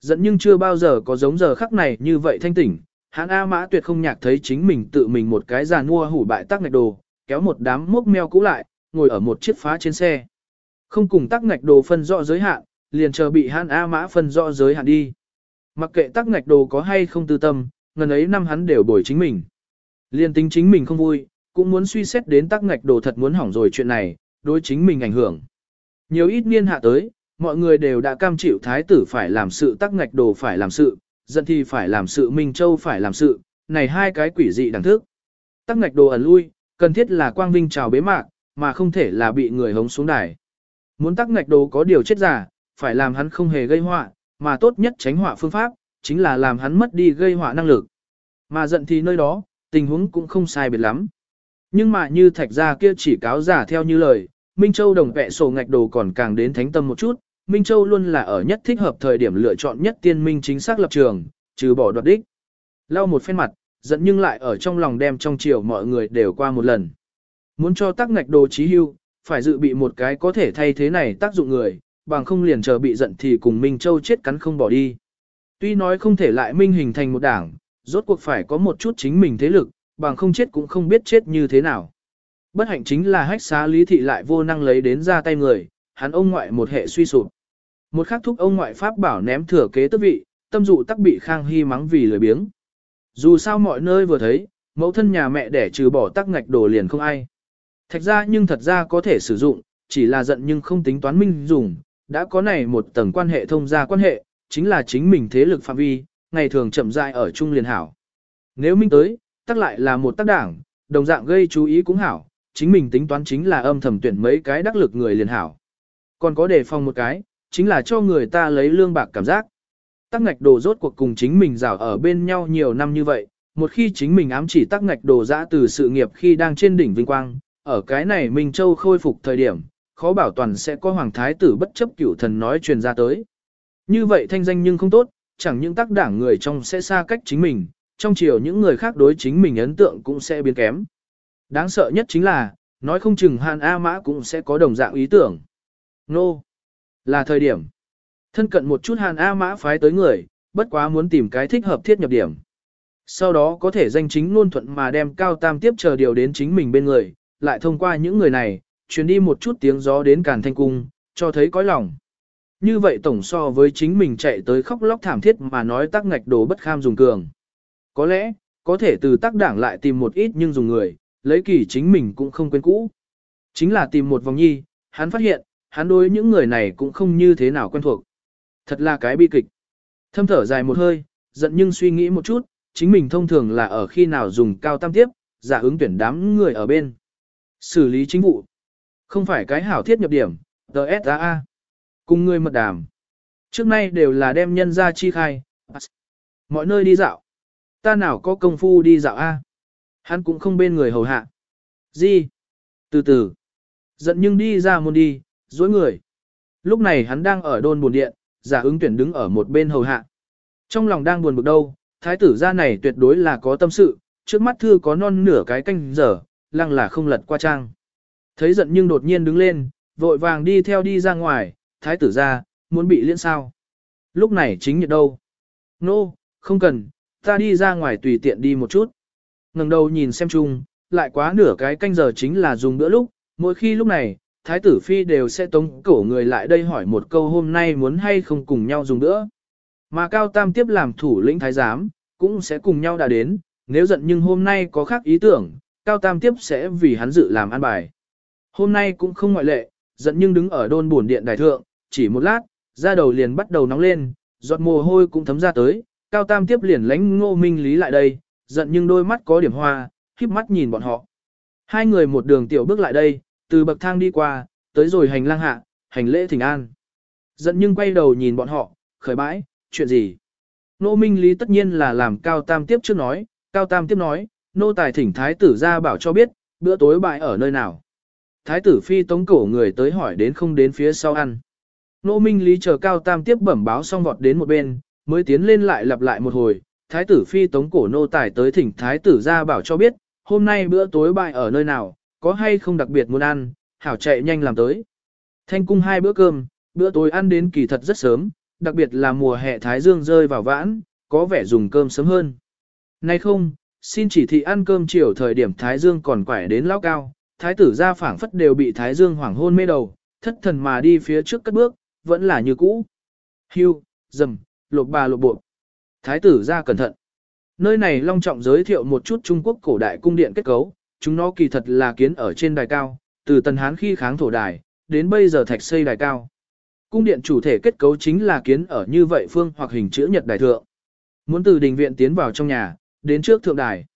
Dẫn nhưng chưa bao giờ có giống giờ khắc này như vậy thanh tỉnh, hãn A Mã tuyệt không nhạc thấy chính mình tự mình một cái giàn mua hủ bại tắc ngạch đồ, kéo một đám mốc meo cũ lại, ngồi ở một chiếc phá trên xe. Không cùng tắc ngạch đồ phân rõ giới hạn, liền chờ bị hãn A Mã phân rõ giới hạn đi. Mặc kệ tắc ngạch đồ có hay không tư tâm, ngần ấy năm hắn đều bồi chính mình. liền tính chính mình không vui, cũng muốn suy xét đến tắc ngạch đồ thật muốn hỏng rồi chuyện này, đối chính mình ảnh hưởng. Nhiều ít niên hạ tới, mọi người đều đã cam chịu thái tử phải làm sự tắc ngạch đồ phải làm sự, dân thì phải làm sự Minh Châu phải làm sự, này hai cái quỷ dị đẳng thức. Tắc ngạch đồ ẩn lui, cần thiết là quang vinh chào bế mạc, mà không thể là bị người hống xuống đài. Muốn tắc ngạch đồ có điều chết giả, phải làm hắn không hề gây họa, mà tốt nhất tránh họa phương pháp, chính là làm hắn mất đi gây họa năng lực. Mà giận thì nơi đó, tình huống cũng không sai biệt lắm. Nhưng mà như thạch gia kia chỉ cáo giả theo như lời, Minh Châu đồng vẹ sổ ngạch đồ còn càng đến thánh tâm một chút, Minh Châu luôn là ở nhất thích hợp thời điểm lựa chọn nhất tiên minh chính xác lập trường, trừ bỏ đoạt đích. Lau một phen mặt, giận nhưng lại ở trong lòng đem trong chiều mọi người đều qua một lần. Muốn cho tác ngạch đồ trí hưu, phải dự bị một cái có thể thay thế này tác dụng người, bằng không liền chờ bị giận thì cùng Minh Châu chết cắn không bỏ đi. Tuy nói không thể lại minh hình thành một đảng, rốt cuộc phải có một chút chính mình thế lực, bằng không chết cũng không biết chết như thế nào. Bất hạnh chính là hách xá lý thị lại vô năng lấy đến ra tay người, hắn ông ngoại một hệ suy sụp. Một khắc thúc ông ngoại pháp bảo ném thừa kế tước vị, tâm dụ tắc bị Khang Hy mắng vì lười biếng. Dù sao mọi nơi vừa thấy, mẫu thân nhà mẹ để trừ bỏ tắc ngạch đồ liền không ai. Thạch ra nhưng thật ra có thể sử dụng, chỉ là giận nhưng không tính toán minh dùng, đã có này một tầng quan hệ thông gia quan hệ, chính là chính mình thế lực phạm vi, ngày thường chậm rãi ở chung liền hảo. Nếu minh tới, tắc lại là một tác đảng, đồng dạng gây chú ý cũng hảo, chính mình tính toán chính là âm thầm tuyển mấy cái đắc lực người liền hảo. Còn có đề phòng một cái, chính là cho người ta lấy lương bạc cảm giác. Tắc ngạch đồ rốt cuộc cùng chính mình rào ở bên nhau nhiều năm như vậy, một khi chính mình ám chỉ tắc ngạch đồ dã từ sự nghiệp khi đang trên đỉnh vinh quang, ở cái này Minh Châu khôi phục thời điểm, khó bảo toàn sẽ có hoàng thái tử bất chấp cửu thần nói truyền ra tới. Như vậy thanh danh nhưng không tốt, chẳng những tác đảng người trong sẽ xa cách chính mình, trong chiều những người khác đối chính mình ấn tượng cũng sẽ biến kém. Đáng sợ nhất chính là, nói không chừng Hàn A Mã cũng sẽ có đồng dạng ý tưởng. Nô! No. Là thời điểm. Thân cận một chút Hàn A Mã phái tới người, bất quá muốn tìm cái thích hợp thiết nhập điểm. Sau đó có thể danh chính luôn thuận mà đem cao tam tiếp chờ điều đến chính mình bên người, lại thông qua những người này, truyền đi một chút tiếng gió đến càn thanh cung, cho thấy cõi lòng. Như vậy tổng so với chính mình chạy tới khóc lóc thảm thiết mà nói tác ngạch đồ bất kham dùng cường. Có lẽ, có thể từ tác đảng lại tìm một ít nhưng dùng người, lấy kỳ chính mình cũng không quên cũ. Chính là tìm một vòng nhi, hắn phát hiện, hắn đối những người này cũng không như thế nào quen thuộc. Thật là cái bi kịch. Thâm thở dài một hơi, giận nhưng suy nghĩ một chút, chính mình thông thường là ở khi nào dùng cao tam tiếp, giả ứng tuyển đám người ở bên. Xử lý chính vụ. Không phải cái hảo thiết nhập điểm, DSAA. Cùng người mật đàm. Trước nay đều là đem nhân ra chi khai. Mọi nơi đi dạo. Ta nào có công phu đi dạo A. Hắn cũng không bên người hầu hạ. Gì? Từ từ. Giận nhưng đi ra môn đi, dối người. Lúc này hắn đang ở đôn buồn điện, giả ứng tuyển đứng ở một bên hầu hạ. Trong lòng đang buồn bực đâu, thái tử gia này tuyệt đối là có tâm sự, trước mắt thư có non nửa cái canh giờ, lăng là không lật qua trang. Thấy giận nhưng đột nhiên đứng lên, vội vàng đi theo đi ra ngoài, thái tử gia muốn bị liên sao. Lúc này chính nhiệt đâu? Nô, no, không cần, ta đi ra ngoài tùy tiện đi một chút. ngẩng đầu nhìn xem chung, lại quá nửa cái canh giờ chính là dùng bữa lúc, mỗi khi lúc này, thái tử phi đều sẽ tống cổ người lại đây hỏi một câu hôm nay muốn hay không cùng nhau dùng bữa. Mà Cao Tam tiếp làm thủ lĩnh thái giám, cũng sẽ cùng nhau đã đến, nếu giận nhưng hôm nay có khác ý tưởng, Cao Tam tiếp sẽ vì hắn dự làm an bài. Hôm nay cũng không ngoại lệ, giận nhưng đứng ở đôn buồn điện đại thượng, chỉ một lát, da đầu liền bắt đầu nóng lên, giọt mồ hôi cũng thấm ra tới, Cao Tam tiếp liền lánh ngô minh lý lại đây, giận nhưng đôi mắt có điểm hoa, khiếp mắt nhìn bọn họ. Hai người một đường tiểu bước lại đây, từ bậc thang đi qua, tới rồi hành lang hạ, hành lễ thỉnh an. Giận nhưng quay đầu nhìn bọn họ, khởi bãi, chuyện gì? Nô Minh Lý tất nhiên là làm Cao Tam tiếp trước nói, Cao Tam tiếp nói, nô tài thỉnh thái tử ra bảo cho biết, bữa tối bại ở nơi nào. Thái tử phi tống cổ người tới hỏi đến không đến phía sau ăn. Nô Minh Lý chờ Cao Tam tiếp bẩm báo xong vọt đến một bên, mới tiến lên lại lặp lại một hồi, thái tử phi tống cổ nô tài tới thỉnh thái tử ra bảo cho biết, hôm nay bữa tối bại ở nơi nào, có hay không đặc biệt muốn ăn, hảo chạy nhanh làm tới. Thanh cung hai bữa cơm, bữa tối ăn đến kỳ thật rất sớm, đặc biệt là mùa hè thái dương rơi vào vãn, có vẻ dùng cơm sớm hơn. Nay không, xin chỉ thị ăn cơm chiều thời điểm thái dương còn quải đến lao cao, thái tử ra phảng phất đều bị thái dương hoảng hôn mê đầu, thất thần mà đi phía trước cất bước, vẫn là như cũ. Hưu, dầm, lột bà lột bộ. Thái tử ra cẩn thận. Nơi này long trọng giới thiệu một chút Trung Quốc cổ đại cung điện kết cấu, chúng nó kỳ thật là kiến ở trên đài cao, từ tần hán khi kháng thổ đài, đến bây giờ thạch xây đài cao. Cung điện chủ thể kết cấu chính là kiến ở như vậy phương hoặc hình chữ nhật đài thượng. Muốn từ đình viện tiến vào trong nhà, đến trước thượng đài.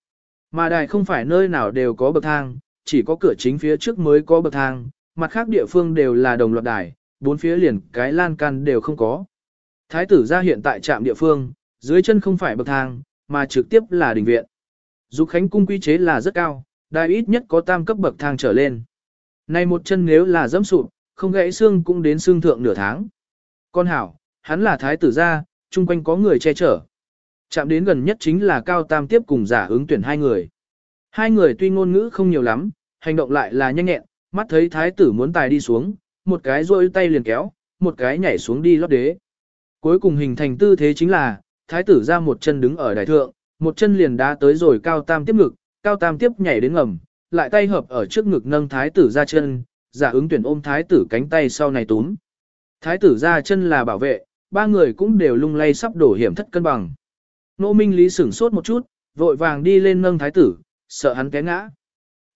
Mà đài không phải nơi nào đều có bậc thang, chỉ có cửa chính phía trước mới có bậc thang, mặt khác địa phương đều là đồng loạt đài, bốn phía liền cái lan can đều không có. Thái tử ra hiện tại trạm địa phương, dưới chân không phải bậc thang, mà trực tiếp là đình viện. Dục Khánh cung quy chế là rất cao, đài ít nhất có tam cấp bậc thang trở lên. Này một chân nếu là dẫm sụp, không gãy xương cũng đến xương thượng nửa tháng. Con hảo, hắn là thái tử gia, chung quanh có người che chở. Chạm đến gần nhất chính là cao tam tiếp cùng giả ứng tuyển hai người. Hai người tuy ngôn ngữ không nhiều lắm, hành động lại là nhanh nhẹn, mắt thấy thái tử muốn tài đi xuống, một cái rôi tay liền kéo, một cái nhảy xuống đi lót đế. Cuối cùng hình thành tư thế chính là, thái tử ra một chân đứng ở đài thượng, một chân liền đá tới rồi cao tam tiếp ngực, cao tam tiếp nhảy đến ngầm, lại tay hợp ở trước ngực nâng thái tử ra chân, giả ứng tuyển ôm thái tử cánh tay sau này túm. Thái tử ra chân là bảo vệ, ba người cũng đều lung lay sắp đổ hiểm thất cân bằng. Nô Minh Lý sửng sốt một chút, vội vàng đi lên nâng thái tử, sợ hắn té ngã.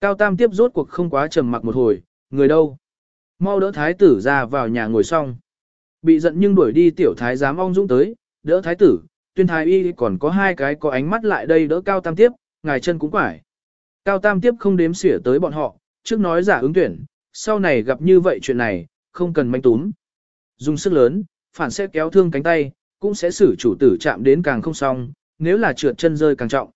Cao Tam tiếp rốt cuộc không quá trầm mặc một hồi, người đâu? Mau đỡ thái tử ra vào nhà ngồi xong. Bị giận nhưng đuổi đi tiểu thái giám ong dũng tới, đỡ thái tử, tuyên thái y còn có hai cái có ánh mắt lại đây đỡ Cao Tam tiếp, ngài chân cũng quải. Cao Tam tiếp không đếm xỉa tới bọn họ, trước nói giả ứng tuyển, sau này gặp như vậy chuyện này, không cần manh túm. Dùng sức lớn, phản sẽ kéo thương cánh tay, cũng sẽ xử chủ tử chạm đến càng không xong, nếu là trượt chân rơi càng trọng.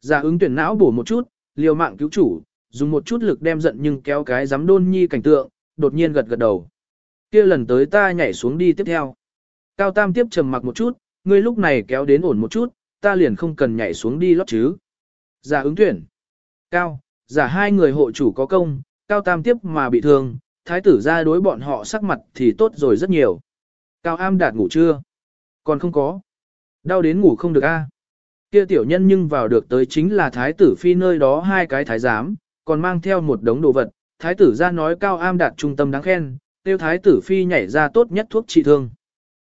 Giả ứng tuyển não bổ một chút, liều mạng cứu chủ, dùng một chút lực đem giận nhưng kéo cái giám đôn nhi cảnh tượng, đột nhiên gật gật đầu. kia lần tới ta nhảy xuống đi tiếp theo. Cao Tam tiếp trầm mặc một chút, ngươi lúc này kéo đến ổn một chút, ta liền không cần nhảy xuống đi lót chứ. Giả ứng tuyển. Cao, giả hai người hộ chủ có công, Cao Tam tiếp mà bị thương, thái tử ra đối bọn họ sắc mặt thì tốt rồi rất nhiều. Cao Am đạt ngủ chưa? Còn không có. Đau đến ngủ không được a. Kia tiểu nhân nhưng vào được tới chính là thái tử phi nơi đó hai cái thái giám, còn mang theo một đống đồ vật. Thái tử ra nói Cao Am đạt trung tâm đáng khen, tiêu thái tử phi nhảy ra tốt nhất thuốc trị thương.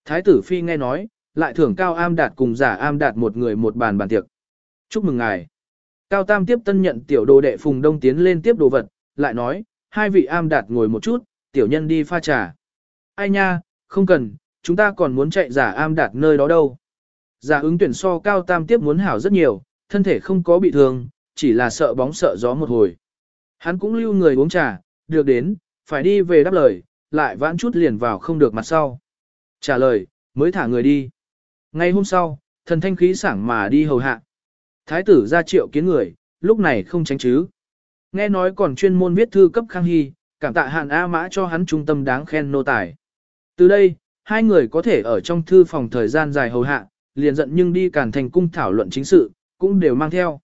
Thái tử phi nghe nói, lại thưởng Cao Am đạt cùng giả Am đạt một người một bàn bàn tiệc. Chúc mừng ngài. Cao Tam tiếp tân nhận tiểu đồ đệ Phùng Đông tiến lên tiếp đồ vật, lại nói, hai vị am đạt ngồi một chút, tiểu nhân đi pha trà. Ai nha, không cần, chúng ta còn muốn chạy giả am đạt nơi đó đâu. Giả ứng tuyển so Cao Tam tiếp muốn hảo rất nhiều, thân thể không có bị thương, chỉ là sợ bóng sợ gió một hồi. Hắn cũng lưu người uống trà, được đến, phải đi về đáp lời, lại vãn chút liền vào không được mặt sau. Trả lời, mới thả người đi. Ngay hôm sau, thần thanh khí sảng mà đi hầu hạ. Thái tử ra triệu kiến người, lúc này không tránh chứ. Nghe nói còn chuyên môn viết thư cấp Khang Hy, cảm tạ hạn A Mã cho hắn trung tâm đáng khen nô tài. Từ đây, hai người có thể ở trong thư phòng thời gian dài hầu hạ, liền giận nhưng đi càn thành cung thảo luận chính sự, cũng đều mang theo.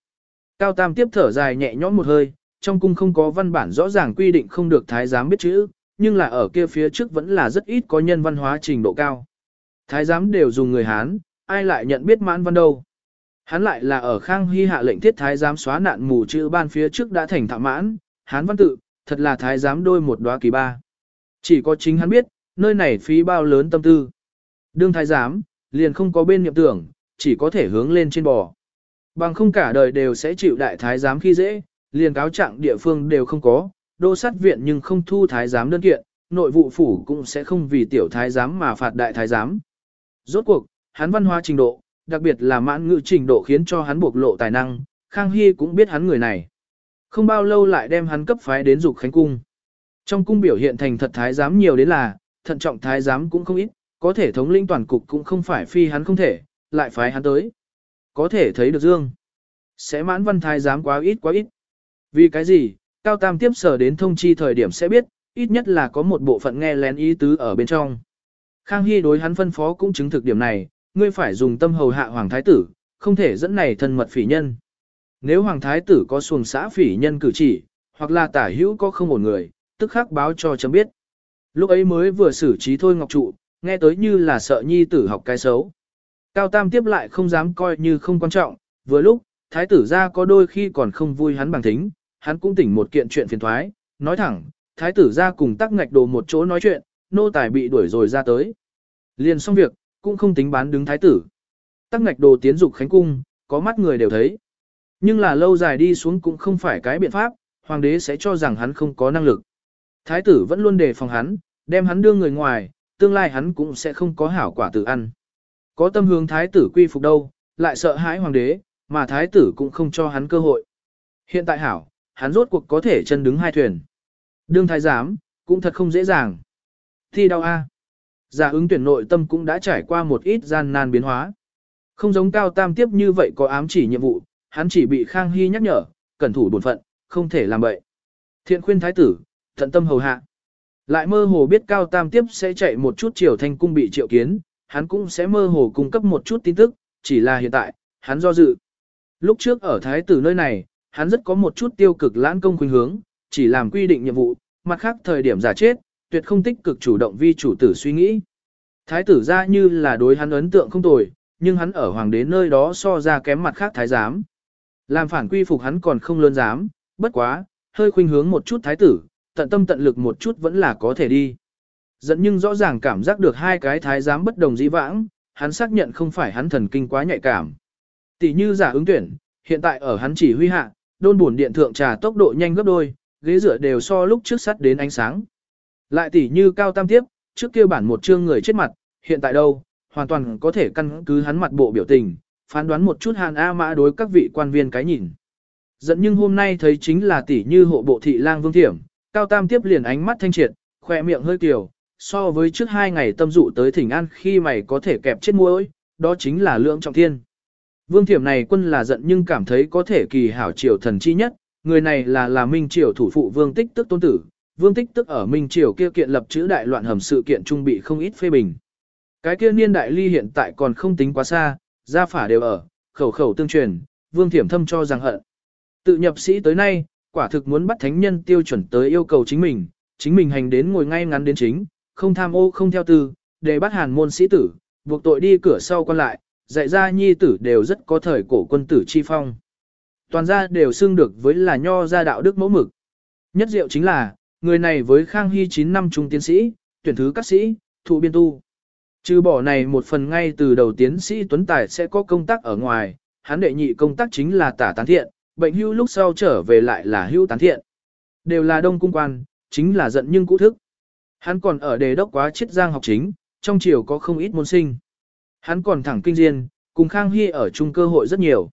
Cao Tam tiếp thở dài nhẹ nhõm một hơi, trong cung không có văn bản rõ ràng quy định không được thái giám biết chữ, nhưng là ở kia phía trước vẫn là rất ít có nhân văn hóa trình độ cao. Thái giám đều dùng người Hán, ai lại nhận biết mãn văn đâu. Hắn lại là ở Khang Hy hạ lệnh thiết thái giám xóa nạn mù chữ ban phía trước đã thành thạo mãn, Hán văn tự, thật là thái giám đôi một đóa kỳ ba. Chỉ có chính hắn biết, nơi này phí bao lớn tâm tư. Đương thái giám, liền không có bên niệm tưởng, chỉ có thể hướng lên trên bò. Bằng không cả đời đều sẽ chịu đại thái giám khi dễ, liền cáo trạng địa phương đều không có, đô sát viện nhưng không thu thái giám đơn kiện, nội vụ phủ cũng sẽ không vì tiểu thái giám mà phạt đại thái giám. Rốt cuộc, hắn văn hóa trình độ, đặc biệt là mãn ngữ trình độ khiến cho hắn bộc lộ tài năng, Khang Hy cũng biết hắn người này. Không bao lâu lại đem hắn cấp phái đến dục khánh cung. Trong cung biểu hiện thành thật thái giám nhiều đến là, thận trọng thái giám cũng không ít, có thể thống lĩnh toàn cục cũng không phải phi hắn không thể, lại phái hắn tới. Có thể thấy được dương. Sẽ mãn văn thái giám quá ít quá ít. Vì cái gì, Cao Tam tiếp sở đến thông chi thời điểm sẽ biết, ít nhất là có một bộ phận nghe lén ý tứ ở bên trong. Khang Hy đối hắn phân phó cũng chứng thực điểm này, ngươi phải dùng tâm hầu hạ hoàng thái tử, không thể dẫn này thân mật phỉ nhân. Nếu hoàng thái tử có xuồng xã phỉ nhân cử chỉ, hoặc là tả hữu có không ổn người, tức khắc báo cho chấm biết. Lúc ấy mới vừa xử trí thôi ngọc trụ, nghe tới như là sợ nhi tử học cái xấu. Cao Tam tiếp lại không dám coi như không quan trọng, vừa lúc, thái tử ra có đôi khi còn không vui hắn bằng thính, hắn cũng tỉnh một kiện chuyện phiền thoái, nói thẳng, thái tử ra cùng tắc ngạch đồ một chỗ nói chuyện, nô tài bị đuổi rồi ra tới. Liền xong việc, cũng không tính bán đứng thái tử. Tắc ngạch đồ tiến dục khánh cung, có mắt người đều thấy. Nhưng là lâu dài đi xuống cũng không phải cái biện pháp, hoàng đế sẽ cho rằng hắn không có năng lực. Thái tử vẫn luôn đề phòng hắn, đem hắn đưa người ngoài, tương lai hắn cũng sẽ không có hảo quả tự ăn. Có tâm hướng thái tử quy phục đâu, lại sợ hãi hoàng đế, mà thái tử cũng không cho hắn cơ hội. Hiện tại hảo, hắn rốt cuộc có thể chân đứng hai thuyền. Đương thái giám, cũng thật không dễ dàng. Thi đau a. Giả ứng tuyển nội tâm cũng đã trải qua một ít gian nan biến hóa. Không giống cao tam tiếp như vậy có ám chỉ nhiệm vụ, hắn chỉ bị Khang Hy nhắc nhở, cẩn thủ bổn phận, không thể làm bậy. Thiện khuyên thái tử, thận tâm hầu hạ. Lại mơ hồ biết cao tam tiếp sẽ chạy một chút triều thanh cung bị triệu kiến, hắn cũng sẽ mơ hồ cung cấp một chút tin tức, chỉ là hiện tại, hắn do dự. Lúc trước ở thái tử nơi này, hắn rất có một chút tiêu cực lãng công khuynh hướng, chỉ làm quy định nhiệm vụ, mặt khác thời điểm giả chết, tuyệt không tích cực chủ động vi chủ tử suy nghĩ. Thái tử ra như là đối hắn ấn tượng không tồi, nhưng hắn ở hoàng đế nơi đó so ra kém mặt khác thái giám. Làm phản quy phục hắn còn không lớn dám, bất quá, hơi khuynh hướng một chút thái tử, tận tâm tận lực một chút vẫn là có thể đi. Dẫn nhưng rõ ràng cảm giác được hai cái thái giám bất đồng dĩ vãng, hắn xác nhận không phải hắn thần kinh quá nhạy cảm. Tỷ như giả ứng tuyển, hiện tại ở hắn chỉ huy hạ, đôn buồn điện thượng trà tốc độ nhanh gấp đôi, ghế dựa đều so lúc trước sắt đến ánh sáng. Lại tỷ như cao tam tiếp, trước kia bản một chương người chết mặt, hiện tại đâu, hoàn toàn có thể căn cứ hắn mặt bộ biểu tình, phán đoán một chút hàn A mã đối các vị quan viên cái nhìn. Dẫn nhưng hôm nay thấy chính là tỷ như hộ bộ thị lang vương thiểm, cao tam tiếp liền ánh mắt thanh triệt, khoe miệng hơi kiều, so với trước hai ngày tâm dụ tới thỉnh an khi mày có thể kẹp chết muối, đó chính là lượng trọng thiên. Vương thiểm này quân là giận nhưng cảm thấy có thể kỳ hảo triều thần chi nhất, người này là là minh triều thủ phụ vương tích tức tôn tử, vương tích tức ở minh triều kia kiện lập chữ đại loạn hầm sự kiện trung bị không ít phê bình. Cái kia niên đại ly hiện tại còn không tính quá xa, gia phả đều ở, khẩu khẩu tương truyền, vương thiểm thâm cho rằng hận. Tự nhập sĩ tới nay, quả thực muốn bắt thánh nhân tiêu chuẩn tới yêu cầu chính mình, chính mình hành đến ngồi ngay ngắn đến chính, không tham ô không theo tư, để bắt hàn môn sĩ tử, buộc tội đi cửa sau quan lại, dạy ra nhi tử đều rất có thời cổ quân tử chi phong. Toàn gia đều xưng được với là nho gia đạo đức mẫu mực. Nhất diệu chính là, người này với Khang Hy 9 năm trung tiến sĩ, tuyển thứ các sĩ, thụ biên tu. Trừ bỏ này một phần ngay từ đầu tiến sĩ Tuấn Tài sẽ có công tác ở ngoài, hắn đệ nhị công tác chính là tả tán thiện, bệnh hưu lúc sau trở về lại là hưu tán thiện. Đều là đông cung quan, chính là giận nhưng cũ thức. Hắn còn ở đề đốc quá chiết giang học chính, trong chiều có không ít môn sinh. Hắn còn thẳng kinh diên, cùng Khang Hy ở chung cơ hội rất nhiều.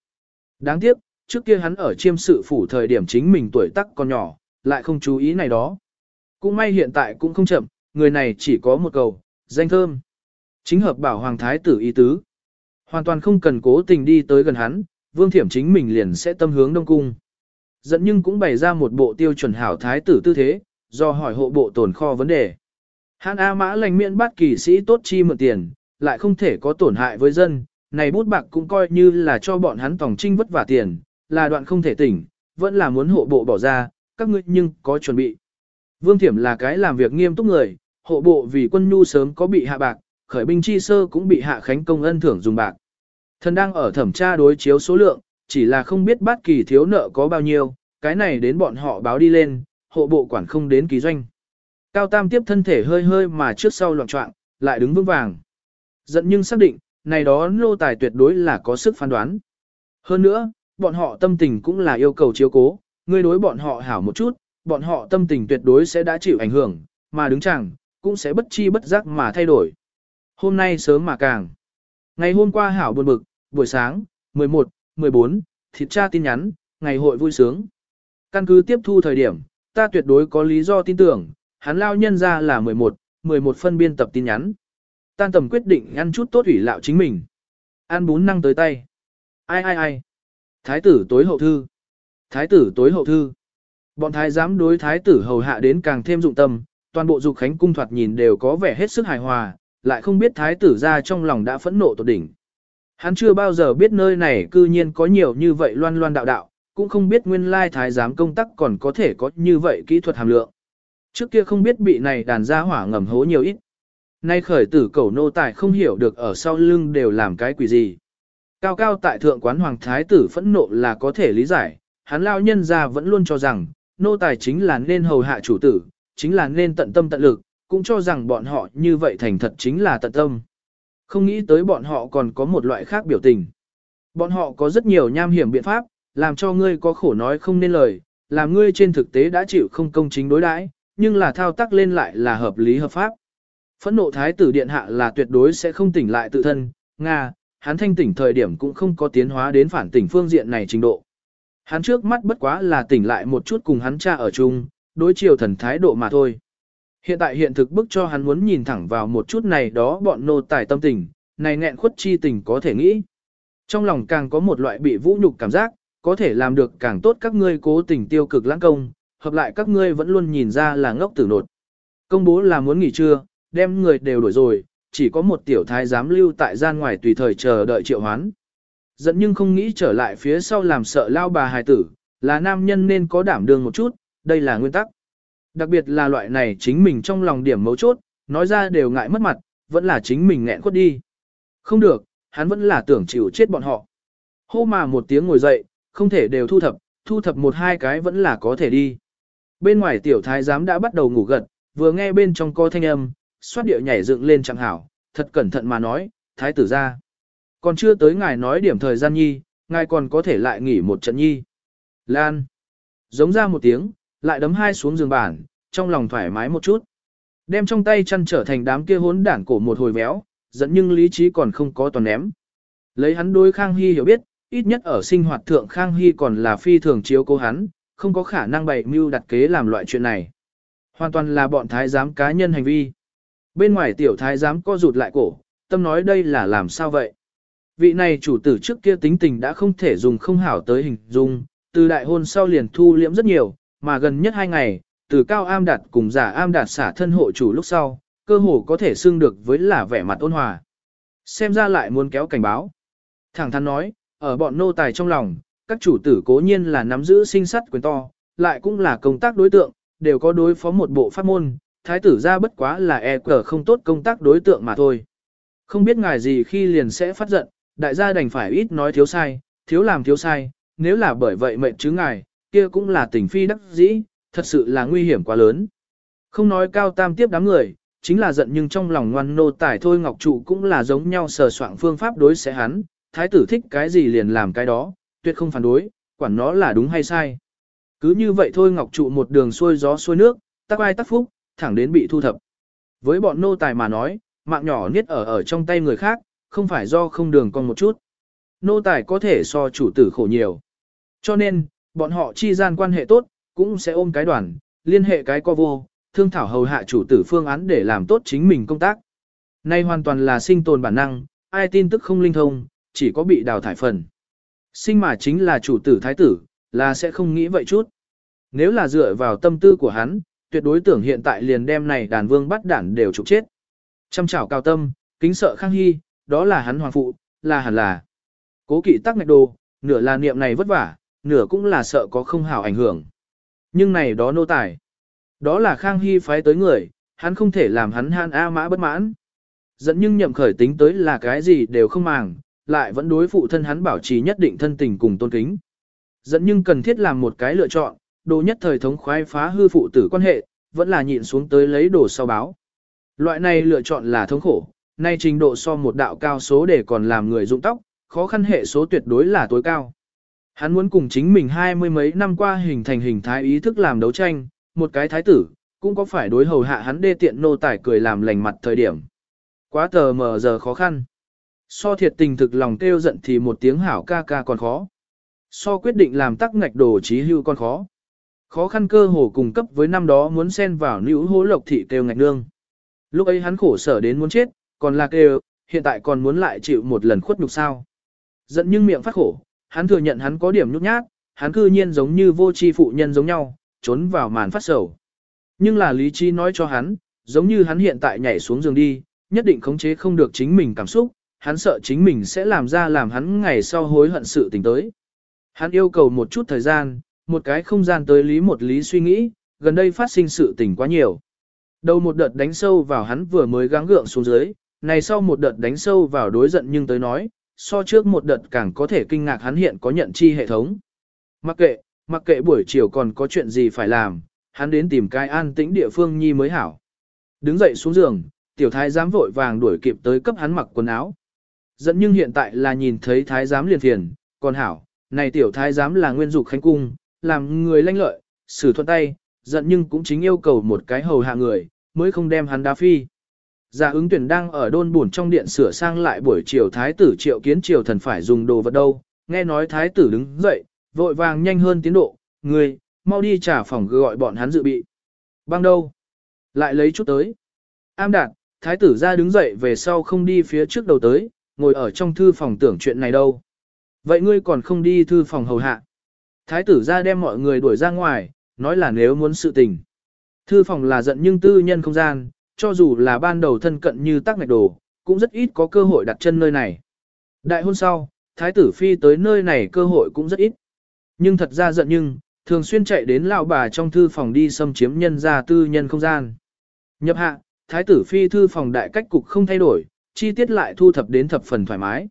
Đáng tiếc, trước kia hắn ở chiêm sự phủ thời điểm chính mình tuổi tác còn nhỏ, lại không chú ý này đó. Cũng may hiện tại cũng không chậm, người này chỉ có một cầu, danh thơm. Chính hợp bảo hoàng thái tử ý tứ. Hoàn toàn không cần cố tình đi tới gần hắn, vương thiểm chính mình liền sẽ tâm hướng đông cung. Dẫn nhưng cũng bày ra một bộ tiêu chuẩn hảo thái tử tư thế, do hỏi hộ bộ tồn kho vấn đề. Hán A mã lành miễn bắt kỳ sĩ tốt chi mượn tiền, lại không thể có tổn hại với dân, này bút bạc cũng coi như là cho bọn hắn tổng trinh vất vả tiền, là đoạn không thể tỉnh, vẫn là muốn hộ bộ bỏ ra, các ngươi nhưng có chuẩn bị. Vương Thiểm là cái làm việc nghiêm túc người, hộ bộ vì quân nhu sớm có bị hạ bạc, khởi binh chi sơ cũng bị hạ khánh công ân thưởng dùng bạc. Thần đang ở thẩm tra đối chiếu số lượng, chỉ là không biết bát kỳ thiếu nợ có bao nhiêu, cái này đến bọn họ báo đi lên, hộ bộ quản không đến ký doanh. Cao Tam tiếp thân thể hơi hơi mà trước sau loạn trọng, lại đứng vững vàng. Giận nhưng xác định, này đó nô tài tuyệt đối là có sức phán đoán. Hơn nữa, bọn họ tâm tình cũng là yêu cầu chiếu cố, ngươi đối bọn họ hảo một chút, bọn họ tâm tình tuyệt đối sẽ đã chịu ảnh hưởng, mà đứng chẳng, cũng sẽ bất chi bất giác mà thay đổi. Hôm nay sớm mà càng. Ngày hôm qua hảo buồn bực, buổi sáng, 11, 14, thịt tra tin nhắn, ngày hội vui sướng. Căn cứ tiếp thu thời điểm, ta tuyệt đối có lý do tin tưởng, hắn lao nhân ra là 11, 11 phân biên tập tin nhắn. Tan tầm quyết định ăn chút tốt ủy lạo chính mình. Ăn bún năng tới tay. Ai ai ai. Thái tử tối hậu thư. Thái tử tối hậu thư. Bọn thái giám đối thái tử hầu hạ đến càng thêm dụng tâm, toàn bộ dục khánh cung thoạt nhìn đều có vẻ hết sức hài hòa, lại không biết thái tử ra trong lòng đã phẫn nộ tột đỉnh. Hắn chưa bao giờ biết nơi này cư nhiên có nhiều như vậy loan loan đạo đạo, cũng không biết nguyên lai thái giám công tác còn có thể có như vậy kỹ thuật hàm lượng. Trước kia không biết bị này đàn gia hỏa ngầm hố nhiều ít. Nay khởi tử cầu nô tài không hiểu được ở sau lưng đều làm cái quỷ gì. Cao cao tại thượng quán hoàng thái tử phẫn nộ là có thể lý giải, hắn lao nhân ra vẫn luôn cho rằng, nô tài chính là nên hầu hạ chủ tử, chính là nên tận tâm tận lực, cũng cho rằng bọn họ như vậy thành thật chính là tận tâm. Không nghĩ tới bọn họ còn có một loại khác biểu tình. Bọn họ có rất nhiều nham hiểm biện pháp, làm cho ngươi có khổ nói không nên lời, làm ngươi trên thực tế đã chịu không công chính đối đãi, nhưng là thao tác lên lại là hợp lý hợp pháp. Phẫn nộ thái tử điện hạ là tuyệt đối sẽ không tỉnh lại tự thân, Nga, hắn thanh tỉnh thời điểm cũng không có tiến hóa đến phản tỉnh phương diện này trình độ. Hắn trước mắt bất quá là tỉnh lại một chút cùng hắn cha ở chung, đối chiều thần thái độ mà thôi. Hiện tại hiện thực bức cho hắn muốn nhìn thẳng vào một chút này đó bọn nô tài tâm tình, này nghẹn khuất chi tình có thể nghĩ. Trong lòng càng có một loại bị vũ nhục cảm giác, có thể làm được càng tốt các ngươi cố tình tiêu cực lãng công, hợp lại các ngươi vẫn luôn nhìn ra là ngốc tử nột. Công bố là muốn nghỉ trưa, đem người đều đuổi rồi, chỉ có một tiểu thái giám lưu tại gian ngoài tùy thời chờ đợi triệu hoán. Dẫn nhưng không nghĩ trở lại phía sau làm sợ lao bà hài tử, là nam nhân nên có đảm đương một chút, đây là nguyên tắc. Đặc biệt là loại này chính mình trong lòng điểm mấu chốt, nói ra đều ngại mất mặt, vẫn là chính mình nghẹn khuất đi. Không được, hắn vẫn là tưởng chịu chết bọn họ. Hô mà một tiếng ngồi dậy, không thể đều thu thập, thu thập một hai cái vẫn là có thể đi. Bên ngoài tiểu thái giám đã bắt đầu ngủ gật, vừa nghe bên trong co thanh âm, xoát điệu nhảy dựng lên chẳng hảo, thật cẩn thận mà nói, thái tử ra. Còn chưa tới ngài nói điểm thời gian nhi, ngài còn có thể lại nghỉ một trận nhi. Lan. Giống ra một tiếng, lại đấm hai xuống giường bản, trong lòng thoải mái một chút. Đem trong tay chăn trở thành đám kia hốn đảng cổ một hồi véo, dẫn nhưng lý trí còn không có toàn ném. Lấy hắn đối Khang Hy hiểu biết, ít nhất ở sinh hoạt thượng Khang Hy còn là phi thường chiếu cố hắn, không có khả năng bày mưu đặt kế làm loại chuyện này. Hoàn toàn là bọn thái giám cá nhân hành vi. Bên ngoài tiểu thái giám co rụt lại cổ, tâm nói đây là làm sao vậy? Vị này chủ tử trước kia tính tình đã không thể dùng không hảo tới hình dung, từ đại hôn sau liền thu liễm rất nhiều, mà gần nhất hai ngày, từ cao am đạt cùng giả am đạt xả thân hộ chủ lúc sau, cơ hồ có thể xưng được với là vẻ mặt ôn hòa. Xem ra lại muốn kéo cảnh báo. Thẳng thắn nói, ở bọn nô tài trong lòng, các chủ tử cố nhiên là nắm giữ sinh sắt quyền to, lại cũng là công tác đối tượng, đều có đối phó một bộ pháp môn, thái tử ra bất quá là e cờ không tốt công tác đối tượng mà thôi. Không biết ngài gì khi liền sẽ phát giận, đại gia đành phải ít nói thiếu sai, thiếu làm thiếu sai, nếu là bởi vậy mệnh chứ ngài, kia cũng là tình phi đắc dĩ, thật sự là nguy hiểm quá lớn. Không nói cao tam tiếp đám người, chính là giận nhưng trong lòng ngoan nô tải thôi ngọc trụ cũng là giống nhau sờ soạn phương pháp đối sẽ hắn, thái tử thích cái gì liền làm cái đó, tuyệt không phản đối, quản nó là đúng hay sai. Cứ như vậy thôi ngọc trụ một đường xuôi gió xuôi nước, tắc ai tắc phúc, thẳng đến bị thu thập. Với bọn nô tài mà nói, mạng nhỏ niết ở ở trong tay người khác, không phải do không đường con một chút. Nô tài có thể so chủ tử khổ nhiều. Cho nên, bọn họ chi gian quan hệ tốt, cũng sẽ ôm cái đoàn, liên hệ cái co vô, thương thảo hầu hạ chủ tử phương án để làm tốt chính mình công tác. Nay hoàn toàn là sinh tồn bản năng, ai tin tức không linh thông, chỉ có bị đào thải phần. Sinh mà chính là chủ tử thái tử, là sẽ không nghĩ vậy chút. Nếu là dựa vào tâm tư của hắn, tuyệt đối tưởng hiện tại liền đem này đàn vương bắt đản đều trục chết. Chăm chảo cao tâm, kính sợ khang hy, đó là hắn hoàng phụ, là hẳn là. Cố kỵ tắc ngạch đồ, nửa là niệm này vất vả, nửa cũng là sợ có không hảo ảnh hưởng. Nhưng này đó nô tài. Đó là khang hy phái tới người, hắn không thể làm hắn han A mã bất mãn. Dẫn nhưng nhậm khởi tính tới là cái gì đều không màng, lại vẫn đối phụ thân hắn bảo trì nhất định thân tình cùng tôn kính. Dẫn nhưng cần thiết làm một cái lựa chọn, đồ nhất thời thống khoái phá hư phụ tử quan hệ, vẫn là nhịn xuống tới lấy đồ sau báo. Loại này lựa chọn là thống khổ, nay trình độ so một đạo cao số để còn làm người dụng tóc, khó khăn hệ số tuyệt đối là tối cao. Hắn muốn cùng chính mình hai mươi mấy năm qua hình thành hình thái ý thức làm đấu tranh, một cái thái tử, cũng có phải đối hầu hạ hắn đê tiện nô tải cười làm lành mặt thời điểm. Quá tờ mờ giờ khó khăn. So thiệt tình thực lòng kêu giận thì một tiếng hảo ca ca còn khó. So quyết định làm tắc ngạch đồ trí hưu còn khó. Khó khăn cơ hồ cùng cấp với năm đó muốn xen vào nữ hố lộc thị kêu ngạch nương. Lúc ấy hắn khổ sở đến muốn chết, còn là kêu, hiện tại còn muốn lại chịu một lần khuất nhục sao. Giận nhưng miệng phát khổ, hắn thừa nhận hắn có điểm nhút nhát, hắn cư nhiên giống như vô tri phụ nhân giống nhau, trốn vào màn phát sầu. Nhưng là lý trí nói cho hắn, giống như hắn hiện tại nhảy xuống giường đi, nhất định khống chế không được chính mình cảm xúc, hắn sợ chính mình sẽ làm ra làm hắn ngày sau hối hận sự tình tới. Hắn yêu cầu một chút thời gian, một cái không gian tới lý một lý suy nghĩ, gần đây phát sinh sự tình quá nhiều. Đầu một đợt đánh sâu vào hắn vừa mới gắng gượng xuống dưới, này sau một đợt đánh sâu vào đối giận nhưng tới nói, so trước một đợt càng có thể kinh ngạc hắn hiện có nhận chi hệ thống. Mặc kệ, mặc kệ buổi chiều còn có chuyện gì phải làm, hắn đến tìm cái an tĩnh địa phương nhi mới hảo. Đứng dậy xuống giường, tiểu thái giám vội vàng đuổi kịp tới cấp hắn mặc quần áo. Dẫn nhưng hiện tại là nhìn thấy thái giám liền phiền, còn hảo, này tiểu thái giám là nguyên dục khánh cung, làm người lanh lợi, xử thuận tay, giận nhưng cũng chính yêu cầu một cái hầu hạ người, mới không đem hắn đá phi. Giả ứng tuyển đang ở đôn buồn trong điện sửa sang lại buổi chiều thái tử triệu kiến triều thần phải dùng đồ vật đâu, nghe nói thái tử đứng dậy, vội vàng nhanh hơn tiến độ, người, mau đi trả phòng gọi bọn hắn dự bị. Băng đâu? Lại lấy chút tới. Am đạt, thái tử ra đứng dậy về sau không đi phía trước đầu tới, ngồi ở trong thư phòng tưởng chuyện này đâu. Vậy ngươi còn không đi thư phòng hầu hạ. Thái tử ra đem mọi người đuổi ra ngoài, nói là nếu muốn sự tình. Thư phòng là giận nhưng tư nhân không gian, cho dù là ban đầu thân cận như tác ngạch đồ, cũng rất ít có cơ hội đặt chân nơi này. Đại hôn sau, thái tử phi tới nơi này cơ hội cũng rất ít. Nhưng thật ra giận nhưng, thường xuyên chạy đến lão bà trong thư phòng đi xâm chiếm nhân gia tư nhân không gian. Nhập hạ, thái tử phi thư phòng đại cách cục không thay đổi, chi tiết lại thu thập đến thập phần thoải mái.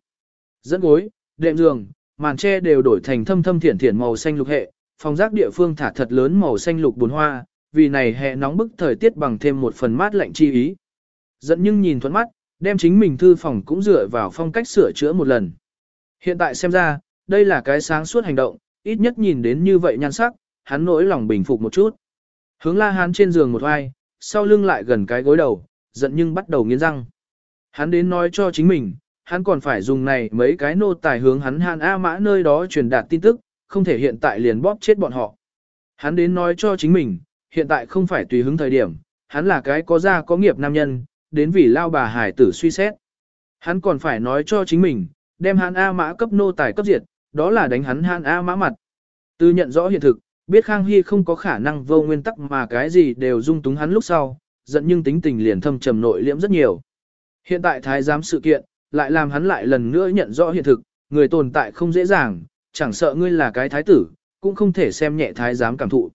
Dẫn gối, đệm giường, màn tre đều đổi thành thâm thâm thiển thiển màu xanh lục hệ, phòng rác địa phương thả thật lớn màu xanh lục bốn hoa, vì này hè nóng bức thời tiết bằng thêm một phần mát lạnh chi ý. Dẫn nhưng nhìn thuẫn mắt, đem chính mình thư phòng cũng dựa vào phong cách sửa chữa một lần. Hiện tại xem ra, đây là cái sáng suốt hành động, ít nhất nhìn đến như vậy nhan sắc, hắn nỗi lòng bình phục một chút. Hướng la hán trên giường một vai, sau lưng lại gần cái gối đầu, giận nhưng bắt đầu nghiến răng. Hắn đến nói cho chính mình, hắn còn phải dùng này mấy cái nô tài hướng hắn hàn A mã nơi đó truyền đạt tin tức, không thể hiện tại liền bóp chết bọn họ. Hắn đến nói cho chính mình, hiện tại không phải tùy hứng thời điểm, hắn là cái có gia có nghiệp nam nhân, đến vì lao bà hải tử suy xét. Hắn còn phải nói cho chính mình, đem hắn A mã cấp nô tài cấp diệt, đó là đánh hắn hắn A mã mặt. Từ nhận rõ hiện thực, biết Khang Hy không có khả năng vô nguyên tắc mà cái gì đều dung túng hắn lúc sau, giận nhưng tính tình liền thâm trầm nội liễm rất nhiều. Hiện tại thái giám sự kiện, lại làm hắn lại lần nữa nhận rõ hiện thực, người tồn tại không dễ dàng, chẳng sợ ngươi là cái thái tử, cũng không thể xem nhẹ thái giám cảm thụ.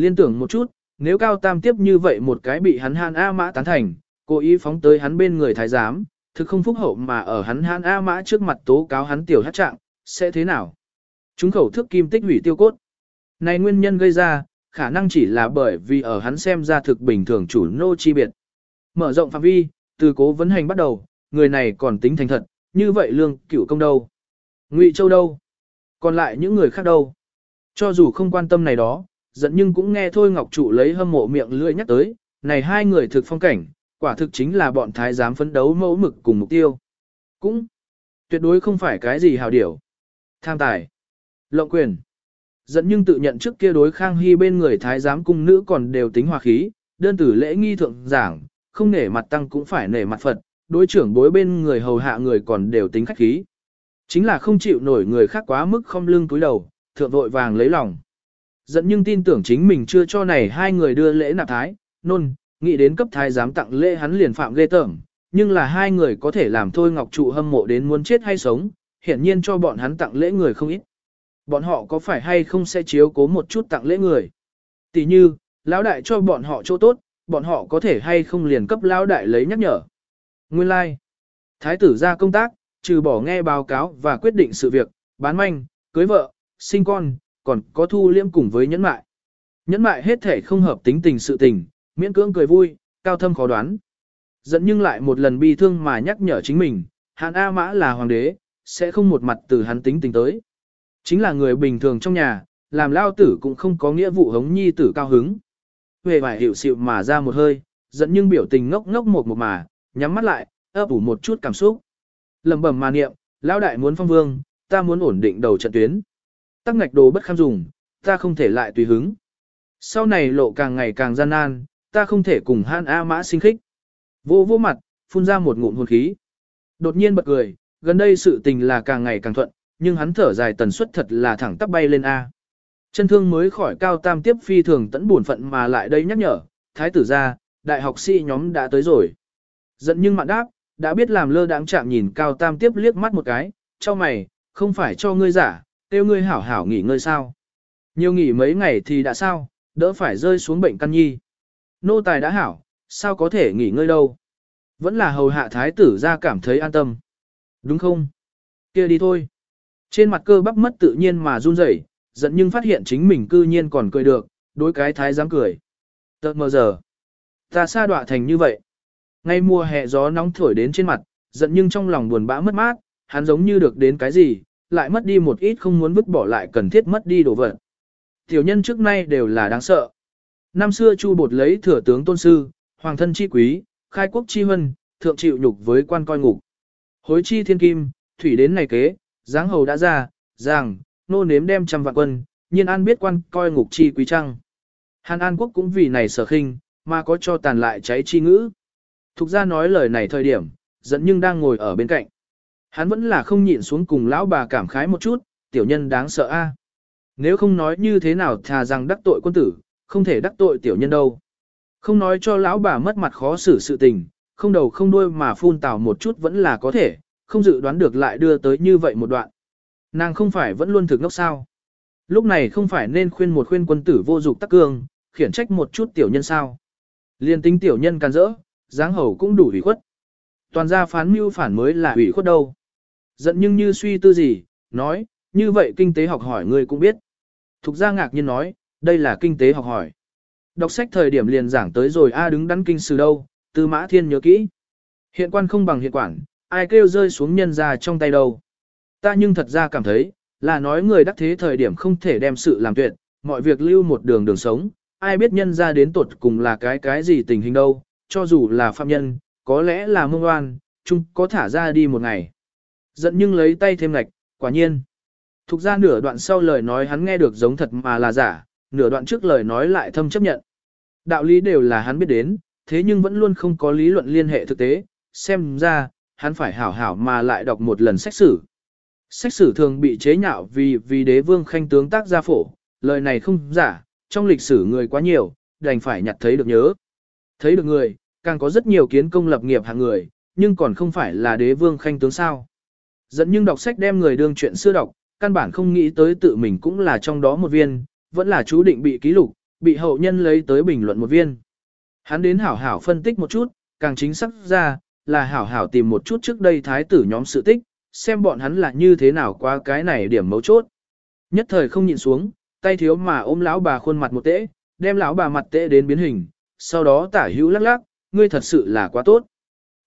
Liên tưởng một chút, nếu cao tam tiếp như vậy một cái bị hắn han A mã tán thành, cố ý phóng tới hắn bên người thái giám, thực không phúc hậu mà ở hắn han A mã trước mặt tố cáo hắn tiểu hát trạng, sẽ thế nào? Chúng khẩu thức kim tích hủy tiêu cốt. Này nguyên nhân gây ra, khả năng chỉ là bởi vì ở hắn xem ra thực bình thường chủ nô chi biệt. Mở rộng phạm vi, từ cố vấn hành bắt đầu, người này còn tính thành thật, như vậy lương cửu công đâu? Ngụy Châu đâu? Còn lại những người khác đâu? Cho dù không quan tâm này đó, giận nhưng cũng nghe thôi Ngọc Trụ lấy hâm mộ miệng lưỡi nhắc tới, này hai người thực phong cảnh, quả thực chính là bọn thái giám phấn đấu mẫu mực cùng mục tiêu. Cũng tuyệt đối không phải cái gì hào điểu. Tham tài, lộng quyền. Giận nhưng tự nhận trước kia đối Khang Hy bên người thái giám cung nữ còn đều tính hòa khí, đơn tử lễ nghi thượng giảng, không nể mặt tăng cũng phải nể mặt Phật, đối trưởng bối bên người hầu hạ người còn đều tính khách khí. Chính là không chịu nổi người khác quá mức không lưng túi đầu, thượng vội vàng lấy lòng. Giận nhưng tin tưởng chính mình chưa cho này hai người đưa lễ nạp thái, nôn, nghĩ đến cấp thái giám tặng lễ hắn liền phạm ghê tởm, nhưng là hai người có thể làm thôi ngọc trụ hâm mộ đến muốn chết hay sống, hiển nhiên cho bọn hắn tặng lễ người không ít. Bọn họ có phải hay không sẽ chiếu cố một chút tặng lễ người. Tỷ như, lão đại cho bọn họ chỗ tốt, bọn họ có thể hay không liền cấp lão đại lấy nhắc nhở. Nguyên lai, like. thái tử ra công tác, trừ bỏ nghe báo cáo và quyết định sự việc, bán manh, cưới vợ, sinh con, còn có thu liêm cùng với nhẫn mại. Nhẫn mại hết thể không hợp tính tình sự tình, miễn cưỡng cười vui, cao thâm khó đoán. Dẫn nhưng lại một lần bi thương mà nhắc nhở chính mình, Hàn A Mã là hoàng đế, sẽ không một mặt từ hắn tính tình tới. Chính là người bình thường trong nhà, làm lao tử cũng không có nghĩa vụ hống nhi tử cao hứng. Về vải hiểu xịu mà ra một hơi, dẫn nhưng biểu tình ngốc ngốc một một mà, nhắm mắt lại, ấp ủ một chút cảm xúc. lẩm bẩm mà niệm, lão đại muốn phong vương, ta muốn ổn định đầu trận tuyến. Tắc ngạch đồ bất kham dùng, ta không thể lại tùy hứng. Sau này lộ càng ngày càng gian nan, ta không thể cùng han A mã sinh khích. Vô vô mặt, phun ra một ngụm hồn khí. Đột nhiên bật cười, gần đây sự tình là càng ngày càng thuận, nhưng hắn thở dài tần suất thật là thẳng tắp bay lên A. Chân thương mới khỏi cao tam tiếp phi thường tẫn buồn phận mà lại đây nhắc nhở, thái tử ra, đại học sĩ nhóm đã tới rồi. Giận nhưng mạn đáp, đã biết làm lơ đáng chạm nhìn cao tam tiếp liếc mắt một cái, cho mày, không phải cho ngươi giả, tiêu ngươi hảo hảo nghỉ ngơi sao. Nhiều nghỉ mấy ngày thì đã sao, đỡ phải rơi xuống bệnh căn nhi. Nô tài đã hảo, sao có thể nghỉ ngơi đâu. Vẫn là hầu hạ thái tử ra cảm thấy an tâm. Đúng không? kia đi thôi. Trên mặt cơ bắp mất tự nhiên mà run rẩy, giận nhưng phát hiện chính mình cư nhiên còn cười được, đối cái thái dám cười. Tợt mờ giờ. Ta xa đọa thành như vậy. Ngay mùa hè gió nóng thổi đến trên mặt, giận nhưng trong lòng buồn bã mất mát, hắn giống như được đến cái gì, lại mất đi một ít không muốn vứt bỏ lại cần thiết mất đi đồ vật. Tiểu nhân trước nay đều là đáng sợ. Năm xưa Chu Bột lấy thừa tướng tôn sư, hoàng thân chi quý, khai quốc chi huân, thượng chịu nhục với quan coi ngục. Hối chi thiên kim, thủy đến này kế, giáng hầu đã ra, rằng, nô nếm đem trăm vạn quân, nhiên an biết quan coi ngục chi quý trăng. Hàn An quốc cũng vì này sở khinh, mà có cho tàn lại cháy chi ngữ. Thục ra nói lời này thời điểm, dẫn nhưng đang ngồi ở bên cạnh. Hắn vẫn là không nhịn xuống cùng lão bà cảm khái một chút, tiểu nhân đáng sợ a. Nếu không nói như thế nào thà rằng đắc tội quân tử, không thể đắc tội tiểu nhân đâu. Không nói cho lão bà mất mặt khó xử sự tình, không đầu không đuôi mà phun tào một chút vẫn là có thể, không dự đoán được lại đưa tới như vậy một đoạn. Nàng không phải vẫn luôn thực ngốc sao. Lúc này không phải nên khuyên một khuyên quân tử vô dục tắc cương, khiển trách một chút tiểu nhân sao. Liên tính tiểu nhân can dỡ, dáng hầu cũng đủ ủy khuất. Toàn gia phán mưu phản mới là ủy khuất đâu. Giận nhưng như suy tư gì, nói, như vậy kinh tế học hỏi ngươi cũng biết. Thục gia ngạc nhiên nói, đây là kinh tế học hỏi. Đọc sách thời điểm liền giảng tới rồi A đứng đắn kinh sử đâu, tư mã thiên nhớ kỹ. Hiện quan không bằng hiện quản, ai kêu rơi xuống nhân ra trong tay đâu. Ta nhưng thật ra cảm thấy, là nói người đắc thế thời điểm không thể đem sự làm tuyệt, mọi việc lưu một đường đường sống, ai biết nhân ra đến tuột cùng là cái cái gì tình hình đâu, cho dù là phạm nhân, có lẽ là mông oan, chung có thả ra đi một ngày. Giận nhưng lấy tay thêm ngạch, quả nhiên. Thục ra nửa đoạn sau lời nói hắn nghe được giống thật mà là giả, nửa đoạn trước lời nói lại thâm chấp nhận. Đạo lý đều là hắn biết đến, thế nhưng vẫn luôn không có lý luận liên hệ thực tế, xem ra, hắn phải hảo hảo mà lại đọc một lần sách sử. Sách sử thường bị chế nhạo vì vì đế vương khanh tướng tác gia phổ, lời này không giả, trong lịch sử người quá nhiều, đành phải nhặt thấy được nhớ. Thấy được người, càng có rất nhiều kiến công lập nghiệp hạng người, nhưng còn không phải là đế vương khanh tướng sao. Dẫn nhưng đọc sách đem người đương chuyện xưa đọc, căn bản không nghĩ tới tự mình cũng là trong đó một viên, vẫn là chú định bị ký lục, bị hậu nhân lấy tới bình luận một viên. Hắn đến hảo hảo phân tích một chút, càng chính xác ra, là hảo hảo tìm một chút trước đây thái tử nhóm sự tích, xem bọn hắn là như thế nào qua cái này điểm mấu chốt. Nhất thời không nhịn xuống, tay thiếu mà ôm lão bà khuôn mặt một tễ, đem lão bà mặt tễ đến biến hình, sau đó tả hữu lắc lắc, ngươi thật sự là quá tốt.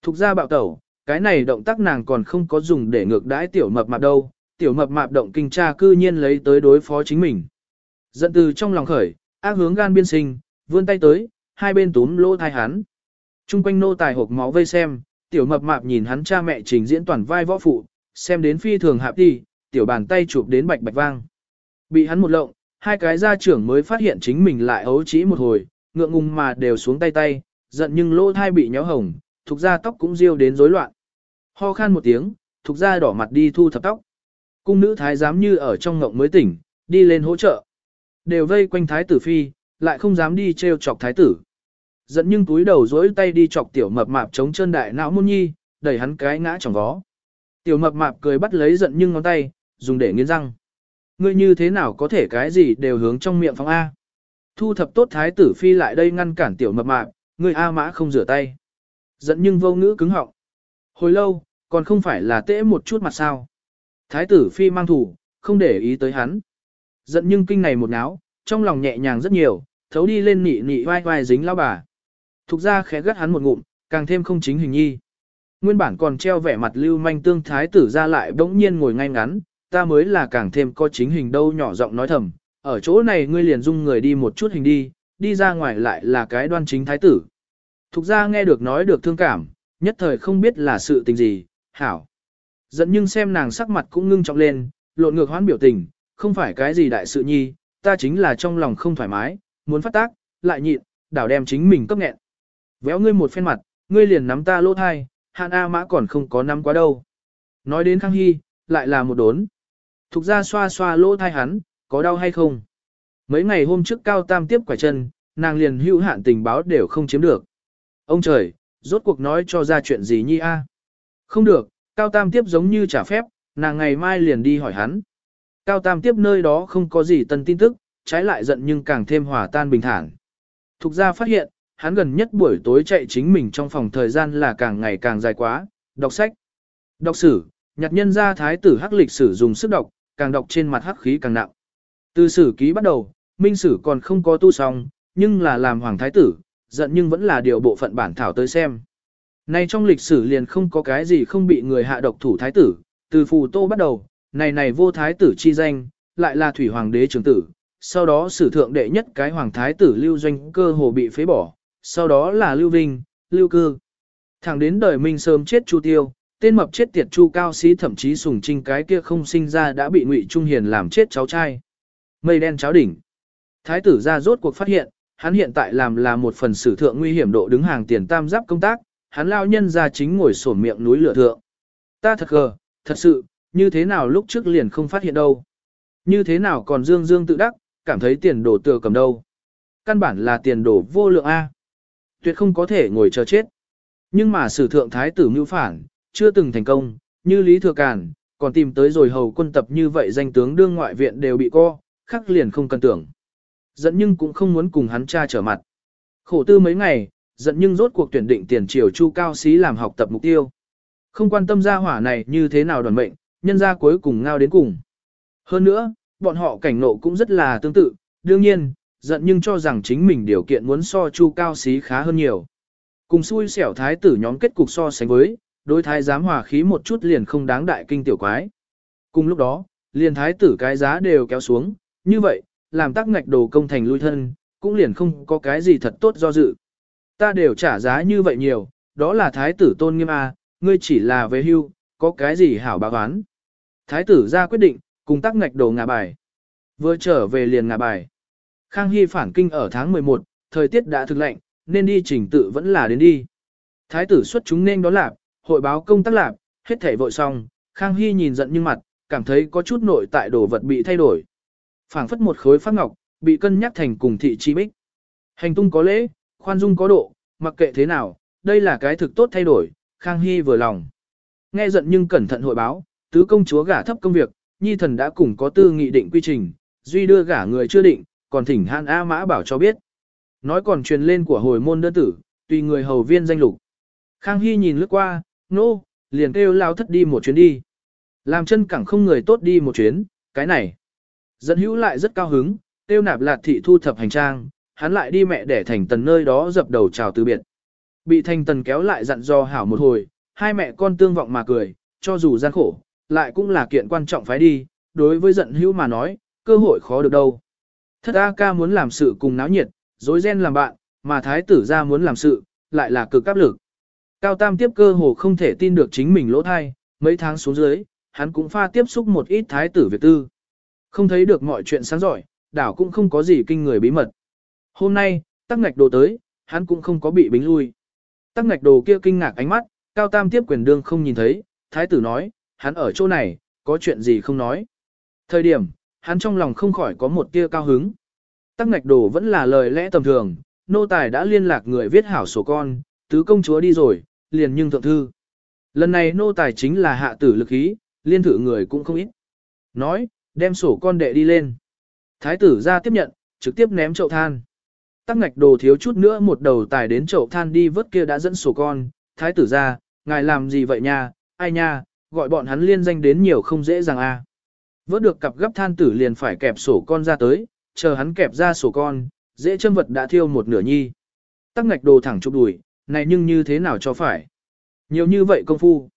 Thục ra bạo tẩu, cái này động tác nàng còn không có dùng để ngược đãi tiểu mập mạp đâu, tiểu mập mạp động kinh tra cư nhiên lấy tới đối phó chính mình. Giận từ trong lòng khởi, ác hướng gan biên sinh, vươn tay tới, hai bên túm lỗ thai hắn. Trung quanh nô tài hộp máu vây xem, tiểu mập mạp nhìn hắn cha mẹ trình diễn toàn vai võ phụ, xem đến phi thường hạp đi, tiểu bàn tay chụp đến bạch bạch vang. Bị hắn một lộng, hai cái gia trưởng mới phát hiện chính mình lại ấu trĩ một hồi, ngượng ngùng mà đều xuống tay tay, giận nhưng lỗ thai bị nhéo hồng, thuộc gia tóc cũng riêu đến rối loạn. Ho khan một tiếng, thuộc gia đỏ mặt đi thu thập tóc. Cung nữ thái giám như ở trong ngộng mới tỉnh, đi lên hỗ trợ. Đều vây quanh thái tử phi, lại không dám đi treo chọc thái tử. Giận nhưng túi đầu dối tay đi chọc tiểu mập mạp chống chân đại não môn nhi, đẩy hắn cái ngã trong vó. Tiểu mập mạp cười bắt lấy giận nhưng ngón tay, dùng để nghiến răng. Ngươi như thế nào có thể cái gì đều hướng trong miệng phóng A. Thu thập tốt thái tử phi lại đây ngăn cản tiểu mập mạp, ngươi A mã không rửa tay. Giận nhưng vô ngữ cứng họng. Hồi lâu, còn không phải là tễ một chút mặt sao. Thái tử phi mang thủ, không để ý tới hắn. Giận nhưng kinh này một náo, trong lòng nhẹ nhàng rất nhiều, thấu đi lên nị nị vai vai dính lao bà. Thục ra khẽ gắt hắn một ngụm, càng thêm không chính hình nhi. Nguyên bản còn treo vẻ mặt lưu manh tương thái tử ra lại bỗng nhiên ngồi ngay ngắn, ta mới là càng thêm có chính hình đâu nhỏ giọng nói thầm, ở chỗ này ngươi liền dung người đi một chút hình đi, đi ra ngoài lại là cái đoan chính thái tử. Thục ra nghe được nói được thương cảm, nhất thời không biết là sự tình gì, hảo. Giận nhưng xem nàng sắc mặt cũng ngưng trọng lên, lộn ngược hoán biểu tình, không phải cái gì đại sự nhi, ta chính là trong lòng không thoải mái, muốn phát tác, lại nhịn, đảo đem chính mình cấp nghẹn. Véo ngươi một phen mặt, ngươi liền nắm ta lỗ thai, hạn A mã còn không có nắm quá đâu. Nói đến Khang Hy, lại là một đốn. Thục ra xoa xoa lỗ thai hắn, có đau hay không? Mấy ngày hôm trước Cao Tam tiếp quả chân, nàng liền hữu hạn tình báo đều không chiếm được. Ông trời, rốt cuộc nói cho ra chuyện gì nhi a? Không được, Cao Tam tiếp giống như trả phép, nàng ngày mai liền đi hỏi hắn. Cao Tam tiếp nơi đó không có gì tân tin tức, trái lại giận nhưng càng thêm hòa tan bình thản. Thục ra phát hiện, hắn gần nhất buổi tối chạy chính mình trong phòng thời gian là càng ngày càng dài quá, đọc sách, đọc sử, nhặt nhân ra thái tử hắc lịch sử dùng sức đọc, càng đọc trên mặt hắc khí càng nặng. Từ sử ký bắt đầu, minh sử còn không có tu xong, nhưng là làm hoàng thái tử, giận nhưng vẫn là điều bộ phận bản thảo tới xem. Nay trong lịch sử liền không có cái gì không bị người hạ độc thủ thái tử, từ phù tô bắt đầu, này này vô thái tử chi danh, lại là thủy hoàng đế trưởng tử, sau đó sử thượng đệ nhất cái hoàng thái tử lưu doanh cơ hồ bị phế bỏ, sau đó là lưu vinh, lưu cư. Thẳng đến đời minh sớm chết chu tiêu, tên mập chết tiệt chu cao sĩ thậm chí sùng trinh cái kia không sinh ra đã bị ngụy trung hiền làm chết cháu trai. Mây đen cháo đỉnh. Thái tử ra rốt cuộc phát hiện, hắn hiện tại làm là một phần sử thượng nguy hiểm độ đứng hàng tiền tam giáp công tác, hắn lao nhân ra chính ngồi sổn miệng núi lửa thượng. Ta thật gờ, thật sự, như thế nào lúc trước liền không phát hiện đâu. Như thế nào còn dương dương tự đắc, cảm thấy tiền đồ tựa cầm đâu. Căn bản là tiền đồ vô lượng A. Tuyệt không có thể ngồi chờ chết. Nhưng mà sử thượng thái tử mưu phản, chưa từng thành công, như Lý Thừa Càn, còn tìm tới rồi hầu quân tập như vậy danh tướng đương ngoại viện đều bị co, khắc liền không cần tưởng. Dẫn nhưng cũng không muốn cùng hắn cha trở mặt. Khổ tư mấy ngày, dẫn nhưng rốt cuộc tuyển định tiền triều chu cao xí làm học tập mục tiêu. Không quan tâm gia hỏa này như thế nào đoàn mệnh, nhân ra cuối cùng ngao đến cùng. Hơn nữa, bọn họ cảnh nộ cũng rất là tương tự, đương nhiên, giận nhưng cho rằng chính mình điều kiện muốn so chu cao xí khá hơn nhiều. Cùng xui xẻo thái tử nhóm kết cục so sánh với, đối thái giám hòa khí một chút liền không đáng đại kinh tiểu quái. Cùng lúc đó, liền thái tử cái giá đều kéo xuống, như vậy, làm tắc ngạch đồ công thành lui thân, cũng liền không có cái gì thật tốt do dự. Ta đều trả giá như vậy nhiều, đó là thái tử tôn nghiêm a, ngươi chỉ là về hưu, có cái gì hảo báo oán. Thái tử ra quyết định, cùng tắc ngạch đồ ngả bài. Vừa trở về liền ngả bài. Khang Hy phản kinh ở tháng 11, thời tiết đã thực lạnh, nên đi trình tự vẫn là đến đi. Thái tử xuất chúng nên đó lạp, hội báo công tác lạp, hết thể vội xong, Khang Hy nhìn giận nhưng mặt, cảm thấy có chút nội tại đồ vật bị thay đổi phảng phất một khối phát ngọc, bị cân nhắc thành cùng thị chi bích. Hành tung có lễ, khoan dung có độ, mặc kệ thế nào, đây là cái thực tốt thay đổi, Khang Hy vừa lòng. Nghe giận nhưng cẩn thận hội báo, tứ công chúa gả thấp công việc, nhi thần đã cùng có tư nghị định quy trình, duy đưa gả người chưa định, còn thỉnh Han A Mã bảo cho biết. Nói còn truyền lên của hồi môn đơn tử, tùy người hầu viên danh lục. Khang Hy nhìn lướt qua, nô, no, liền kêu lao thất đi một chuyến đi. Làm chân cẳng không người tốt đi một chuyến, cái này. Dẫn hữu lại rất cao hứng, tiêu nạp lạt thị thu thập hành trang, hắn lại đi mẹ để thành tần nơi đó dập đầu chào từ biệt. Bị thành tần kéo lại dặn dò hảo một hồi, hai mẹ con tương vọng mà cười, cho dù gian khổ, lại cũng là kiện quan trọng phải đi, đối với giận hữu mà nói, cơ hội khó được đâu. Thất A ca muốn làm sự cùng náo nhiệt, dối ren làm bạn, mà thái tử ra muốn làm sự, lại là cực áp lực. Cao Tam tiếp cơ hồ không thể tin được chính mình lỗ thai, mấy tháng xuống dưới, hắn cũng pha tiếp xúc một ít thái tử Việt tư. Không thấy được mọi chuyện sáng giỏi, đảo cũng không có gì kinh người bí mật. Hôm nay, tắc ngạch đồ tới, hắn cũng không có bị bính lui. Tắc ngạch đồ kia kinh ngạc ánh mắt, Cao Tam tiếp quyền đương không nhìn thấy, thái tử nói, hắn ở chỗ này, có chuyện gì không nói. Thời điểm, hắn trong lòng không khỏi có một tia cao hứng. Tắc ngạch đồ vẫn là lời lẽ tầm thường, nô tài đã liên lạc người viết hảo sổ con, tứ công chúa đi rồi, liền nhưng thượng thư. Lần này nô tài chính là hạ tử lực ý, liên thử người cũng không ít. Nói, đem sổ con đệ đi lên. Thái tử ra tiếp nhận, trực tiếp ném chậu than. Tắc ngạch đồ thiếu chút nữa một đầu tài đến chậu than đi vớt kia đã dẫn sổ con. Thái tử ra, ngài làm gì vậy nha, ai nha, gọi bọn hắn liên danh đến nhiều không dễ dàng a. À. Vớt được cặp gấp than tử liền phải kẹp sổ con ra tới, chờ hắn kẹp ra sổ con, dễ châm vật đã thiêu một nửa nhi. Tắc ngạch đồ thẳng chụp đùi, này nhưng như thế nào cho phải. Nhiều như vậy công phu.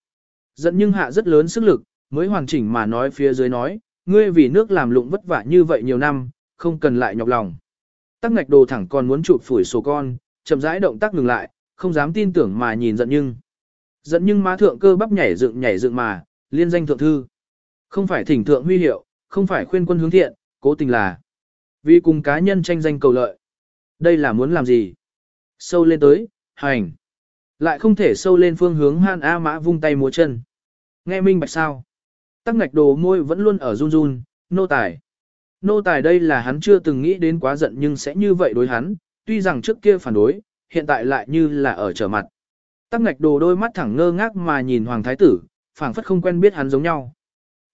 Giận nhưng hạ rất lớn sức lực, mới hoàn chỉnh mà nói phía dưới nói, ngươi vì nước làm lụng vất vả như vậy nhiều năm, không cần lại nhọc lòng. Tắc ngạch đồ thẳng còn muốn chụp phủi sổ con, chậm rãi động tác ngừng lại, không dám tin tưởng mà nhìn giận nhưng. Giận nhưng má thượng cơ bắp nhảy dựng nhảy dựng mà, liên danh thượng thư. Không phải thỉnh thượng huy hiệu, không phải khuyên quân hướng thiện, cố tình là vì cùng cá nhân tranh danh cầu lợi. Đây là muốn làm gì? Sâu lên tới, hành. Lại không thể sâu lên phương hướng Han A Mã vung tay múa chân. Nghe minh bạch sao? Tắc ngạch đồ môi vẫn luôn ở run run, nô tài. Nô tài đây là hắn chưa từng nghĩ đến quá giận nhưng sẽ như vậy đối hắn, tuy rằng trước kia phản đối, hiện tại lại như là ở trở mặt. Tắc ngạch đồ đôi mắt thẳng ngơ ngác mà nhìn Hoàng Thái Tử, phảng phất không quen biết hắn giống nhau.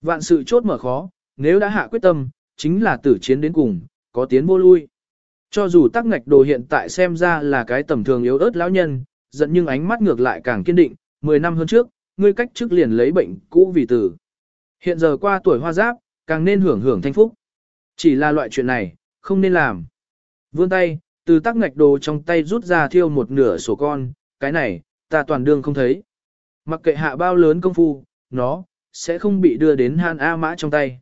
Vạn sự chốt mở khó, nếu đã hạ quyết tâm, chính là tử chiến đến cùng, có tiến vô lui. Cho dù tắc ngạch đồ hiện tại xem ra là cái tầm thường yếu ớt lão nhân, giận nhưng ánh mắt ngược lại càng kiên định, 10 năm hơn trước, ngươi cách trước liền lấy bệnh cũ vì tử. Hiện giờ qua tuổi hoa giáp, càng nên hưởng hưởng thanh phúc. Chỉ là loại chuyện này, không nên làm. Vươn tay, từ tắc ngạch đồ trong tay rút ra thiêu một nửa sổ con, cái này, ta toàn đương không thấy. Mặc kệ hạ bao lớn công phu, nó, sẽ không bị đưa đến han A mã trong tay.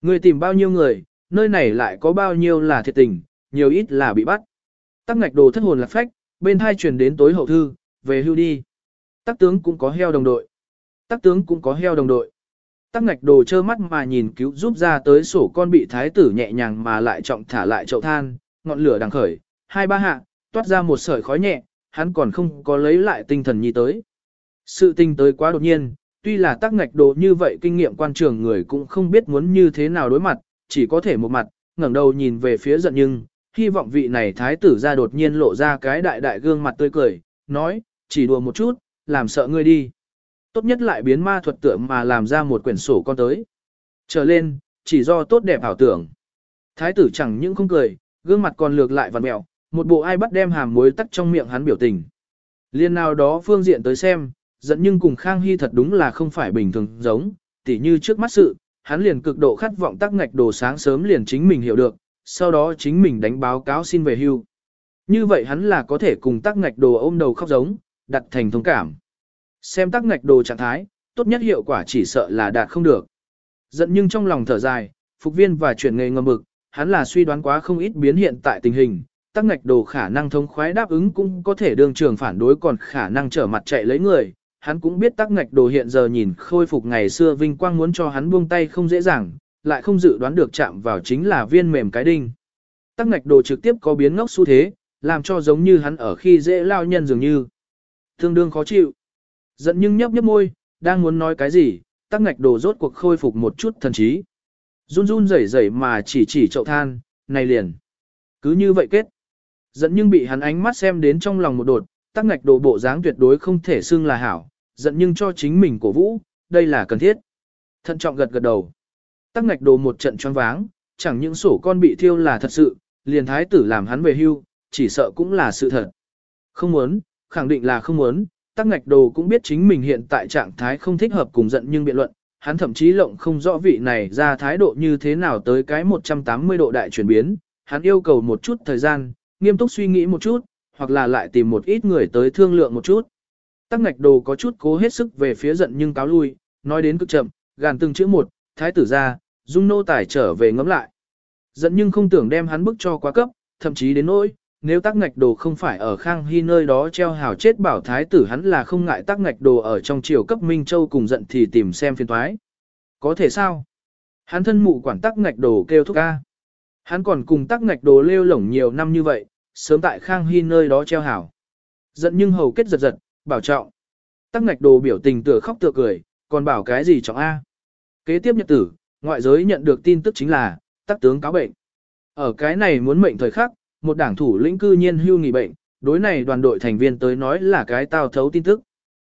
Người tìm bao nhiêu người, nơi này lại có bao nhiêu là thiệt tình, nhiều ít là bị bắt. Tắc ngạch đồ thất hồn lạc phách, bên hai truyền đến tối hậu thư, về hưu đi. Tắc tướng cũng có heo đồng đội. Tắc tướng cũng có heo đồng đội. Tắc ngạch đồ trơ mắt mà nhìn cứu giúp ra tới sổ con bị thái tử nhẹ nhàng mà lại trọng thả lại chậu than, ngọn lửa đang khởi, hai ba hạ, toát ra một sợi khói nhẹ, hắn còn không có lấy lại tinh thần nhi tới. Sự tinh tới quá đột nhiên, tuy là tắc ngạch đồ như vậy kinh nghiệm quan trường người cũng không biết muốn như thế nào đối mặt, chỉ có thể một mặt, ngẩng đầu nhìn về phía giận nhưng, hy vọng vị này thái tử ra đột nhiên lộ ra cái đại đại gương mặt tươi cười, nói, chỉ đùa một chút, làm sợ ngươi đi. Tốt nhất lại biến ma thuật tượng mà làm ra một quyển sổ con tới. Trở lên, chỉ do tốt đẹp ảo tưởng. Thái tử chẳng những không cười, gương mặt còn lược lại vằn mẹo, một bộ ai bắt đem hàm muối tắt trong miệng hắn biểu tình. Liên nào đó phương diện tới xem, giận nhưng cùng Khang Hy thật đúng là không phải bình thường giống, tỉ như trước mắt sự, hắn liền cực độ khát vọng tắc ngạch đồ sáng sớm liền chính mình hiểu được, sau đó chính mình đánh báo cáo xin về hưu. Như vậy hắn là có thể cùng tắc ngạch đồ ôm đầu khóc giống, đặt thành thông cảm. Xem tắc ngạch đồ trạng thái, tốt nhất hiệu quả chỉ sợ là đạt không được. Giận nhưng trong lòng thở dài, phục viên và chuyển nghề ngầm mực hắn là suy đoán quá không ít biến hiện tại tình hình, tắc ngạch đồ khả năng thông khoái đáp ứng cũng có thể đương trường phản đối còn khả năng trở mặt chạy lấy người. Hắn cũng biết tắc ngạch đồ hiện giờ nhìn khôi phục ngày xưa vinh quang muốn cho hắn buông tay không dễ dàng, lại không dự đoán được chạm vào chính là viên mềm cái đinh. Tắc ngạch đồ trực tiếp có biến ngốc xu thế, làm cho giống như hắn ở khi dễ lao nhân dường như. Tương đương khó chịu. Giận nhưng nhấp nhấp môi, đang muốn nói cái gì, tắc ngạch đồ rốt cuộc khôi phục một chút thần trí. Run run rẩy rẩy mà chỉ chỉ chậu than, này liền. Cứ như vậy kết. Giận nhưng bị hắn ánh mắt xem đến trong lòng một đột, tắc ngạch đồ bộ dáng tuyệt đối không thể xưng là hảo, giận nhưng cho chính mình cổ vũ, đây là cần thiết. Thận trọng gật gật đầu. Tắc ngạch đồ một trận choáng váng, chẳng những sổ con bị thiêu là thật sự, liền thái tử làm hắn về hưu, chỉ sợ cũng là sự thật. Không muốn, khẳng định là không muốn, tắc ngạch đồ cũng biết chính mình hiện tại trạng thái không thích hợp cùng giận nhưng biện luận, hắn thậm chí lộng không rõ vị này ra thái độ như thế nào tới cái 180 độ đại chuyển biến, hắn yêu cầu một chút thời gian, nghiêm túc suy nghĩ một chút, hoặc là lại tìm một ít người tới thương lượng một chút. Tắc ngạch đồ có chút cố hết sức về phía giận nhưng cáo lui, nói đến cực chậm, gàn từng chữ một, thái tử ra, dung nô tải trở về ngẫm lại. Giận nhưng không tưởng đem hắn bức cho quá cấp, thậm chí đến nỗi, nếu tắc ngạch đồ không phải ở Khang Hy nơi đó treo hào chết bảo thái tử hắn là không ngại tắc ngạch đồ ở trong triều cấp Minh Châu cùng giận thì tìm xem phiên thoái. Có thể sao? Hắn thân mụ quản tắc ngạch đồ kêu thúc ca. Hắn còn cùng tắc ngạch đồ lêu lổng nhiều năm như vậy, sớm tại Khang Hy nơi đó treo hảo. Giận nhưng hầu kết giật giật, bảo trọng. Tắc ngạch đồ biểu tình tựa khóc tựa cười, còn bảo cái gì trọng A. Kế tiếp nhật tử, ngoại giới nhận được tin tức chính là, tắc tướng cáo bệnh. Ở cái này muốn mệnh thời khắc, một đảng thủ lĩnh cư nhiên hưu nghỉ bệnh, đối này đoàn đội thành viên tới nói là cái tao thấu tin tức.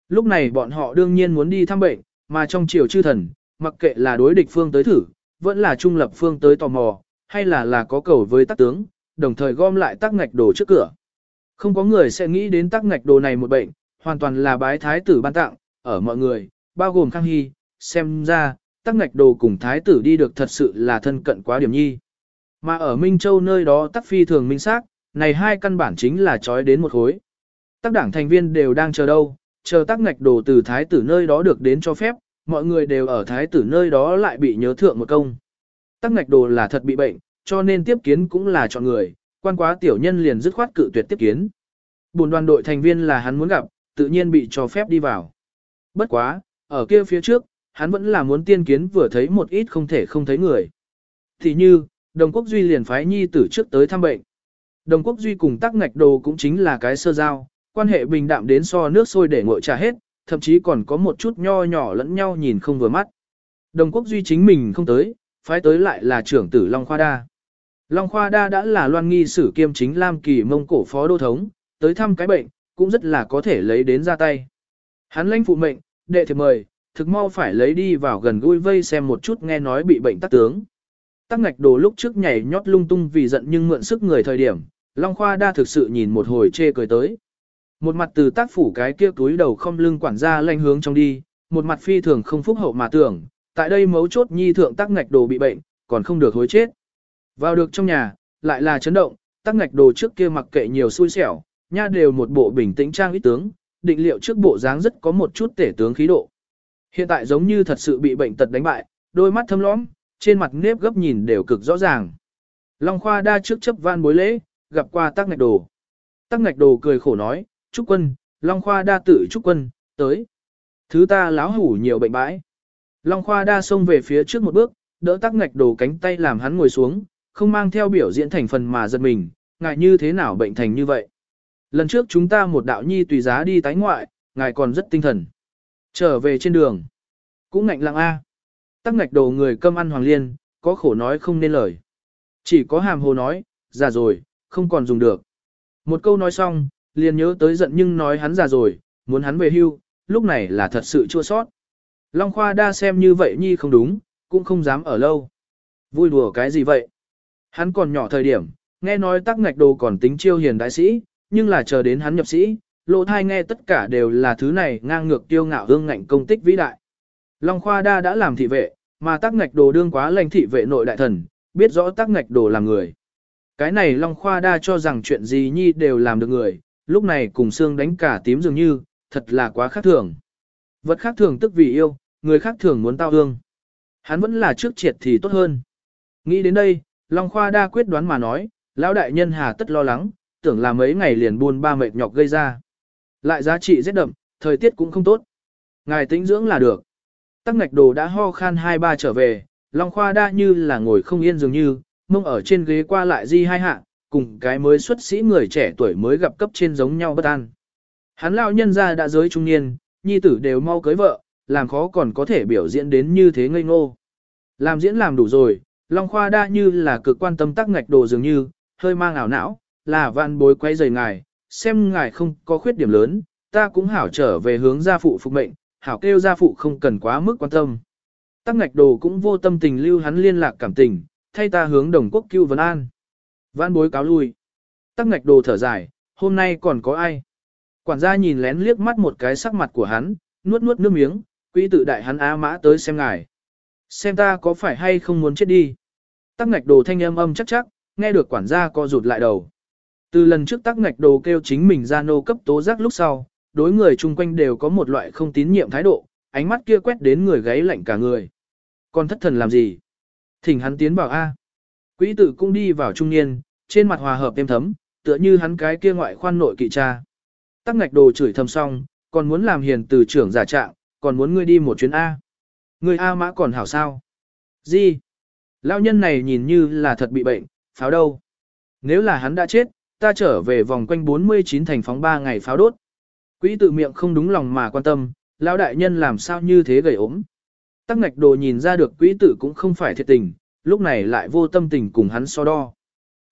Lúc này bọn họ đương nhiên muốn đi thăm bệnh, mà trong triều chư thần, mặc kệ là đối địch phương tới thử, vẫn là trung lập phương tới tò mò, hay là là có cầu với tác tướng, đồng thời gom lại tác ngạch đồ trước cửa. Không có người sẽ nghĩ đến tác ngạch đồ này một bệnh, hoàn toàn là bái thái tử ban tặng, ở mọi người, bao gồm Khang Hy, xem ra, tác ngạch đồ cùng thái tử đi được thật sự là thân cận quá điểm nhi. Mà ở Minh Châu nơi đó tắc phi thường minh xác, này hai căn bản chính là trói đến một khối. Tác đảng thành viên đều đang chờ đâu, chờ tác ngạch đồ từ thái tử nơi đó được đến cho phép, mọi người đều ở thái tử nơi đó lại bị nhớ thượng một công. Tác ngạch đồ là thật bị bệnh, cho nên tiếp kiến cũng là chọn người, quan quá tiểu nhân liền dứt khoát cự tuyệt tiếp kiến. Bùn đoàn đội thành viên là hắn muốn gặp, tự nhiên bị cho phép đi vào. Bất quá, ở kia phía trước, hắn vẫn là muốn tiên kiến vừa thấy một ít không thể không thấy người. Thì như, Đồng Quốc Duy liền phái nhi tử trước tới thăm bệnh. Đồng Quốc Duy cùng tắc ngạch đồ cũng chính là cái sơ giao, quan hệ bình đạm đến so nước sôi để nguội trà hết, thậm chí còn có một chút nho nhỏ lẫn nhau nhìn không vừa mắt. Đồng Quốc Duy chính mình không tới, phái tới lại là trưởng tử Long Khoa Đa. Long Khoa Đa đã là loan nghi sử kiêm chính Lam Kỳ Mông Cổ Phó Đô Thống, tới thăm cái bệnh, cũng rất là có thể lấy đến ra tay. Hắn lãnh phụ mệnh, đệ thiệp mời, thực mau phải lấy đi vào gần gũi vây xem một chút nghe nói bị bệnh tắc tướng. Tắc ngạch đồ lúc trước nhảy nhót lung tung vì giận nhưng mượn sức người thời điểm, Long Khoa đa thực sự nhìn một hồi chê cười tới. Một mặt từ tác phủ cái kia túi đầu không lưng quản gia lanh hướng trong đi, một mặt phi thường không phúc hậu mà tưởng, tại đây mấu chốt nhi thượng tắc ngạch đồ bị bệnh, còn không được hối chết. Vào được trong nhà, lại là chấn động, tắc ngạch đồ trước kia mặc kệ nhiều xui xẻo, nha đều một bộ bình tĩnh trang ít tướng, định liệu trước bộ dáng rất có một chút tể tướng khí độ. Hiện tại giống như thật sự bị bệnh tật đánh bại, đôi mắt thâm lõm, trên mặt nếp gấp nhìn đều cực rõ ràng. Long Khoa đa trước chấp van bối lễ, gặp qua Tắc Ngạch Đồ. Tắc Ngạch Đồ cười khổ nói, Trúc Quân, Long Khoa đa tự Trúc Quân, tới. Thứ ta láo hủ nhiều bệnh bãi. Long Khoa đa xông về phía trước một bước, đỡ Tắc Ngạch Đồ cánh tay làm hắn ngồi xuống, không mang theo biểu diễn thành phần mà giật mình, ngại như thế nào bệnh thành như vậy. Lần trước chúng ta một đạo nhi tùy giá đi tái ngoại, ngài còn rất tinh thần. Trở về trên đường. Cũng ngạnh lặng A. Tắc ngạch đồ người cơm ăn hoàng liên, có khổ nói không nên lời. Chỉ có hàm hồ nói, già rồi, không còn dùng được. Một câu nói xong, liền nhớ tới giận nhưng nói hắn già rồi, muốn hắn về hưu, lúc này là thật sự chua sót. Long Khoa đa xem như vậy nhi không đúng, cũng không dám ở lâu. Vui đùa cái gì vậy? Hắn còn nhỏ thời điểm, nghe nói tắc ngạch đồ còn tính chiêu hiền đại sĩ, nhưng là chờ đến hắn nhập sĩ, lộ thai nghe tất cả đều là thứ này ngang ngược tiêu ngạo hương ngạnh công tích vĩ đại. Long Khoa Đa đã làm thị vệ, mà tác ngạch đồ đương quá lãnh thị vệ nội đại thần, biết rõ tác ngạch đồ là người. Cái này Long Khoa Đa cho rằng chuyện gì nhi đều làm được người, lúc này cùng xương đánh cả tím dường như, thật là quá khác thường. Vật khác thường tức vì yêu, người khác thường muốn tao hương. Hắn vẫn là trước triệt thì tốt hơn. Nghĩ đến đây, Long Khoa đa quyết đoán mà nói, lão đại nhân hà tất lo lắng, tưởng là mấy ngày liền buôn ba mệt nhọc gây ra. Lại giá trị rất đậm, thời tiết cũng không tốt. Ngài tĩnh dưỡng là được. Tắc ngạch đồ đã ho khan hai ba trở về, Long Khoa đa như là ngồi không yên dường như, mông ở trên ghế qua lại di hai hạ, cùng cái mới xuất sĩ người trẻ tuổi mới gặp cấp trên giống nhau bất an. Hắn lão nhân ra đã giới trung niên, nhi tử đều mau cưới vợ, làm khó còn có thể biểu diễn đến như thế ngây ngô. Làm diễn làm đủ rồi, Long Khoa đa như là cực quan tâm tắc ngạch đồ dường như, hơi mang ảo não, là vạn bối quay rời ngài, xem ngài không có khuyết điểm lớn, ta cũng hảo trở về hướng gia phụ phục mệnh, hảo kêu gia phụ không cần quá mức quan tâm. Tắc ngạch đồ cũng vô tâm tình lưu hắn liên lạc cảm tình, thay ta hướng đồng quốc cưu vấn an. Vãn bối cáo lui. Tắc ngạch đồ thở dài, hôm nay còn có ai? Quản gia nhìn lén liếc mắt một cái sắc mặt của hắn, nuốt nuốt nước miếng, quỹ tự đại hắn á mã tới xem ngài. Xem ta có phải hay không muốn chết đi. Tắc ngạch đồ thanh âm âm chắc chắc, nghe được quản gia co rụt lại đầu. Từ lần trước tắc ngạch đồ kêu chính mình ra nô cấp tố giác lúc sau, đối người chung quanh đều có một loại không tín nhiệm thái độ, ánh mắt kia quét đến người gáy lạnh cả người. Còn thất thần làm gì? Thỉnh hắn tiến vào A. Quỹ tử cũng đi vào trung niên, trên mặt hòa hợp êm thấm, tựa như hắn cái kia ngoại khoan nội kỵ cha. Tắc ngạch đồ chửi thầm xong, còn muốn làm hiền từ trưởng giả trạng, còn muốn ngươi đi một chuyến A. Ngươi A mã còn hảo sao? Gì? Lão nhân này nhìn như là thật bị bệnh, pháo đâu? Nếu là hắn đã chết, ta trở về vòng quanh 49 thành phóng 3 ngày pháo đốt. Quỹ tự miệng không đúng lòng mà quan tâm, lão đại nhân làm sao như thế gầy ốm. Tắc ngạch đồ nhìn ra được quỹ tử cũng không phải thiệt tình, lúc này lại vô tâm tình cùng hắn so đo.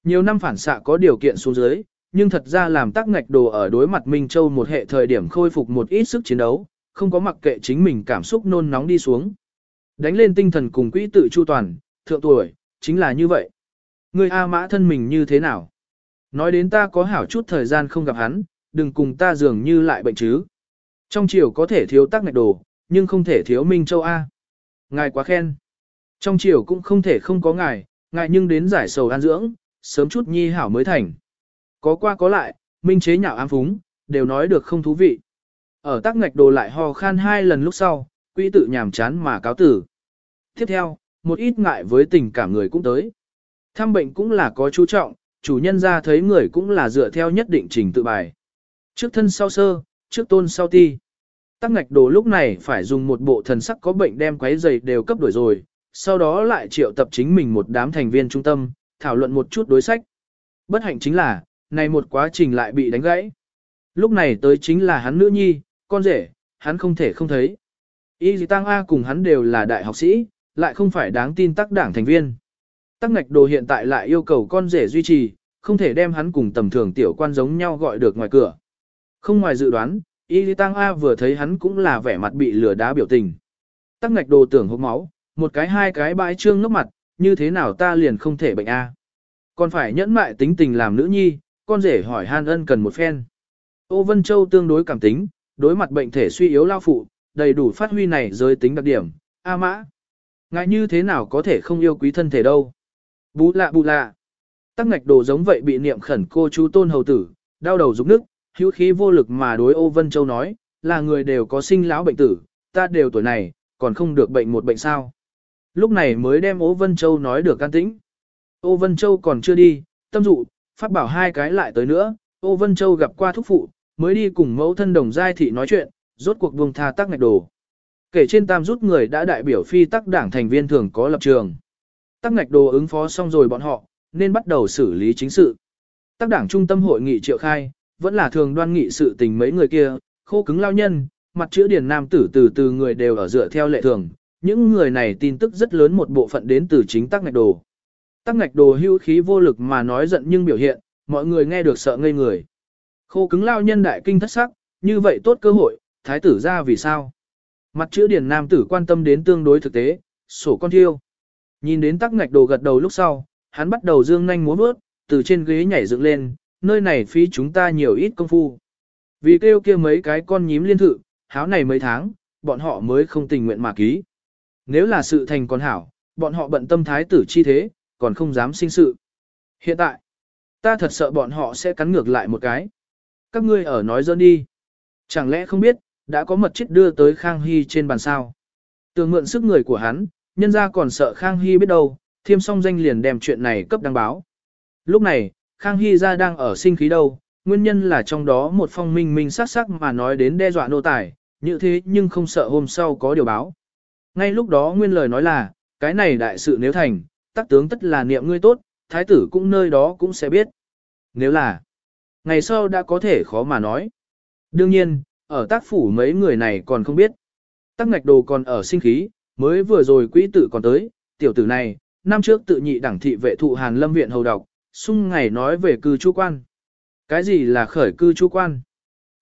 Nhiều năm phản xạ có điều kiện xuống dưới, nhưng thật ra làm tắc ngạch đồ ở đối mặt Minh Châu một hệ thời điểm khôi phục một ít sức chiến đấu, không có mặc kệ chính mình cảm xúc nôn nóng đi xuống. Đánh lên tinh thần cùng quỹ tự chu toàn, thượng tuổi, chính là như vậy. Người A mã thân mình như thế nào? Nói đến ta có hảo chút thời gian không gặp hắn, đừng cùng ta dường như lại bệnh chứ. Trong chiều có thể thiếu tác ngạch đồ, nhưng không thể thiếu Minh Châu A. Ngài quá khen. Trong chiều cũng không thể không có ngài, ngài nhưng đến giải sầu an dưỡng, sớm chút nhi hảo mới thành. Có qua có lại, minh chế nhạo ám phúng, đều nói được không thú vị. Ở tác ngạch đồ lại ho khan hai lần lúc sau, quỹ tự nhàm chán mà cáo tử. Tiếp theo, một ít ngại với tình cảm người cũng tới. Thăm bệnh cũng là có chú trọng, chủ nhân ra thấy người cũng là dựa theo nhất định trình tự bài. Trước thân sau sơ, trước tôn sau ti. Tắc ngạch đồ lúc này phải dùng một bộ thần sắc có bệnh đem quấy giày đều cấp đổi rồi, sau đó lại triệu tập chính mình một đám thành viên trung tâm, thảo luận một chút đối sách. Bất hạnh chính là, này một quá trình lại bị đánh gãy. Lúc này tới chính là hắn nữ nhi, con rể, hắn không thể không thấy. Y dì tăng A cùng hắn đều là đại học sĩ, lại không phải đáng tin tắc đảng thành viên. Tắc ngạch đồ hiện tại lại yêu cầu con rể duy trì, không thể đem hắn cùng tầm thường tiểu quan giống nhau gọi được ngoài cửa. Không ngoài dự đoán, Y dì tăng A vừa thấy hắn cũng là vẻ mặt bị lửa đá biểu tình. Tắc ngạch đồ tưởng hốc máu, một cái hai cái bãi trương nước mặt, như thế nào ta liền không thể bệnh A. Còn phải nhẫn mại tính tình làm nữ nhi, con rể hỏi han ân cần một phen. Ô Vân Châu tương đối cảm tính, đối mặt bệnh thể suy yếu lao phụ, đầy đủ phát huy này giới tính đặc điểm. A mã, ngại như thế nào có thể không yêu quý thân thể đâu. Bú lạ bù lạ. Tắc ngạch đồ giống vậy bị niệm khẩn cô chú tôn hầu tử, đau đầu rụng nước, hữu khí vô lực mà đối ô Vân Châu nói, là người đều có sinh lão bệnh tử, ta đều tuổi này, còn không được bệnh một bệnh sao. Lúc này mới đem Ô Vân Châu nói được can tĩnh. Ô Vân Châu còn chưa đi, tâm dụ, phát bảo hai cái lại tới nữa, Ô Vân Châu gặp qua thúc phụ, mới đi cùng mẫu thân đồng giai thị nói chuyện, rốt cuộc buông tha tắc ngạch đồ. Kể trên tam rút người đã đại biểu phi tắc đảng thành viên thường có lập trường. Tắc ngạch đồ ứng phó xong rồi bọn họ, nên bắt đầu xử lý chính sự. Tắc đảng trung tâm hội nghị triệu khai, vẫn là thường đoan nghị sự tình mấy người kia, khô cứng lao nhân, mặt chữ điển nam tử từ từ người đều ở dựa theo lệ thường. Những người này tin tức rất lớn một bộ phận đến từ chính tắc ngạch đồ. Tắc ngạch đồ hưu khí vô lực mà nói giận nhưng biểu hiện, mọi người nghe được sợ ngây người. Khô cứng lao nhân đại kinh thất sắc, như vậy tốt cơ hội, thái tử ra vì sao? Mặt chữ điển nam tử quan tâm đến tương đối thực tế, sổ con thiêu. Nhìn đến tắc ngạch đồ gật đầu lúc sau, hắn bắt đầu dương nhanh múa bước, từ trên ghế nhảy dựng lên, nơi này phí chúng ta nhiều ít công phu. Vì kêu kia mấy cái con nhím liên thự, háo này mấy tháng, bọn họ mới không tình nguyện mà ký. Nếu là sự thành con hảo, bọn họ bận tâm thái tử chi thế, còn không dám sinh sự. Hiện tại, ta thật sợ bọn họ sẽ cắn ngược lại một cái. Các ngươi ở nói dơn đi. Chẳng lẽ không biết, đã có mật chết đưa tới Khang Hy trên bàn sao. Tường mượn sức người của hắn, nhân ra còn sợ Khang Hy biết đâu, thiêm song danh liền đem chuyện này cấp đăng báo. Lúc này, Khang Hy ra đang ở sinh khí đâu, nguyên nhân là trong đó một phong minh minh sắc sắc mà nói đến đe dọa nô tài, như thế nhưng không sợ hôm sau có điều báo. Ngay lúc đó nguyên lời nói là, cái này đại sự nếu thành, tác tướng tất là niệm ngươi tốt, thái tử cũng nơi đó cũng sẽ biết. Nếu là, ngày sau đã có thể khó mà nói. Đương nhiên, ở tác phủ mấy người này còn không biết. Tắc ngạch đồ còn ở sinh khí, mới vừa rồi quỹ tử còn tới, tiểu tử này, năm trước tự nhị đảng thị vệ thụ Hàn Lâm viện hầu độc, sung ngày nói về cư trú quan. Cái gì là khởi cư trú quan?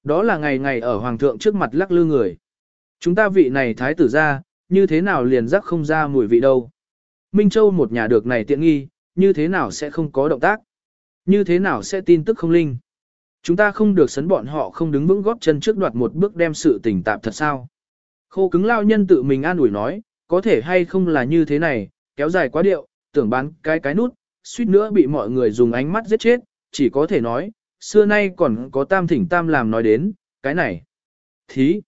Đó là ngày ngày ở hoàng thượng trước mặt lắc lư người. Chúng ta vị này thái tử ra, như thế nào liền rắc không ra mùi vị đâu. Minh Châu một nhà được này tiện nghi, như thế nào sẽ không có động tác? Như thế nào sẽ tin tức không linh? Chúng ta không được sấn bọn họ không đứng vững góp chân trước đoạt một bước đem sự tình tạp thật sao? Khô cứng lao nhân tự mình an ủi nói, có thể hay không là như thế này, kéo dài quá điệu, tưởng bán cái cái nút, suýt nữa bị mọi người dùng ánh mắt giết chết, chỉ có thể nói, xưa nay còn có tam thỉnh tam làm nói đến, cái này. Thí,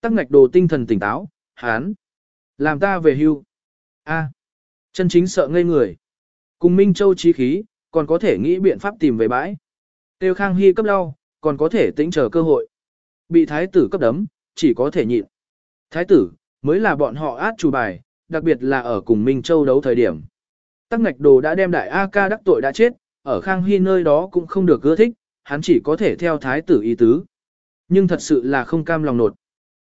tắc ngạch đồ tinh thần tỉnh táo, hán, làm ta về hưu. a chân chính sợ ngây người. Cùng Minh Châu trí khí, còn có thể nghĩ biện pháp tìm về bãi. Tiêu Khang Hy cấp đau, còn có thể tĩnh chờ cơ hội. Bị thái tử cấp đấm, chỉ có thể nhịn. Thái tử, mới là bọn họ át chủ bài, đặc biệt là ở cùng Minh Châu đấu thời điểm. Tắc ngạch đồ đã đem đại A ca đắc tội đã chết, ở Khang Hy nơi đó cũng không được ưa thích, hắn chỉ có thể theo thái tử ý tứ. Nhưng thật sự là không cam lòng nột.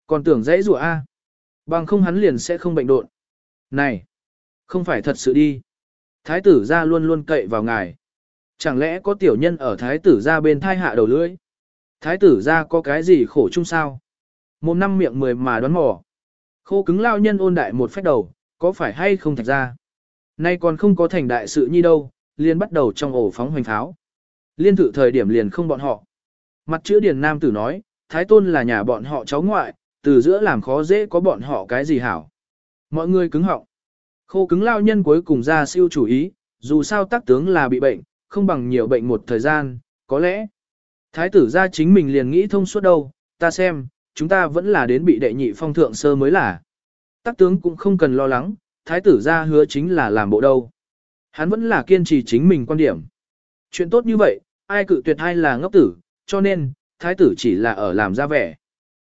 Còn tưởng dãy rủa A. Bằng không hắn liền sẽ không bệnh độn. Này, không phải thật sự đi. Thái tử ra luôn luôn cậy vào ngài. Chẳng lẽ có tiểu nhân ở thái tử ra bên thai hạ đầu lưỡi? Thái tử ra có cái gì khổ chung sao? Một năm miệng mười mà đoán mò. Khô cứng lao nhân ôn đại một phép đầu, có phải hay không thật ra? Nay còn không có thành đại sự nhi đâu, liền bắt đầu trong ổ phóng hoành pháo. Liên thử thời điểm liền không bọn họ. Mặt chữ điền nam tử nói, thái tôn là nhà bọn họ cháu ngoại, từ giữa làm khó dễ có bọn họ cái gì hảo. Mọi người cứng họng. Khô cứng lao nhân cuối cùng ra siêu chủ ý, dù sao tác tướng là bị bệnh, không bằng nhiều bệnh một thời gian, có lẽ. Thái tử ra chính mình liền nghĩ thông suốt đâu, ta xem, chúng ta vẫn là đến bị đệ nhị phong thượng sơ mới là. Tác tướng cũng không cần lo lắng, thái tử ra hứa chính là làm bộ đâu. Hắn vẫn là kiên trì chính mình quan điểm. Chuyện tốt như vậy, ai cự tuyệt ai là ngốc tử, cho nên, thái tử chỉ là ở làm ra vẻ.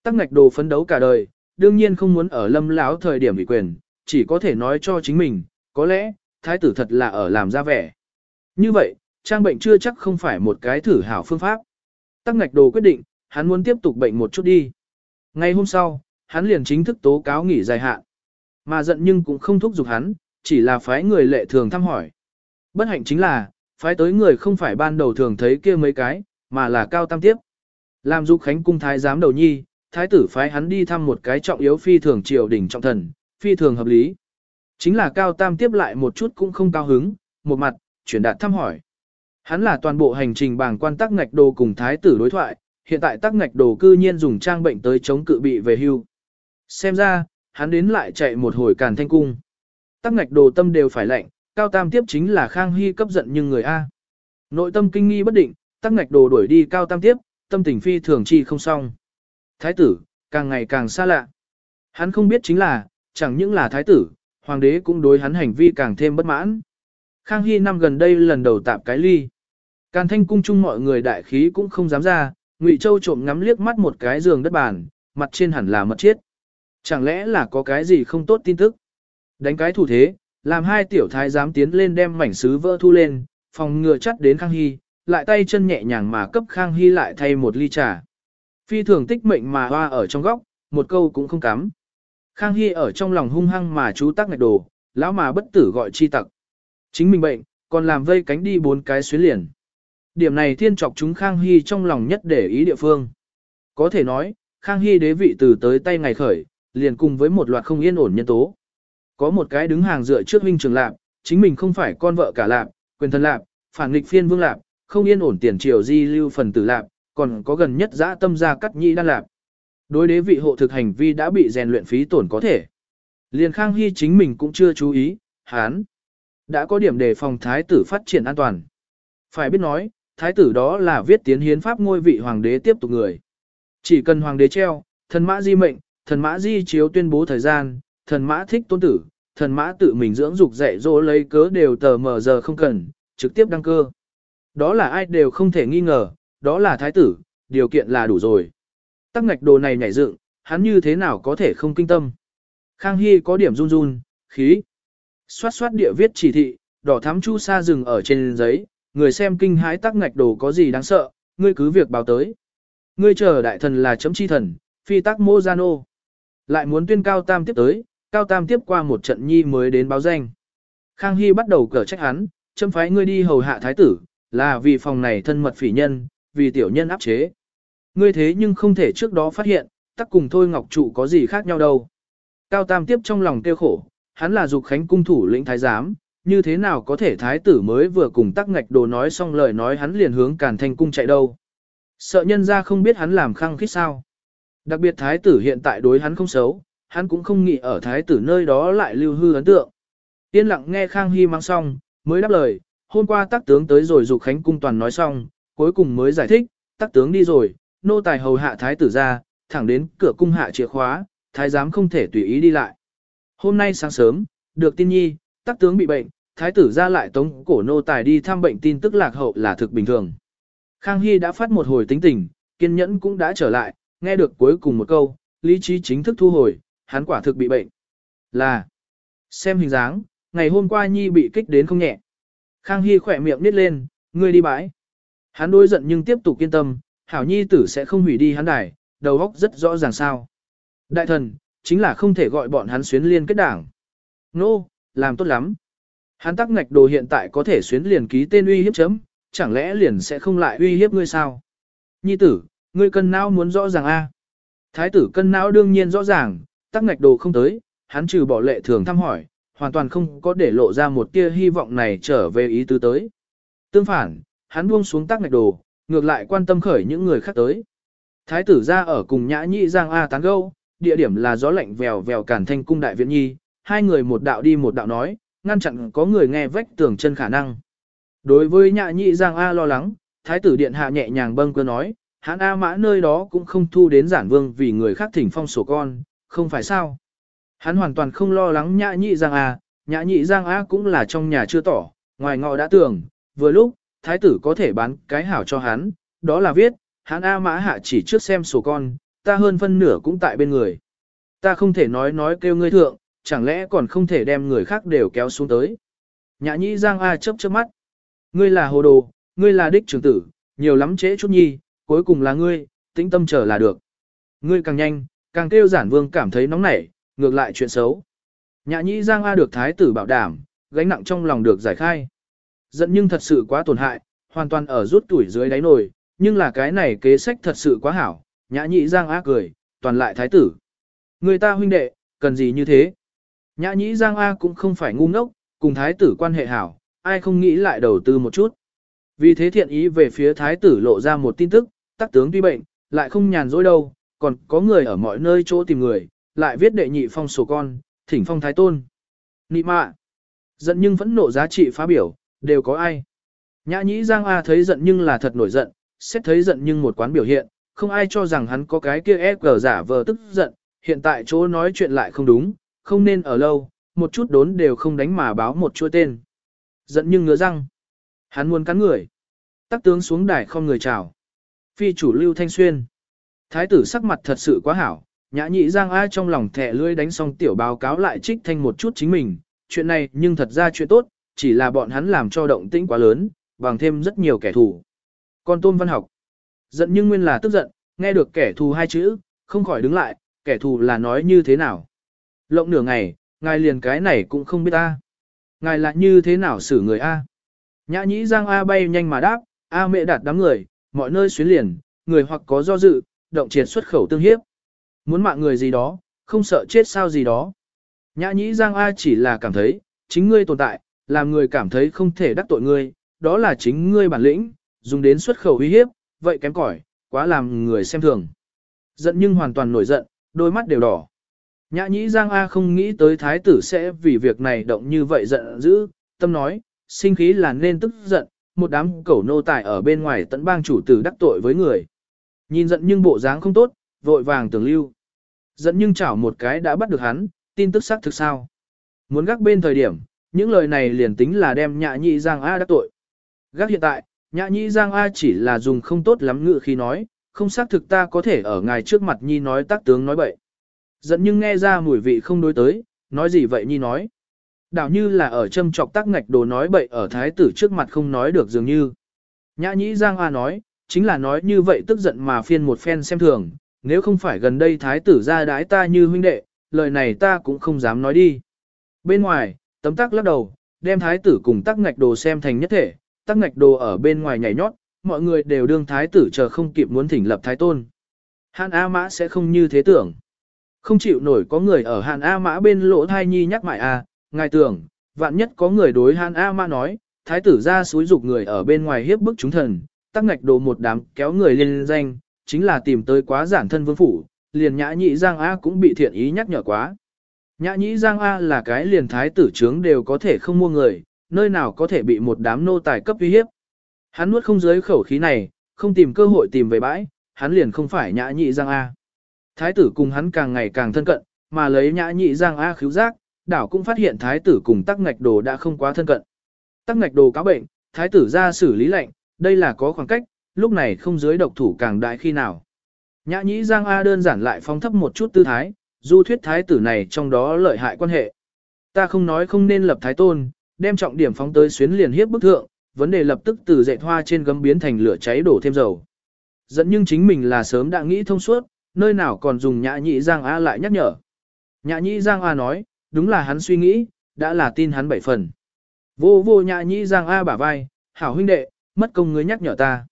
Tắc ngạch đồ phấn đấu cả đời, đương nhiên không muốn ở lâm lão thời điểm bị quyền, chỉ có thể nói cho chính mình, có lẽ, thái tử thật là ở làm ra vẻ. Như vậy, trang bệnh chưa chắc không phải một cái thử hảo phương pháp. Tắc ngạch đồ quyết định, hắn muốn tiếp tục bệnh một chút đi. Ngày hôm sau, hắn liền chính thức tố cáo nghỉ dài hạn. Mà giận nhưng cũng không thúc giục hắn, chỉ là phái người lệ thường thăm hỏi. Bất hạnh chính là, phái tới người không phải ban đầu thường thấy kia mấy cái, mà là cao tam tiếp. Làm dục khánh cung thái giám đầu nhi, thái tử phái hắn đi thăm một cái trọng yếu phi thường triều đỉnh trọng thần, phi thường hợp lý. Chính là cao tam tiếp lại một chút cũng không cao hứng, một mặt, chuyển đạt thăm hỏi. Hắn là toàn bộ hành trình bảng quan tắc ngạch đồ cùng thái tử đối thoại, hiện tại tắc ngạch đồ cư nhiên dùng trang bệnh tới chống cự bị về hưu. Xem ra, hắn đến lại chạy một hồi càn thanh cung. Tắc ngạch đồ tâm đều phải lạnh, cao tam tiếp chính là khang hy cấp giận nhưng người A. Nội tâm kinh nghi bất định, tắc ngạch đồ đuổi đi cao tam tiếp, tâm tình phi thường chi không xong. Thái tử, càng ngày càng xa lạ. Hắn không biết chính là, chẳng những là thái tử, hoàng đế cũng đối hắn hành vi càng thêm bất mãn. Khang Hy năm gần đây lần đầu tạm cái ly. Càn thanh cung chung mọi người đại khí cũng không dám ra, Ngụy Châu trộm ngắm liếc mắt một cái giường đất bàn, mặt trên hẳn là mật chiết. Chẳng lẽ là có cái gì không tốt tin tức? Đánh cái thủ thế, làm hai tiểu thái dám tiến lên đem mảnh sứ vỡ thu lên, phòng ngừa chắt đến Khang Hy, lại tay chân nhẹ nhàng mà cấp Khang Hy lại thay một ly trà. Phi thường tích mệnh mà hoa ở trong góc, một câu cũng không cắm. Khang Hy ở trong lòng hung hăng mà chú tắc ngạch đồ, lão mà bất tử gọi chi tặc. Chính mình bệnh, còn làm vây cánh đi bốn cái xuyến liền. Điểm này thiên trọc chúng Khang Hy trong lòng nhất để ý địa phương. Có thể nói, Khang Hy đế vị từ tới tay ngày khởi, liền cùng với một loạt không yên ổn nhân tố. Có một cái đứng hàng dựa trước huynh trường lạp, chính mình không phải con vợ cả lạp, quyền thân lạp, phản nghịch phiên vương lạp, không yên ổn tiền triều di lưu phần tử lạp, còn có gần nhất dã tâm gia cắt nhị đan lạp. Đối đế vị hộ thực hành vi đã bị rèn luyện phí tổn có thể. Liền Khang Hy chính mình cũng chưa chú ý, hán. Đã có điểm đề phòng thái tử phát triển an toàn. Phải biết nói, thái tử đó là viết tiến hiến pháp ngôi vị hoàng đế tiếp tục người. Chỉ cần hoàng đế treo, thân mã di mệnh, thần mã di chiếu tuyên bố thời gian, thần mã thích tôn tử, thần mã tự mình dưỡng dục dạy dỗ lấy cớ đều tờ mờ giờ không cần, trực tiếp đăng cơ. Đó là ai đều không thể nghi ngờ, đó là thái tử, điều kiện là đủ rồi. Tắc ngạch đồ này nhảy dựng, hắn như thế nào có thể không kinh tâm. Khang Hy có điểm run run, khí. Xoát xoát địa viết chỉ thị, đỏ thắm chu sa rừng ở trên giấy, người xem kinh hãi tắc ngạch đồ có gì đáng sợ, ngươi cứ việc báo tới. Ngươi chờ đại thần là chấm chi thần, phi tắc mô gia nô. Lại muốn tuyên cao tam tiếp tới, cao tam tiếp qua một trận nhi mới đến báo danh. Khang Hy bắt đầu cở trách hắn, châm phái ngươi đi hầu hạ thái tử, là vì phòng này thân mật phỉ nhân, vì tiểu nhân áp chế. Ngươi thế nhưng không thể trước đó phát hiện, tắc cùng thôi ngọc trụ có gì khác nhau đâu. Cao tam tiếp trong lòng tiêu khổ, hắn là dục khánh cung thủ lĩnh thái giám, như thế nào có thể thái tử mới vừa cùng tắc ngạch đồ nói xong lời nói hắn liền hướng càn thanh cung chạy đâu. Sợ nhân ra không biết hắn làm khăng khít sao. Đặc biệt thái tử hiện tại đối hắn không xấu, hắn cũng không nghĩ ở thái tử nơi đó lại lưu hư ấn tượng. Yên lặng nghe Khang Hy mang xong, mới đáp lời, hôm qua tác tướng tới rồi dục khánh cung toàn nói xong, cuối cùng mới giải thích, tác tướng đi rồi, nô tài hầu hạ thái tử ra, thẳng đến cửa cung hạ chìa khóa, thái giám không thể tùy ý đi lại. Hôm nay sáng sớm, được tin nhi, tác tướng bị bệnh, thái tử ra lại tống cổ nô tài đi thăm bệnh tin tức lạc hậu là thực bình thường. Khang Hy đã phát một hồi tính tình, kiên nhẫn cũng đã trở lại, nghe được cuối cùng một câu, lý trí chính thức thu hồi, hắn quả thực bị bệnh. Là, xem hình dáng, ngày hôm qua Nhi bị kích đến không nhẹ. Khang Hy khỏe miệng nít lên, ngươi đi bãi. Hắn đối giận nhưng tiếp tục kiên tâm, hảo Nhi tử sẽ không hủy đi hắn đài, đầu óc rất rõ ràng sao. Đại thần, chính là không thể gọi bọn hắn xuyến liên kết đảng. Nô, no, làm tốt lắm. Hắn tắc ngạch đồ hiện tại có thể xuyến liền ký tên uy hiếp chấm, chẳng lẽ liền sẽ không lại uy hiếp ngươi sao? Nhi tử, ngươi cân não muốn rõ ràng a. Thái tử cân não đương nhiên rõ ràng, tắc ngạch đồ không tới, hắn trừ bỏ lệ thường thăm hỏi, hoàn toàn không có để lộ ra một tia hy vọng này trở về ý tứ tới. Tương phản, hắn buông xuống tắc ngạch đồ, ngược lại quan tâm khởi những người khác tới. Thái tử ra ở cùng nhã nhị giang A tán gâu, địa điểm là gió lạnh vèo vèo cản thanh cung đại viện nhi, hai người một đạo đi một đạo nói, ngăn chặn có người nghe vách tường chân khả năng. Đối với nhã nhị giang A lo lắng, thái tử điện hạ nhẹ nhàng bâng cơ nói, hãn A mã nơi đó cũng không thu đến giản vương vì người khác thỉnh phong sổ con, không phải sao. Hắn hoàn toàn không lo lắng nhã nhị giang A, nhã nhị giang A cũng là trong nhà chưa tỏ, ngoài ngọ đã tưởng, vừa lúc, thái tử có thể bán cái hảo cho hắn, đó là viết, hắn A mã hạ chỉ trước xem sổ con, ta hơn phân nửa cũng tại bên người. Ta không thể nói nói kêu ngươi thượng, chẳng lẽ còn không thể đem người khác đều kéo xuống tới. Nhã nhị giang A chớp chớp mắt. Ngươi là hồ đồ, ngươi là đích trưởng tử, nhiều lắm trễ chút nhi, cuối cùng là ngươi, tĩnh tâm chờ là được. Ngươi càng nhanh, càng kêu giản vương cảm thấy nóng nảy, ngược lại chuyện xấu. Nhã nhĩ giang A được thái tử bảo đảm, gánh nặng trong lòng được giải khai. Giận nhưng thật sự quá tổn hại, hoàn toàn ở rút tuổi dưới đáy nồi, nhưng là cái này kế sách thật sự quá hảo. Nhã nhĩ giang A cười, toàn lại thái tử. Người ta huynh đệ, cần gì như thế? Nhã nhĩ giang A cũng không phải ngu ngốc, cùng thái tử quan hệ hảo, ai không nghĩ lại đầu tư một chút. Vì thế thiện ý về phía thái tử lộ ra một tin tức, tắc tướng tuy bệnh, lại không nhàn rỗi đâu, còn có người ở mọi nơi chỗ tìm người, lại viết đệ nhị phong sổ con, thỉnh phong thái tôn. Nị mạ, giận nhưng vẫn nộ giá trị phá biểu, đều có ai. Nhã nhĩ Giang A thấy giận nhưng là thật nổi giận, xét thấy giận nhưng một quán biểu hiện, không ai cho rằng hắn có cái kia ép gờ giả vờ tức giận, hiện tại chỗ nói chuyện lại không đúng, không nên ở lâu, một chút đốn đều không đánh mà báo một chua tên. Giận nhưng ngứa răng. Hắn muốn cắn người. Tắc tướng xuống đài không người chào. Phi chủ lưu thanh xuyên. Thái tử sắc mặt thật sự quá hảo, nhã nhị giang ai trong lòng thẻ lưỡi đánh xong tiểu báo cáo lại trích thanh một chút chính mình. Chuyện này nhưng thật ra chuyện tốt, chỉ là bọn hắn làm cho động tĩnh quá lớn, bằng thêm rất nhiều kẻ thù. Còn tôn văn học. Giận nhưng nguyên là tức giận, nghe được kẻ thù hai chữ, không khỏi đứng lại, kẻ thù là nói như thế nào. Lộng nửa ngày, ngài liền cái này cũng không biết ta. Ngài là như thế nào xử người A. Nhã nhĩ giang A bay nhanh mà đáp, A mẹ đạt đám người, mọi nơi xuyến liền, người hoặc có do dự, động triệt xuất khẩu tương hiếp. Muốn mạng người gì đó, không sợ chết sao gì đó. Nhã nhĩ giang A chỉ là cảm thấy, chính ngươi tồn tại, làm người cảm thấy không thể đắc tội ngươi, đó là chính ngươi bản lĩnh, dùng đến xuất khẩu uy hiếp, vậy kém cỏi, quá làm người xem thường. Giận nhưng hoàn toàn nổi giận, đôi mắt đều đỏ. Nhã nhĩ Giang A không nghĩ tới thái tử sẽ vì việc này động như vậy giận dữ, tâm nói, sinh khí là nên tức giận, một đám cẩu nô tài ở bên ngoài tận bang chủ tử đắc tội với người. Nhìn giận nhưng bộ dáng không tốt, vội vàng tưởng lưu. Giận nhưng chảo một cái đã bắt được hắn, tin tức xác thực sao. Muốn gác bên thời điểm, những lời này liền tính là đem nhã nhị Giang A đắc tội. Gác hiện tại, nhã nhị Giang A chỉ là dùng không tốt lắm ngự khi nói, không xác thực ta có thể ở ngài trước mặt nhi nói tác tướng nói bậy. Giận nhưng nghe ra mùi vị không đối tới, nói gì vậy nhi nói. Đảo như là ở châm trọc tác ngạch đồ nói bậy ở thái tử trước mặt không nói được dường như. Nhã nhĩ Giang A nói, chính là nói như vậy tức giận mà phiên một phen xem thường, nếu không phải gần đây thái tử ra đái ta như huynh đệ, lời này ta cũng không dám nói đi. Bên ngoài, tấm tắc lắc đầu, đem thái tử cùng tắc ngạch đồ xem thành nhất thể, tắc ngạch đồ ở bên ngoài nhảy nhót, mọi người đều đương thái tử chờ không kịp muốn thỉnh lập thái tôn. Hàn A Mã sẽ không như thế tưởng. Không chịu nổi có người ở Hàn A Mã bên lỗ thai nhi nhắc mại A, à, ngài tưởng, vạn nhất có người đối Han A ma nói, thái tử ra suối dục người ở bên ngoài hiếp bức chúng thần, tắc ngạch đồ một đám kéo người lên danh, chính là tìm tới quá giản thân vương phủ, liền nhã nhị Giang A cũng bị thiện ý nhắc nhở quá. Nhã nhị Giang A là cái liền thái tử trướng đều có thể không mua người, nơi nào có thể bị một đám nô tài cấp uy hiếp. Hắn nuốt không dưới khẩu khí này, không tìm cơ hội tìm về bãi, hắn liền không phải nhã nhị Giang A. Thái tử cùng hắn càng ngày càng thân cận, mà lấy nhã nhị Giang A khíu giác, đảo cũng phát hiện thái tử cùng tắc ngạch đồ đã không quá thân cận. Tắc ngạch đồ cáo bệnh, thái tử ra xử lý lệnh, đây là có khoảng cách, lúc này không dưới độc thủ càng đại khi nào. Nhã nhĩ Giang A đơn giản lại phóng thấp một chút tư thái, du thuyết thái tử này trong đó lợi hại quan hệ. Ta không nói không nên lập thái tôn, đem trọng điểm phóng tới xuyến liền hiếp bức thượng, vấn đề lập tức từ dạy hoa trên gấm biến thành lửa cháy đổ thêm dầu. Dẫn nhưng chính mình là sớm đã nghĩ thông suốt, nơi nào còn dùng nhã nhị Giang A lại nhắc nhở. Nhã nhị Giang A nói, đúng là hắn suy nghĩ, đã là tin hắn bảy phần. Vô vô nhã nhĩ Giang A bả vai, hảo huynh đệ, mất công ngươi nhắc nhở ta.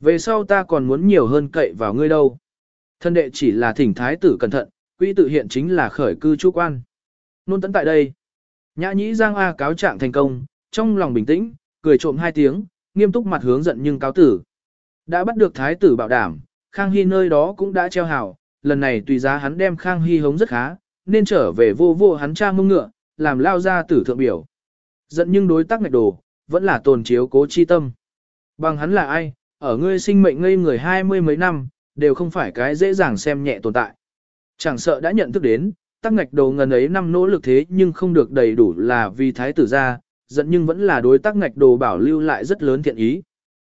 Về sau ta còn muốn nhiều hơn cậy vào ngươi đâu. Thân đệ chỉ là thỉnh thái tử cẩn thận, quỹ tự hiện chính là khởi cư chú quan. Nôn tấn tại đây. Nhã nhĩ Giang A cáo trạng thành công, trong lòng bình tĩnh, cười trộm hai tiếng, nghiêm túc mặt hướng giận nhưng cáo tử. Đã bắt được thái tử bảo đảm, Khang Hy nơi đó cũng đã treo hảo, lần này tùy giá hắn đem Khang Hy hống rất khá, nên trở về vô vô hắn cha mông ngựa, làm lao ra tử thượng biểu. Giận nhưng đối tác ngạch đồ, vẫn là tồn chiếu cố chi tâm. Bằng hắn là ai, ở ngươi sinh mệnh ngây người hai mươi mấy năm, đều không phải cái dễ dàng xem nhẹ tồn tại. Chẳng sợ đã nhận thức đến, tác ngạch đồ ngần ấy năm nỗ lực thế nhưng không được đầy đủ là vì thái tử ra, giận nhưng vẫn là đối tác ngạch đồ bảo lưu lại rất lớn thiện ý.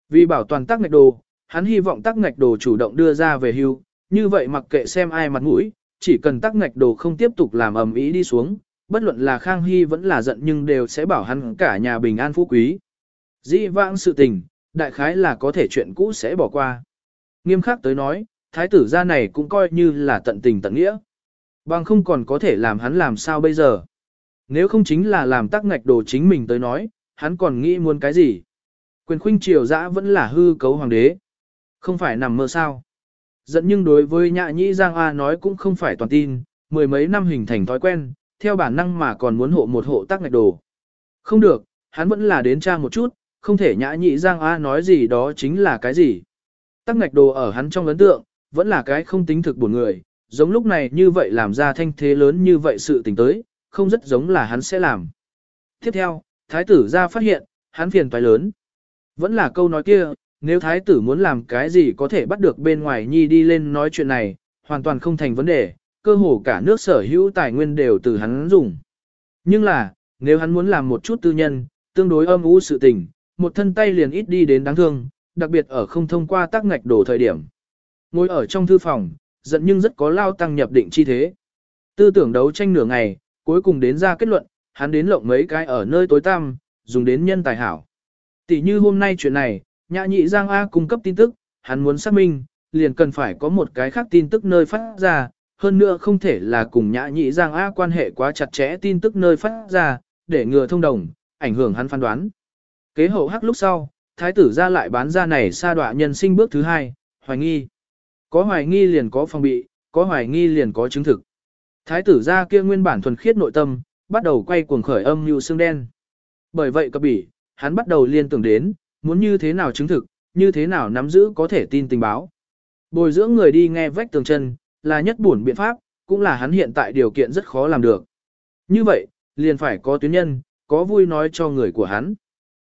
Vì bảo toàn tác ngạch đồ, hắn hy vọng tác ngạch đồ chủ động đưa ra về hưu, như vậy mặc kệ xem ai mặt mũi, chỉ cần tắc ngạch đồ không tiếp tục làm ầm ĩ đi xuống, bất luận là Khang Hy vẫn là giận nhưng đều sẽ bảo hắn cả nhà bình an phú quý. Dĩ vãng sự tình, đại khái là có thể chuyện cũ sẽ bỏ qua. Nghiêm khắc tới nói, thái tử gia này cũng coi như là tận tình tận nghĩa. Bằng không còn có thể làm hắn làm sao bây giờ. Nếu không chính là làm tắc ngạch đồ chính mình tới nói, hắn còn nghĩ muốn cái gì. Quyền khuynh triều dã vẫn là hư cấu hoàng đế. Không phải nằm mơ sao. Dẫn nhưng đối với nhã nhĩ Giang A nói cũng không phải toàn tin, mười mấy năm hình thành thói quen, theo bản năng mà còn muốn hộ một hộ tắc ngạch đồ. Không được, hắn vẫn là đến tra một chút, không thể nhã nhị Giang A nói gì đó chính là cái gì. Tắc ngạch đồ ở hắn trong ấn tượng, vẫn là cái không tính thực buồn người, giống lúc này như vậy làm ra thanh thế lớn như vậy sự tình tới, không rất giống là hắn sẽ làm. Tiếp theo, thái tử ra phát hiện, hắn phiền toái lớn. Vẫn là câu nói kia, nếu thái tử muốn làm cái gì có thể bắt được bên ngoài nhi đi lên nói chuyện này, hoàn toàn không thành vấn đề, cơ hồ cả nước sở hữu tài nguyên đều từ hắn dùng. Nhưng là, nếu hắn muốn làm một chút tư nhân, tương đối âm u sự tình, một thân tay liền ít đi đến đáng thương, đặc biệt ở không thông qua tác ngạch đổ thời điểm. Ngồi ở trong thư phòng, giận nhưng rất có lao tăng nhập định chi thế. Tư tưởng đấu tranh nửa ngày, cuối cùng đến ra kết luận, hắn đến lộng mấy cái ở nơi tối tăm, dùng đến nhân tài hảo. Tỷ như hôm nay chuyện này, nhã nhị Giang A cung cấp tin tức, hắn muốn xác minh, liền cần phải có một cái khác tin tức nơi phát ra, hơn nữa không thể là cùng nhã nhị Giang A quan hệ quá chặt chẽ tin tức nơi phát ra, để ngừa thông đồng, ảnh hưởng hắn phán đoán. Kế hậu hắc lúc sau, thái tử ra lại bán ra này sa đọa nhân sinh bước thứ hai, hoài nghi. Có hoài nghi liền có phòng bị, có hoài nghi liền có chứng thực. Thái tử ra kia nguyên bản thuần khiết nội tâm, bắt đầu quay cuồng khởi âm như xương đen. Bởi vậy cập bỉ, hắn bắt đầu liên tưởng đến, muốn như thế nào chứng thực, như thế nào nắm giữ có thể tin tình báo. Bồi dưỡng người đi nghe vách tường chân, là nhất buồn biện pháp, cũng là hắn hiện tại điều kiện rất khó làm được. Như vậy, liền phải có tuyến nhân, có vui nói cho người của hắn.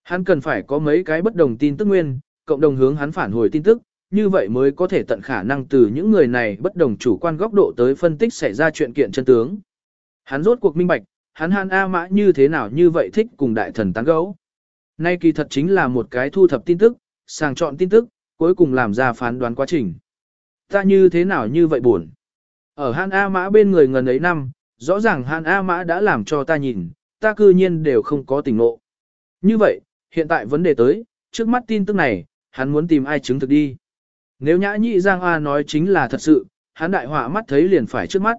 Hắn cần phải có mấy cái bất đồng tin tức nguyên, cộng đồng hướng hắn phản hồi tin tức, như vậy mới có thể tận khả năng từ những người này bất đồng chủ quan góc độ tới phân tích xảy ra chuyện kiện chân tướng. Hắn rốt cuộc minh bạch, hắn Hàn A Mã như thế nào như vậy thích cùng đại thần tán gẫu. Nay kỳ thật chính là một cái thu thập tin tức, sàng chọn tin tức, cuối cùng làm ra phán đoán quá trình. Ta như thế nào như vậy buồn. Ở Han A Mã bên người ngần ấy năm, rõ ràng Han A Mã đã làm cho ta nhìn, ta cư nhiên đều không có tình ngộ. Như vậy, hiện tại vấn đề tới, trước mắt tin tức này, hắn muốn tìm ai chứng thực đi. Nếu nhã nhị Giang A nói chính là thật sự, hắn đại họa mắt thấy liền phải trước mắt.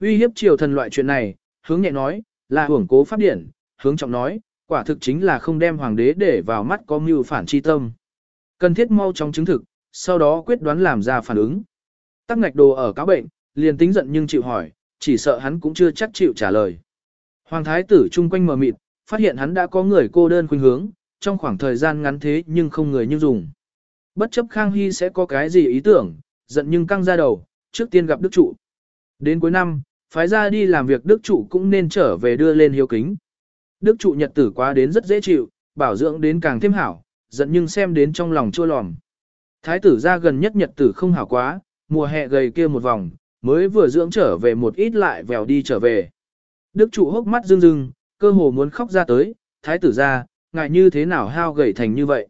Uy hiếp triều thần loại chuyện này, hướng nhẹ nói, là hưởng cố pháp điển, hướng trọng nói, quả thực chính là không đem hoàng đế để vào mắt có mưu phản chi tâm. Cần thiết mau chóng chứng thực, sau đó quyết đoán làm ra phản ứng. Tắc ngạch đồ ở cáo bệnh, liền tính giận nhưng chịu hỏi, chỉ sợ hắn cũng chưa chắc chịu trả lời. Hoàng thái tử chung quanh mờ mịt, phát hiện hắn đã có người cô đơn khuynh hướng, trong khoảng thời gian ngắn thế nhưng không người như dùng. Bất chấp Khang Hy sẽ có cái gì ý tưởng, giận nhưng căng ra đầu, trước tiên gặp Đức Trụ. Đến cuối năm, phái ra đi làm việc Đức Trụ cũng nên trở về đưa lên hiếu kính. Đức Trụ nhật tử quá đến rất dễ chịu, bảo dưỡng đến càng thêm hảo, giận nhưng xem đến trong lòng chua lòm. Thái tử ra gần nhất nhật tử không hảo quá, mùa hè gầy kia một vòng, mới vừa dưỡng trở về một ít lại vèo đi trở về. Đức trụ hốc mắt rưng rưng, cơ hồ muốn khóc ra tới, thái tử ra, ngại như thế nào hao gầy thành như vậy.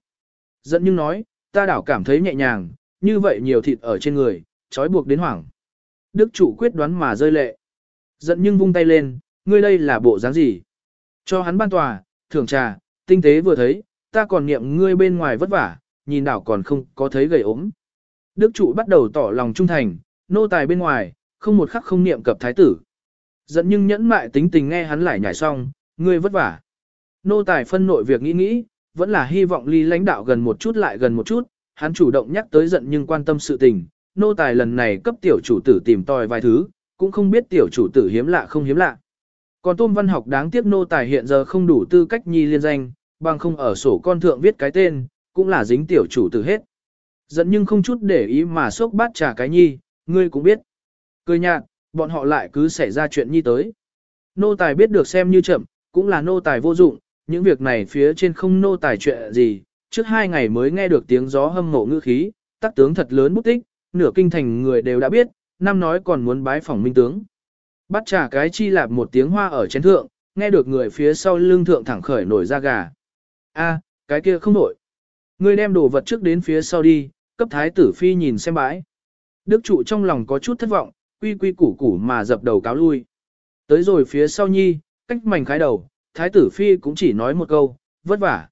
Giận nhưng nói, ta đảo cảm thấy nhẹ nhàng, như vậy nhiều thịt ở trên người, trói buộc đến hoảng. Đức trụ quyết đoán mà rơi lệ. Giận nhưng vung tay lên, ngươi đây là bộ dáng gì? Cho hắn ban tòa, thưởng trà, tinh tế vừa thấy, ta còn niệm ngươi bên ngoài vất vả, nhìn đảo còn không có thấy gầy ốm. Đức trụ bắt đầu tỏ lòng trung thành, nô tài bên ngoài, không một khắc không niệm cập thái tử. Giận nhưng nhẫn mại tính tình nghe hắn lại nhảy xong, ngươi vất vả. Nô tài phân nội việc nghĩ nghĩ, vẫn là hy vọng ly lãnh đạo gần một chút lại gần một chút, hắn chủ động nhắc tới giận nhưng quan tâm sự tình. Nô tài lần này cấp tiểu chủ tử tìm tòi vài thứ, cũng không biết tiểu chủ tử hiếm lạ không hiếm lạ. Còn Tôn văn học đáng tiếc nô tài hiện giờ không đủ tư cách nhi liên danh, bằng không ở sổ con thượng viết cái tên, cũng là dính tiểu chủ tử hết. Giận nhưng không chút để ý mà sốc bát trà cái nhi, ngươi cũng biết. Cười nhạt, bọn họ lại cứ xảy ra chuyện nhi tới. Nô tài biết được xem như chậm, cũng là nô tài vô dụng, những việc này phía trên không nô tài chuyện gì, trước hai ngày mới nghe được tiếng gió hâm mộ ngư khí, tác tướng thật lớn bút tích, nửa kinh thành người đều đã biết, năm nói còn muốn bái phỏng minh tướng. Bắt trả cái chi lạp một tiếng hoa ở chén thượng, nghe được người phía sau lưng thượng thẳng khởi nổi ra gà. a cái kia không nổi. Ngươi đem đồ vật trước đến phía sau đi, cấp thái tử phi nhìn xem bãi. Đức trụ trong lòng có chút thất vọng, quy quy củ củ mà dập đầu cáo lui. Tới rồi phía sau nhi, cách mảnh khái đầu, thái tử phi cũng chỉ nói một câu, vất vả.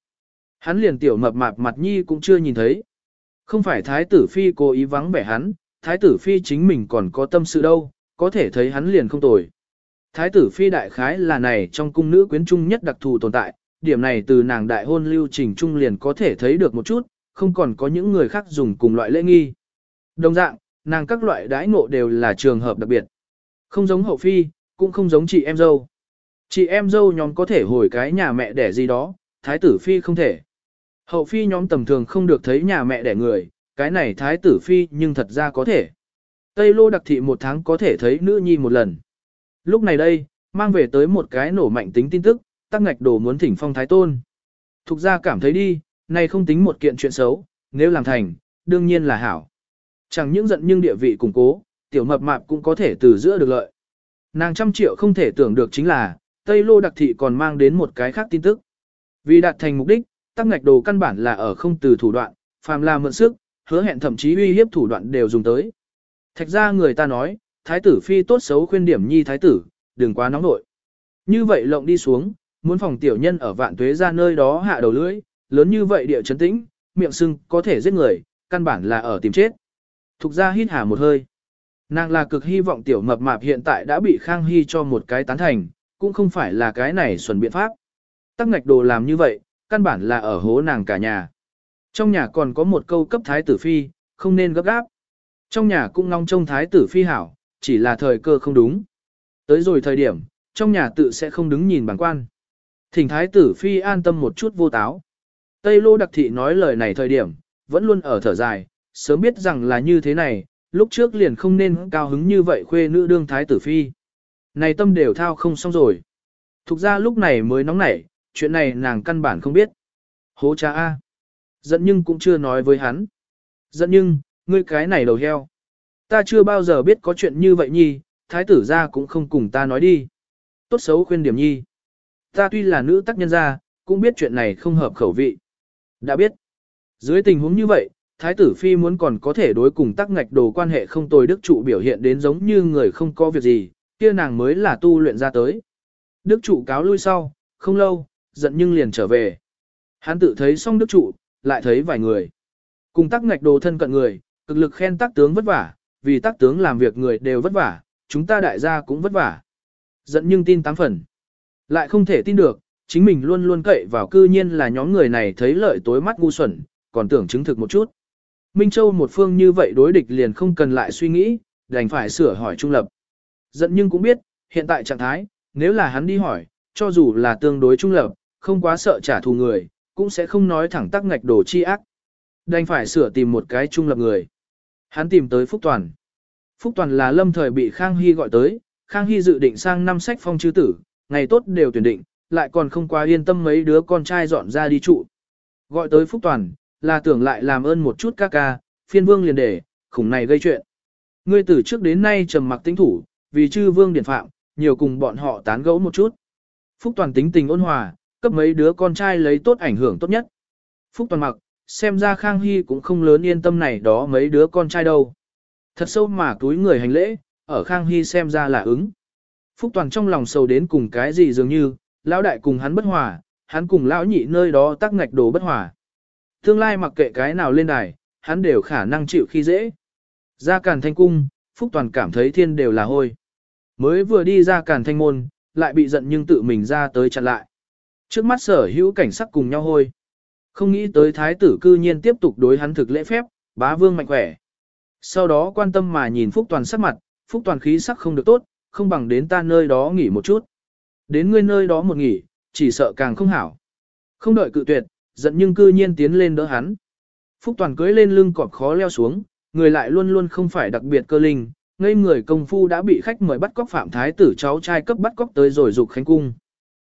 Hắn liền tiểu mập mạp mặt nhi cũng chưa nhìn thấy. Không phải thái tử phi cố ý vắng vẻ hắn, thái tử phi chính mình còn có tâm sự đâu, có thể thấy hắn liền không tồi. Thái tử phi đại khái là này trong cung nữ quyến trung nhất đặc thù tồn tại, điểm này từ nàng đại hôn lưu trình trung liền có thể thấy được một chút, không còn có những người khác dùng cùng loại lễ nghi. Đồng dạng, nàng các loại đãi ngộ đều là trường hợp đặc biệt. Không giống hậu phi, cũng không giống chị em dâu. Chị em dâu nhóm có thể hồi cái nhà mẹ đẻ gì đó, thái tử phi không thể. Hậu phi nhóm tầm thường không được thấy nhà mẹ đẻ người, cái này thái tử phi nhưng thật ra có thể. Tây lô đặc thị một tháng có thể thấy nữ nhi một lần. Lúc này đây, mang về tới một cái nổ mạnh tính tin tức, tắc ngạch đồ muốn thỉnh phong thái tôn. Thục ra cảm thấy đi, này không tính một kiện chuyện xấu, nếu làm thành, đương nhiên là hảo. Chẳng những giận nhưng địa vị củng cố, tiểu mập mạp cũng có thể từ giữa được lợi. Nàng trăm triệu không thể tưởng được chính là, Tây Lô đặc thị còn mang đến một cái khác tin tức. Vì đạt thành mục đích, tắc ngạch đồ căn bản là ở không từ thủ đoạn, phàm là mượn sức, hứa hẹn thậm chí uy hiếp thủ đoạn đều dùng tới. Thạch ra người ta nói, thái tử phi tốt xấu khuyên điểm nhi thái tử, đừng quá nóng nội. Như vậy lộng đi xuống, muốn phòng tiểu nhân ở vạn tuế ra nơi đó hạ đầu lưỡi, lớn như vậy địa chấn tĩnh, miệng sưng có thể giết người, căn bản là ở tìm chết. Thục ra hít hà một hơi. Nàng là cực hy vọng tiểu mập mạp hiện tại đã bị Khang Hy cho một cái tán thành, cũng không phải là cái này xuẩn biện pháp. Tắc ngạch đồ làm như vậy, căn bản là ở hố nàng cả nhà. Trong nhà còn có một câu cấp thái tử phi, không nên gấp gáp. Trong nhà cũng ngong trông thái tử phi hảo, chỉ là thời cơ không đúng. Tới rồi thời điểm, trong nhà tự sẽ không đứng nhìn bằng quan. Thỉnh thái tử phi an tâm một chút vô táo. Tây lô đặc thị nói lời này thời điểm, vẫn luôn ở thở dài, sớm biết rằng là như thế này, lúc trước liền không nên cao hứng như vậy khuê nữ đương thái tử phi. Này tâm đều thao không xong rồi. Thục ra lúc này mới nóng nảy, chuyện này nàng căn bản không biết. Hố cha A. Giận nhưng cũng chưa nói với hắn. Giận nhưng, ngươi cái này đầu heo. Ta chưa bao giờ biết có chuyện như vậy nhi, thái tử ra cũng không cùng ta nói đi. Tốt xấu khuyên điểm nhi. Ta tuy là nữ tác nhân gia, cũng biết chuyện này không hợp khẩu vị. Đã biết. Dưới tình huống như vậy, Thái tử Phi muốn còn có thể đối cùng tắc ngạch đồ quan hệ không tồi đức trụ biểu hiện đến giống như người không có việc gì, kia nàng mới là tu luyện ra tới. Đức trụ cáo lui sau, không lâu, giận nhưng liền trở về. Hắn tự thấy xong đức trụ, lại thấy vài người. Cùng tắc ngạch đồ thân cận người, cực lực khen tác tướng vất vả, vì tác tướng làm việc người đều vất vả, chúng ta đại gia cũng vất vả. Giận nhưng tin tám phần. Lại không thể tin được, chính mình luôn luôn cậy vào cư nhiên là nhóm người này thấy lợi tối mắt ngu xuẩn, còn tưởng chứng thực một chút. Minh Châu một phương như vậy đối địch liền không cần lại suy nghĩ, đành phải sửa hỏi trung lập. Giận nhưng cũng biết, hiện tại trạng thái, nếu là hắn đi hỏi, cho dù là tương đối trung lập, không quá sợ trả thù người, cũng sẽ không nói thẳng tắc ngạch đồ chi ác. Đành phải sửa tìm một cái trung lập người. Hắn tìm tới Phúc Toàn. Phúc Toàn là lâm thời bị Khang Hy gọi tới, Khang Hy dự định sang năm sách phong chư tử, ngày tốt đều tuyển định, lại còn không quá yên tâm mấy đứa con trai dọn ra đi trụ. Gọi tới Phúc Toàn, là tưởng lại làm ơn một chút ca ca, phiên vương liền để, khủng này gây chuyện. Ngươi từ trước đến nay trầm mặc tính thủ, vì chư vương điển phạm, nhiều cùng bọn họ tán gẫu một chút. Phúc Toàn tính tình ôn hòa, cấp mấy đứa con trai lấy tốt ảnh hưởng tốt nhất. Phúc Toàn mặc, xem ra Khang Hy cũng không lớn yên tâm này đó mấy đứa con trai đâu. Thật sâu mà túi người hành lễ, ở Khang Hy xem ra là ứng. Phúc Toàn trong lòng sầu đến cùng cái gì dường như, lão đại cùng hắn bất hòa, hắn cùng lão nhị nơi đó tắc ngạch đồ bất hòa. Tương lai mặc kệ cái nào lên đài, hắn đều khả năng chịu khi dễ. Ra càn thanh cung, Phúc Toàn cảm thấy thiên đều là hôi. Mới vừa đi ra càn thanh môn, lại bị giận nhưng tự mình ra tới chặn lại. Trước mắt sở hữu cảnh sắc cùng nhau hôi. Không nghĩ tới thái tử cư nhiên tiếp tục đối hắn thực lễ phép, bá vương mạnh khỏe. Sau đó quan tâm mà nhìn Phúc Toàn sắc mặt, Phúc Toàn khí sắc không được tốt, không bằng đến ta nơi đó nghỉ một chút. Đến ngươi nơi đó một nghỉ, chỉ sợ càng không hảo. Không đợi cự tuyệt, giận nhưng cư nhiên tiến lên đỡ hắn. Phúc Toàn cưới lên lưng cọp khó leo xuống, người lại luôn luôn không phải đặc biệt cơ linh, ngây người công phu đã bị khách mời bắt cóc phạm thái tử cháu trai cấp bắt cóc tới rồi dục khánh cung.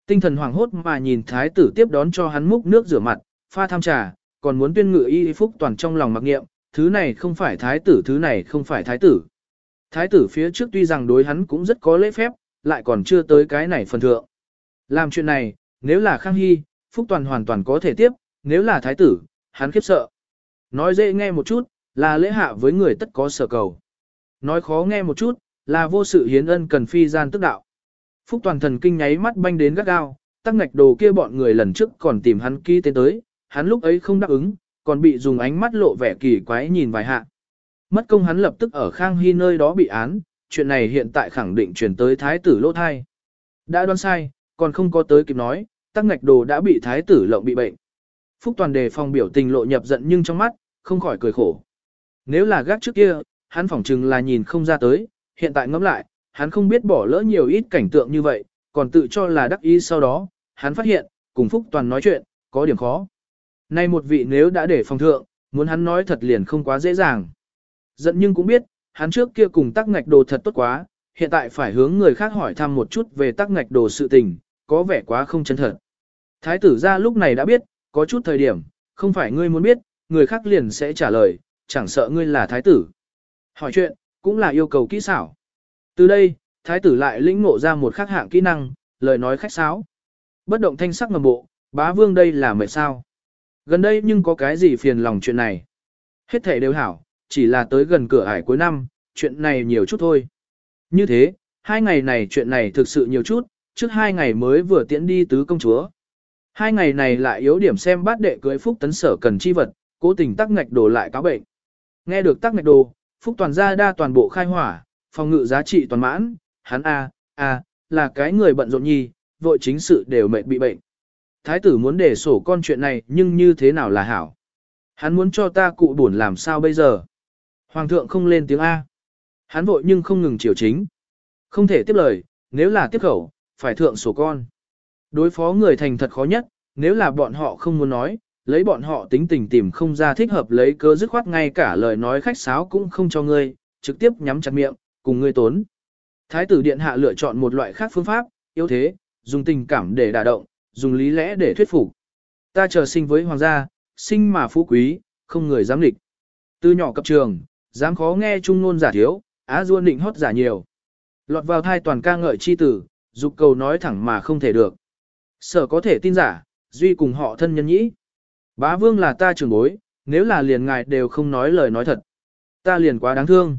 Tinh thần hoảng hốt mà nhìn thái tử tiếp đón cho hắn múc nước rửa mặt, pha tham trà, còn muốn tuyên ngự y Phúc Toàn trong lòng mặc nghiệm, thứ này không phải thái tử thứ này không phải thái tử. Thái tử phía trước tuy rằng đối hắn cũng rất có lễ phép, lại còn chưa tới cái này phần thượng. Làm chuyện này, nếu là Khang Hy, Phúc Toàn hoàn toàn có thể tiếp, nếu là thái tử, hắn khiếp sợ. Nói dễ nghe một chút, là lễ hạ với người tất có sở cầu. Nói khó nghe một chút, là vô sự hiến ân cần phi gian tức đạo. Phúc Toàn thần kinh nháy mắt banh đến gắt gao, tắc ngạch đồ kia bọn người lần trước còn tìm hắn ký tên tới, hắn lúc ấy không đáp ứng, còn bị dùng ánh mắt lộ vẻ kỳ quái nhìn vài hạ. Mất công hắn lập tức ở Khang Hy nơi đó bị án, chuyện này hiện tại khẳng định chuyển tới thái tử lỗ thai. Đã đoán sai, còn không có tới kịp nói, tắc ngạch đồ đã bị thái tử lộng bị bệnh. Phúc toàn đề phòng biểu tình lộ nhập giận nhưng trong mắt, không khỏi cười khổ. Nếu là gác trước kia, hắn phỏng chừng là nhìn không ra tới, hiện tại ngẫm lại, hắn không biết bỏ lỡ nhiều ít cảnh tượng như vậy, còn tự cho là đắc ý sau đó, hắn phát hiện, cùng Phúc toàn nói chuyện, có điểm khó. Nay một vị nếu đã để phòng thượng, muốn hắn nói thật liền không quá dễ dàng. Giận nhưng cũng biết, hắn trước kia cùng tắc ngạch đồ thật tốt quá, hiện tại phải hướng người khác hỏi thăm một chút về tắc ngạch đồ sự tình, có vẻ quá không chân thật. Thái tử ra lúc này đã biết, có chút thời điểm, không phải ngươi muốn biết, người khác liền sẽ trả lời, chẳng sợ ngươi là thái tử. Hỏi chuyện, cũng là yêu cầu kỹ xảo. Từ đây, thái tử lại lĩnh ngộ ra một khắc hạng kỹ năng, lời nói khách sáo. Bất động thanh sắc ngầm bộ, bá vương đây là mệt sao. Gần đây nhưng có cái gì phiền lòng chuyện này. Hết thể đều hảo, chỉ là tới gần cửa ải cuối năm, chuyện này nhiều chút thôi. Như thế, hai ngày này chuyện này thực sự nhiều chút, trước hai ngày mới vừa tiễn đi tứ công chúa. Hai ngày này lại yếu điểm xem bát đệ cưới phúc tấn sở cần chi vật, cố tình tắc ngạch đồ lại cáo bệnh. Nghe được tắc ngạch đồ, phúc toàn gia đa toàn bộ khai hỏa, phòng ngự giá trị toàn mãn, hắn a a là cái người bận rộn nhi, vội chính sự đều mệt bị bệnh. Thái tử muốn để sổ con chuyện này nhưng như thế nào là hảo. Hắn muốn cho ta cụ buồn làm sao bây giờ. Hoàng thượng không lên tiếng A. Hắn vội nhưng không ngừng chiều chính. Không thể tiếp lời, nếu là tiếp khẩu, phải thượng sổ con. Đối phó người thành thật khó nhất, nếu là bọn họ không muốn nói, lấy bọn họ tính tình tìm không ra thích hợp lấy cơ dứt khoát ngay cả lời nói khách sáo cũng không cho ngươi, trực tiếp nhắm chặt miệng, cùng ngươi tốn. Thái tử điện hạ lựa chọn một loại khác phương pháp, yếu thế, dùng tình cảm để đả động, dùng lý lẽ để thuyết phục. Ta chờ sinh với hoàng gia, sinh mà phú quý, không người dám địch. Từ nhỏ cấp trường, dám khó nghe trung ngôn giả thiếu, á duôn định hót giả nhiều. Lọt vào thai toàn ca ngợi chi tử, dục cầu nói thẳng mà không thể được. Sở có thể tin giả, duy cùng họ thân nhân nhĩ. Bá vương là ta trưởng bối, nếu là liền ngài đều không nói lời nói thật. Ta liền quá đáng thương.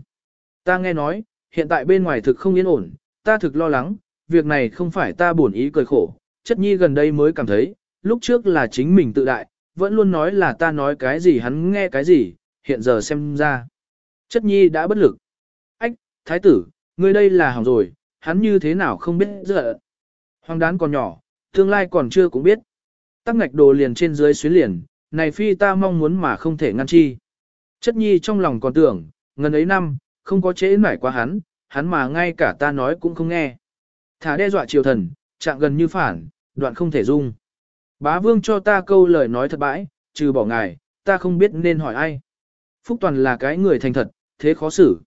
Ta nghe nói, hiện tại bên ngoài thực không yên ổn, ta thực lo lắng, việc này không phải ta buồn ý cười khổ, chất nhi gần đây mới cảm thấy, lúc trước là chính mình tự đại, vẫn luôn nói là ta nói cái gì hắn nghe cái gì, hiện giờ xem ra. Chất nhi đã bất lực. Ách, thái tử, ngươi đây là hỏng rồi, hắn như thế nào không biết giờ. Hoàng đán còn nhỏ, tương lai còn chưa cũng biết. Tắc ngạch đồ liền trên dưới xuyến liền, này phi ta mong muốn mà không thể ngăn chi. Chất nhi trong lòng còn tưởng, ngần ấy năm, không có chế nải qua hắn, hắn mà ngay cả ta nói cũng không nghe. Thả đe dọa triều thần, trạng gần như phản, đoạn không thể dung. Bá vương cho ta câu lời nói thật bãi, trừ bỏ ngài, ta không biết nên hỏi ai. Phúc Toàn là cái người thành thật, thế khó xử.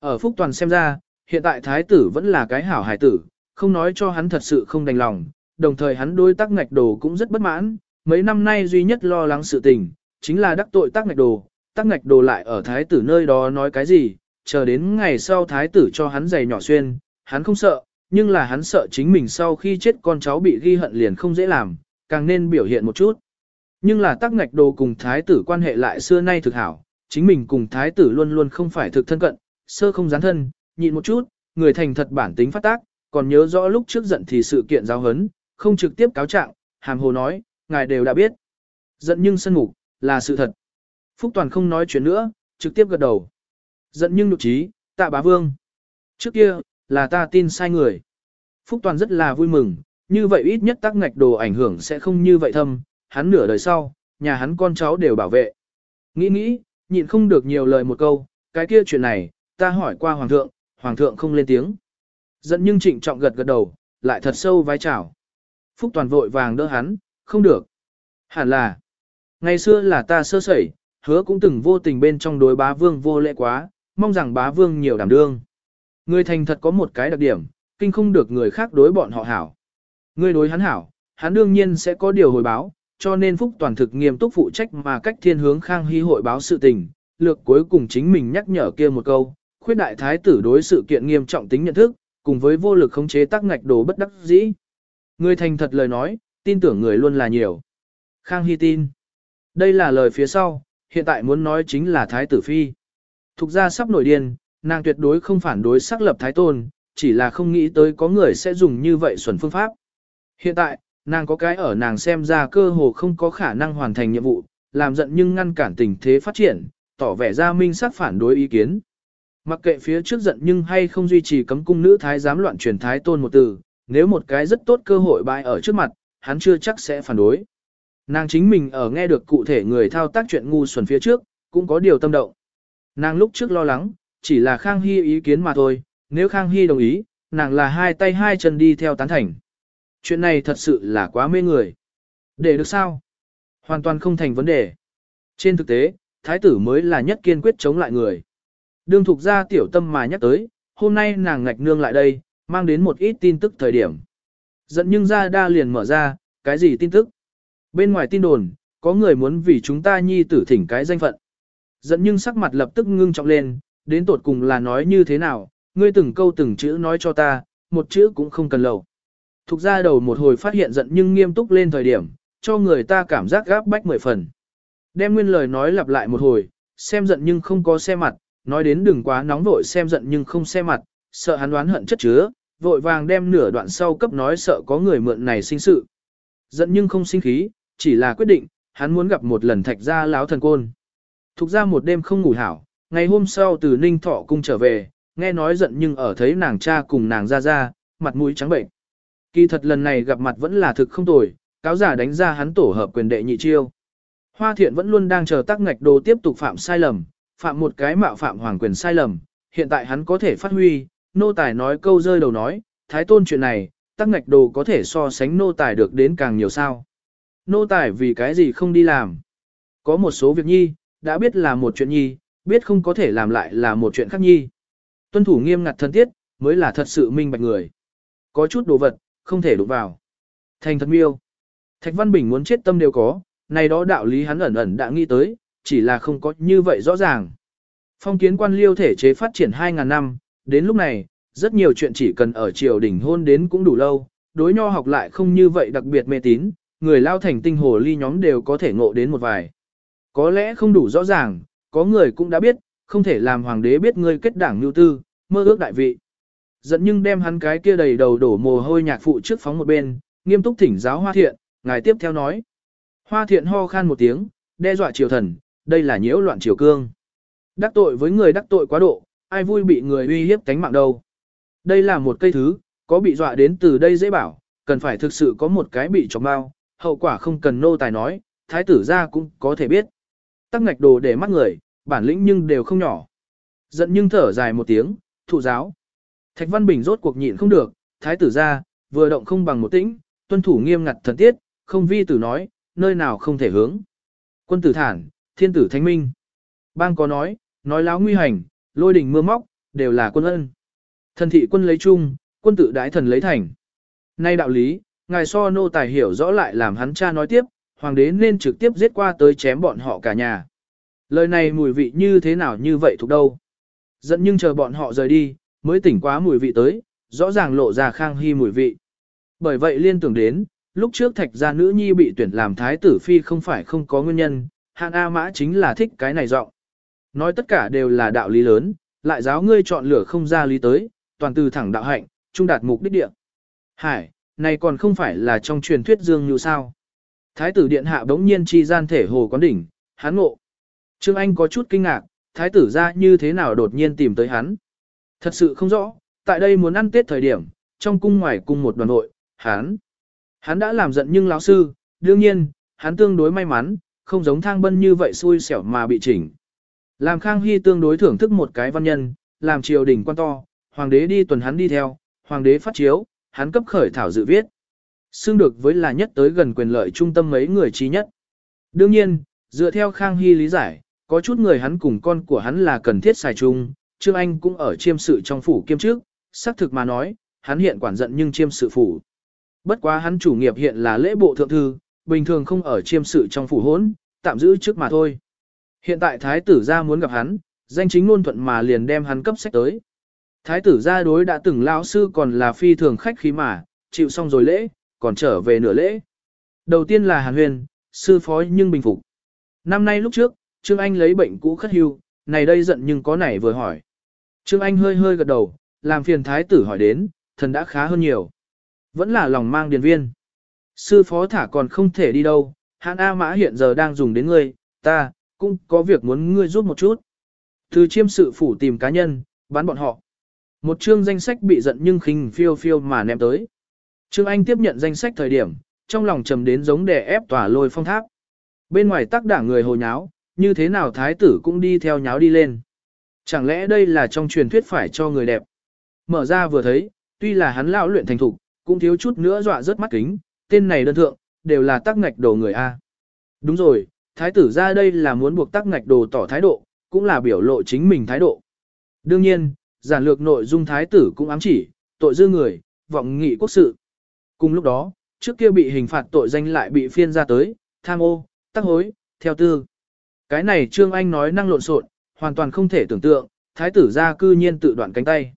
Ở Phúc Toàn xem ra, hiện tại thái tử vẫn là cái hảo hải tử, không nói cho hắn thật sự không đành lòng, đồng thời hắn đối tác ngạch đồ cũng rất bất mãn, mấy năm nay duy nhất lo lắng sự tình, chính là đắc tội tác ngạch đồ, tác ngạch đồ lại ở thái tử nơi đó nói cái gì, chờ đến ngày sau thái tử cho hắn giày nhỏ xuyên, hắn không sợ, nhưng là hắn sợ chính mình sau khi chết con cháu bị ghi hận liền không dễ làm, càng nên biểu hiện một chút. Nhưng là tắc ngạch đồ cùng thái tử quan hệ lại xưa nay thực hảo, chính mình cùng thái tử luôn luôn không phải thực thân cận, sơ không gián thân, nhịn một chút, người thành thật bản tính phát tác, còn nhớ rõ lúc trước giận thì sự kiện giáo hấn, không trực tiếp cáo trạng, hàm hồ nói, ngài đều đã biết. Giận nhưng sân ngủ là sự thật. Phúc Toàn không nói chuyện nữa, trực tiếp gật đầu. Giận nhưng nụ trí, tạ bá vương. Trước kia, là ta tin sai người. Phúc Toàn rất là vui mừng, như vậy ít nhất tắc ngạch đồ ảnh hưởng sẽ không như vậy thâm, hắn nửa đời sau, nhà hắn con cháu đều bảo vệ. Nghĩ nghĩ, nhịn không được nhiều lời một câu, cái kia chuyện này, ta hỏi qua hoàng thượng, hoàng thượng không lên tiếng. Giận nhưng trịnh trọng gật gật đầu, lại thật sâu vai chào. Phúc Toàn vội vàng đỡ hắn, không được. Hẳn là, ngày xưa là ta sơ sẩy, hứa cũng từng vô tình bên trong đối bá vương vô lễ quá, mong rằng bá vương nhiều đảm đương. Người thành thật có một cái đặc điểm, kinh không được người khác đối bọn họ hảo. Người đối hắn hảo, hắn đương nhiên sẽ có điều hồi báo, cho nên Phúc Toàn thực nghiêm túc phụ trách mà cách thiên hướng Khang Hy hội báo sự tình, lược cuối cùng chính mình nhắc nhở kia một câu, khuyết đại thái tử đối sự kiện nghiêm trọng tính nhận thức, cùng với vô lực khống chế tác ngạch đồ bất đắc dĩ. Người thành thật lời nói, tin tưởng người luôn là nhiều. Khang Hy tin. Đây là lời phía sau, hiện tại muốn nói chính là thái tử phi. Thục ra sắp nổi điên, nàng tuyệt đối không phản đối xác lập thái tôn, chỉ là không nghĩ tới có người sẽ dùng như vậy xuẩn phương pháp. Hiện tại, nàng có cái ở nàng xem ra cơ hồ không có khả năng hoàn thành nhiệm vụ, làm giận nhưng ngăn cản tình thế phát triển, tỏ vẻ ra minh sắc phản đối ý kiến. Mặc kệ phía trước giận nhưng hay không duy trì cấm cung nữ thái giám loạn truyền thái tôn một từ, nếu một cái rất tốt cơ hội bại ở trước mặt, hắn chưa chắc sẽ phản đối. Nàng chính mình ở nghe được cụ thể người thao tác chuyện ngu xuẩn phía trước, cũng có điều tâm động. Nàng lúc trước lo lắng, chỉ là Khang Hy ý kiến mà thôi, nếu Khang Hy đồng ý, nàng là hai tay hai chân đi theo tán thành. Chuyện này thật sự là quá mê người. Để được sao? Hoàn toàn không thành vấn đề. Trên thực tế, thái tử mới là nhất kiên quyết chống lại người. Đương thuộc ra tiểu tâm mà nhắc tới, hôm nay nàng ngạch nương lại đây, mang đến một ít tin tức thời điểm. Giận nhưng ra đa liền mở ra, cái gì tin tức? Bên ngoài tin đồn, có người muốn vì chúng ta nhi tử thỉnh cái danh phận. Giận nhưng sắc mặt lập tức ngưng trọng lên, đến tột cùng là nói như thế nào, ngươi từng câu từng chữ nói cho ta, một chữ cũng không cần lầu. Thục ra đầu một hồi phát hiện giận nhưng nghiêm túc lên thời điểm, cho người ta cảm giác gáp bách mười phần. Đem nguyên lời nói lặp lại một hồi, xem giận nhưng không có xe mặt, nói đến đừng quá nóng vội xem giận nhưng không xe mặt, sợ hắn đoán hận chất chứa, vội vàng đem nửa đoạn sau cấp nói sợ có người mượn này sinh sự. Giận nhưng không sinh khí, chỉ là quyết định, hắn muốn gặp một lần thạch gia láo thần côn. Thục ra một đêm không ngủ hảo, ngày hôm sau từ Ninh Thọ cung trở về, nghe nói giận nhưng ở thấy nàng cha cùng nàng ra ra, mặt mũi trắng bệnh. Kỳ thật lần này gặp mặt vẫn là thực không tồi, cáo giả đánh ra hắn tổ hợp quyền đệ nhị chiêu. Hoa thiện vẫn luôn đang chờ tác ngạch đồ tiếp tục phạm sai lầm, phạm một cái mạo phạm hoàng quyền sai lầm, hiện tại hắn có thể phát huy, nô tài nói câu rơi đầu nói, thái tôn chuyện này, tác ngạch đồ có thể so sánh nô tài được đến càng nhiều sao. Nô tài vì cái gì không đi làm. Có một số việc nhi, đã biết là một chuyện nhi, biết không có thể làm lại là một chuyện khác nhi. Tuân thủ nghiêm ngặt thân tiết, mới là thật sự minh bạch người. Có chút đồ vật, không thể đụng vào. Thành thật miêu. Thạch Văn Bình muốn chết tâm đều có, này đó đạo lý hắn ẩn ẩn đã nghĩ tới, chỉ là không có như vậy rõ ràng. Phong kiến quan liêu thể chế phát triển 2.000 năm, đến lúc này, rất nhiều chuyện chỉ cần ở triều đỉnh hôn đến cũng đủ lâu, đối nho học lại không như vậy đặc biệt mê tín, người lao thành tinh hồ ly nhóm đều có thể ngộ đến một vài. Có lẽ không đủ rõ ràng, có người cũng đã biết, không thể làm hoàng đế biết ngươi kết đảng nhu tư, mơ ước đại vị. Dẫn nhưng đem hắn cái kia đầy đầu đổ mồ hôi nhạc phụ trước phóng một bên, nghiêm túc thỉnh giáo hoa thiện, ngài tiếp theo nói. Hoa thiện ho khan một tiếng, đe dọa triều thần, đây là nhiễu loạn triều cương. Đắc tội với người đắc tội quá độ, ai vui bị người uy hiếp cánh mạng đâu. Đây là một cây thứ, có bị dọa đến từ đây dễ bảo, cần phải thực sự có một cái bị chọc bao, hậu quả không cần nô tài nói, thái tử ra cũng có thể biết. Tắc ngạch đồ để mắt người, bản lĩnh nhưng đều không nhỏ. Giận nhưng thở dài một tiếng, thụ giáo. Thạch Văn Bình rốt cuộc nhịn không được, thái tử ra, vừa động không bằng một tĩnh, tuân thủ nghiêm ngặt thần tiết, không vi tử nói, nơi nào không thể hướng. Quân tử thản, thiên tử thánh minh. Bang có nói, nói láo nguy hành, lôi đình mưa móc, đều là quân ân. Thần thị quân lấy chung, quân tử đái thần lấy thành. Nay đạo lý, ngài so nô tài hiểu rõ lại làm hắn cha nói tiếp, hoàng đế nên trực tiếp giết qua tới chém bọn họ cả nhà. Lời này mùi vị như thế nào như vậy thuộc đâu. Dẫn nhưng chờ bọn họ rời đi, mới tỉnh quá mùi vị tới, rõ ràng lộ ra khang hy mùi vị. Bởi vậy liên tưởng đến, lúc trước thạch gia nữ nhi bị tuyển làm thái tử phi không phải không có nguyên nhân, hạng A mã chính là thích cái này giọng. Nói tất cả đều là đạo lý lớn, lại giáo ngươi chọn lửa không ra lý tới, toàn từ thẳng đạo hạnh, trung đạt mục đích địa. Hải, này còn không phải là trong truyền thuyết dương như sao. Thái tử điện hạ bỗng nhiên chi gian thể hồ quán đỉnh, hắn ngộ. Trương Anh có chút kinh ngạc, thái tử ra như thế nào đột nhiên tìm tới hắn. Thật sự không rõ, tại đây muốn ăn tết thời điểm, trong cung ngoài cung một đoàn hội, hắn. Hắn đã làm giận nhưng lão sư, đương nhiên, hắn tương đối may mắn, không giống thang bân như vậy xui xẻo mà bị chỉnh. Làm Khang Hy tương đối thưởng thức một cái văn nhân, làm triều đình quan to, hoàng đế đi tuần hắn đi theo, hoàng đế phát chiếu, hắn cấp khởi thảo dự viết xương được với là nhất tới gần quyền lợi trung tâm mấy người trí nhất. Đương nhiên, dựa theo Khang Hy lý giải, có chút người hắn cùng con của hắn là cần thiết xài chung, Trương Anh cũng ở chiêm sự trong phủ kiêm trước, xác thực mà nói, hắn hiện quản giận nhưng chiêm sự phủ. Bất quá hắn chủ nghiệp hiện là lễ bộ thượng thư, bình thường không ở chiêm sự trong phủ hốn, tạm giữ trước mà thôi. Hiện tại thái tử gia muốn gặp hắn, danh chính luôn thuận mà liền đem hắn cấp sách tới. Thái tử gia đối đã từng lão sư còn là phi thường khách khí mà, chịu xong rồi lễ, còn trở về nửa lễ. Đầu tiên là Hàn Huyền, sư phó nhưng bình phục. Năm nay lúc trước, Trương Anh lấy bệnh cũ khất hưu, này đây giận nhưng có nảy vừa hỏi. Trương Anh hơi hơi gật đầu, làm phiền thái tử hỏi đến, thần đã khá hơn nhiều. Vẫn là lòng mang điền viên. Sư phó thả còn không thể đi đâu, hãn A Mã hiện giờ đang dùng đến ngươi, ta, cũng có việc muốn ngươi giúp một chút. Từ chiêm sự phủ tìm cá nhân, bán bọn họ. Một chương danh sách bị giận nhưng khinh phiêu phiêu mà ném tới. Trương Anh tiếp nhận danh sách thời điểm, trong lòng trầm đến giống đè ép tỏa lôi phong tháp. Bên ngoài tác đảng người hồ nháo, như thế nào thái tử cũng đi theo nháo đi lên. Chẳng lẽ đây là trong truyền thuyết phải cho người đẹp. Mở ra vừa thấy, tuy là hắn lão luyện thành thục, cũng thiếu chút nữa dọa rớt mắt kính, tên này đơn thượng, đều là tác ngạch đồ người A. Đúng rồi, thái tử ra đây là muốn buộc tác ngạch đồ tỏ thái độ, cũng là biểu lộ chính mình thái độ. Đương nhiên, giản lược nội dung thái tử cũng ám chỉ, tội dư người, vọng nghị quốc sự. Cùng lúc đó, trước kia bị hình phạt tội danh lại bị phiên ra tới, tham ô, tắc hối, theo tư. Cái này Trương Anh nói năng lộn xộn, hoàn toàn không thể tưởng tượng, thái tử ra cư nhiên tự đoạn cánh tay.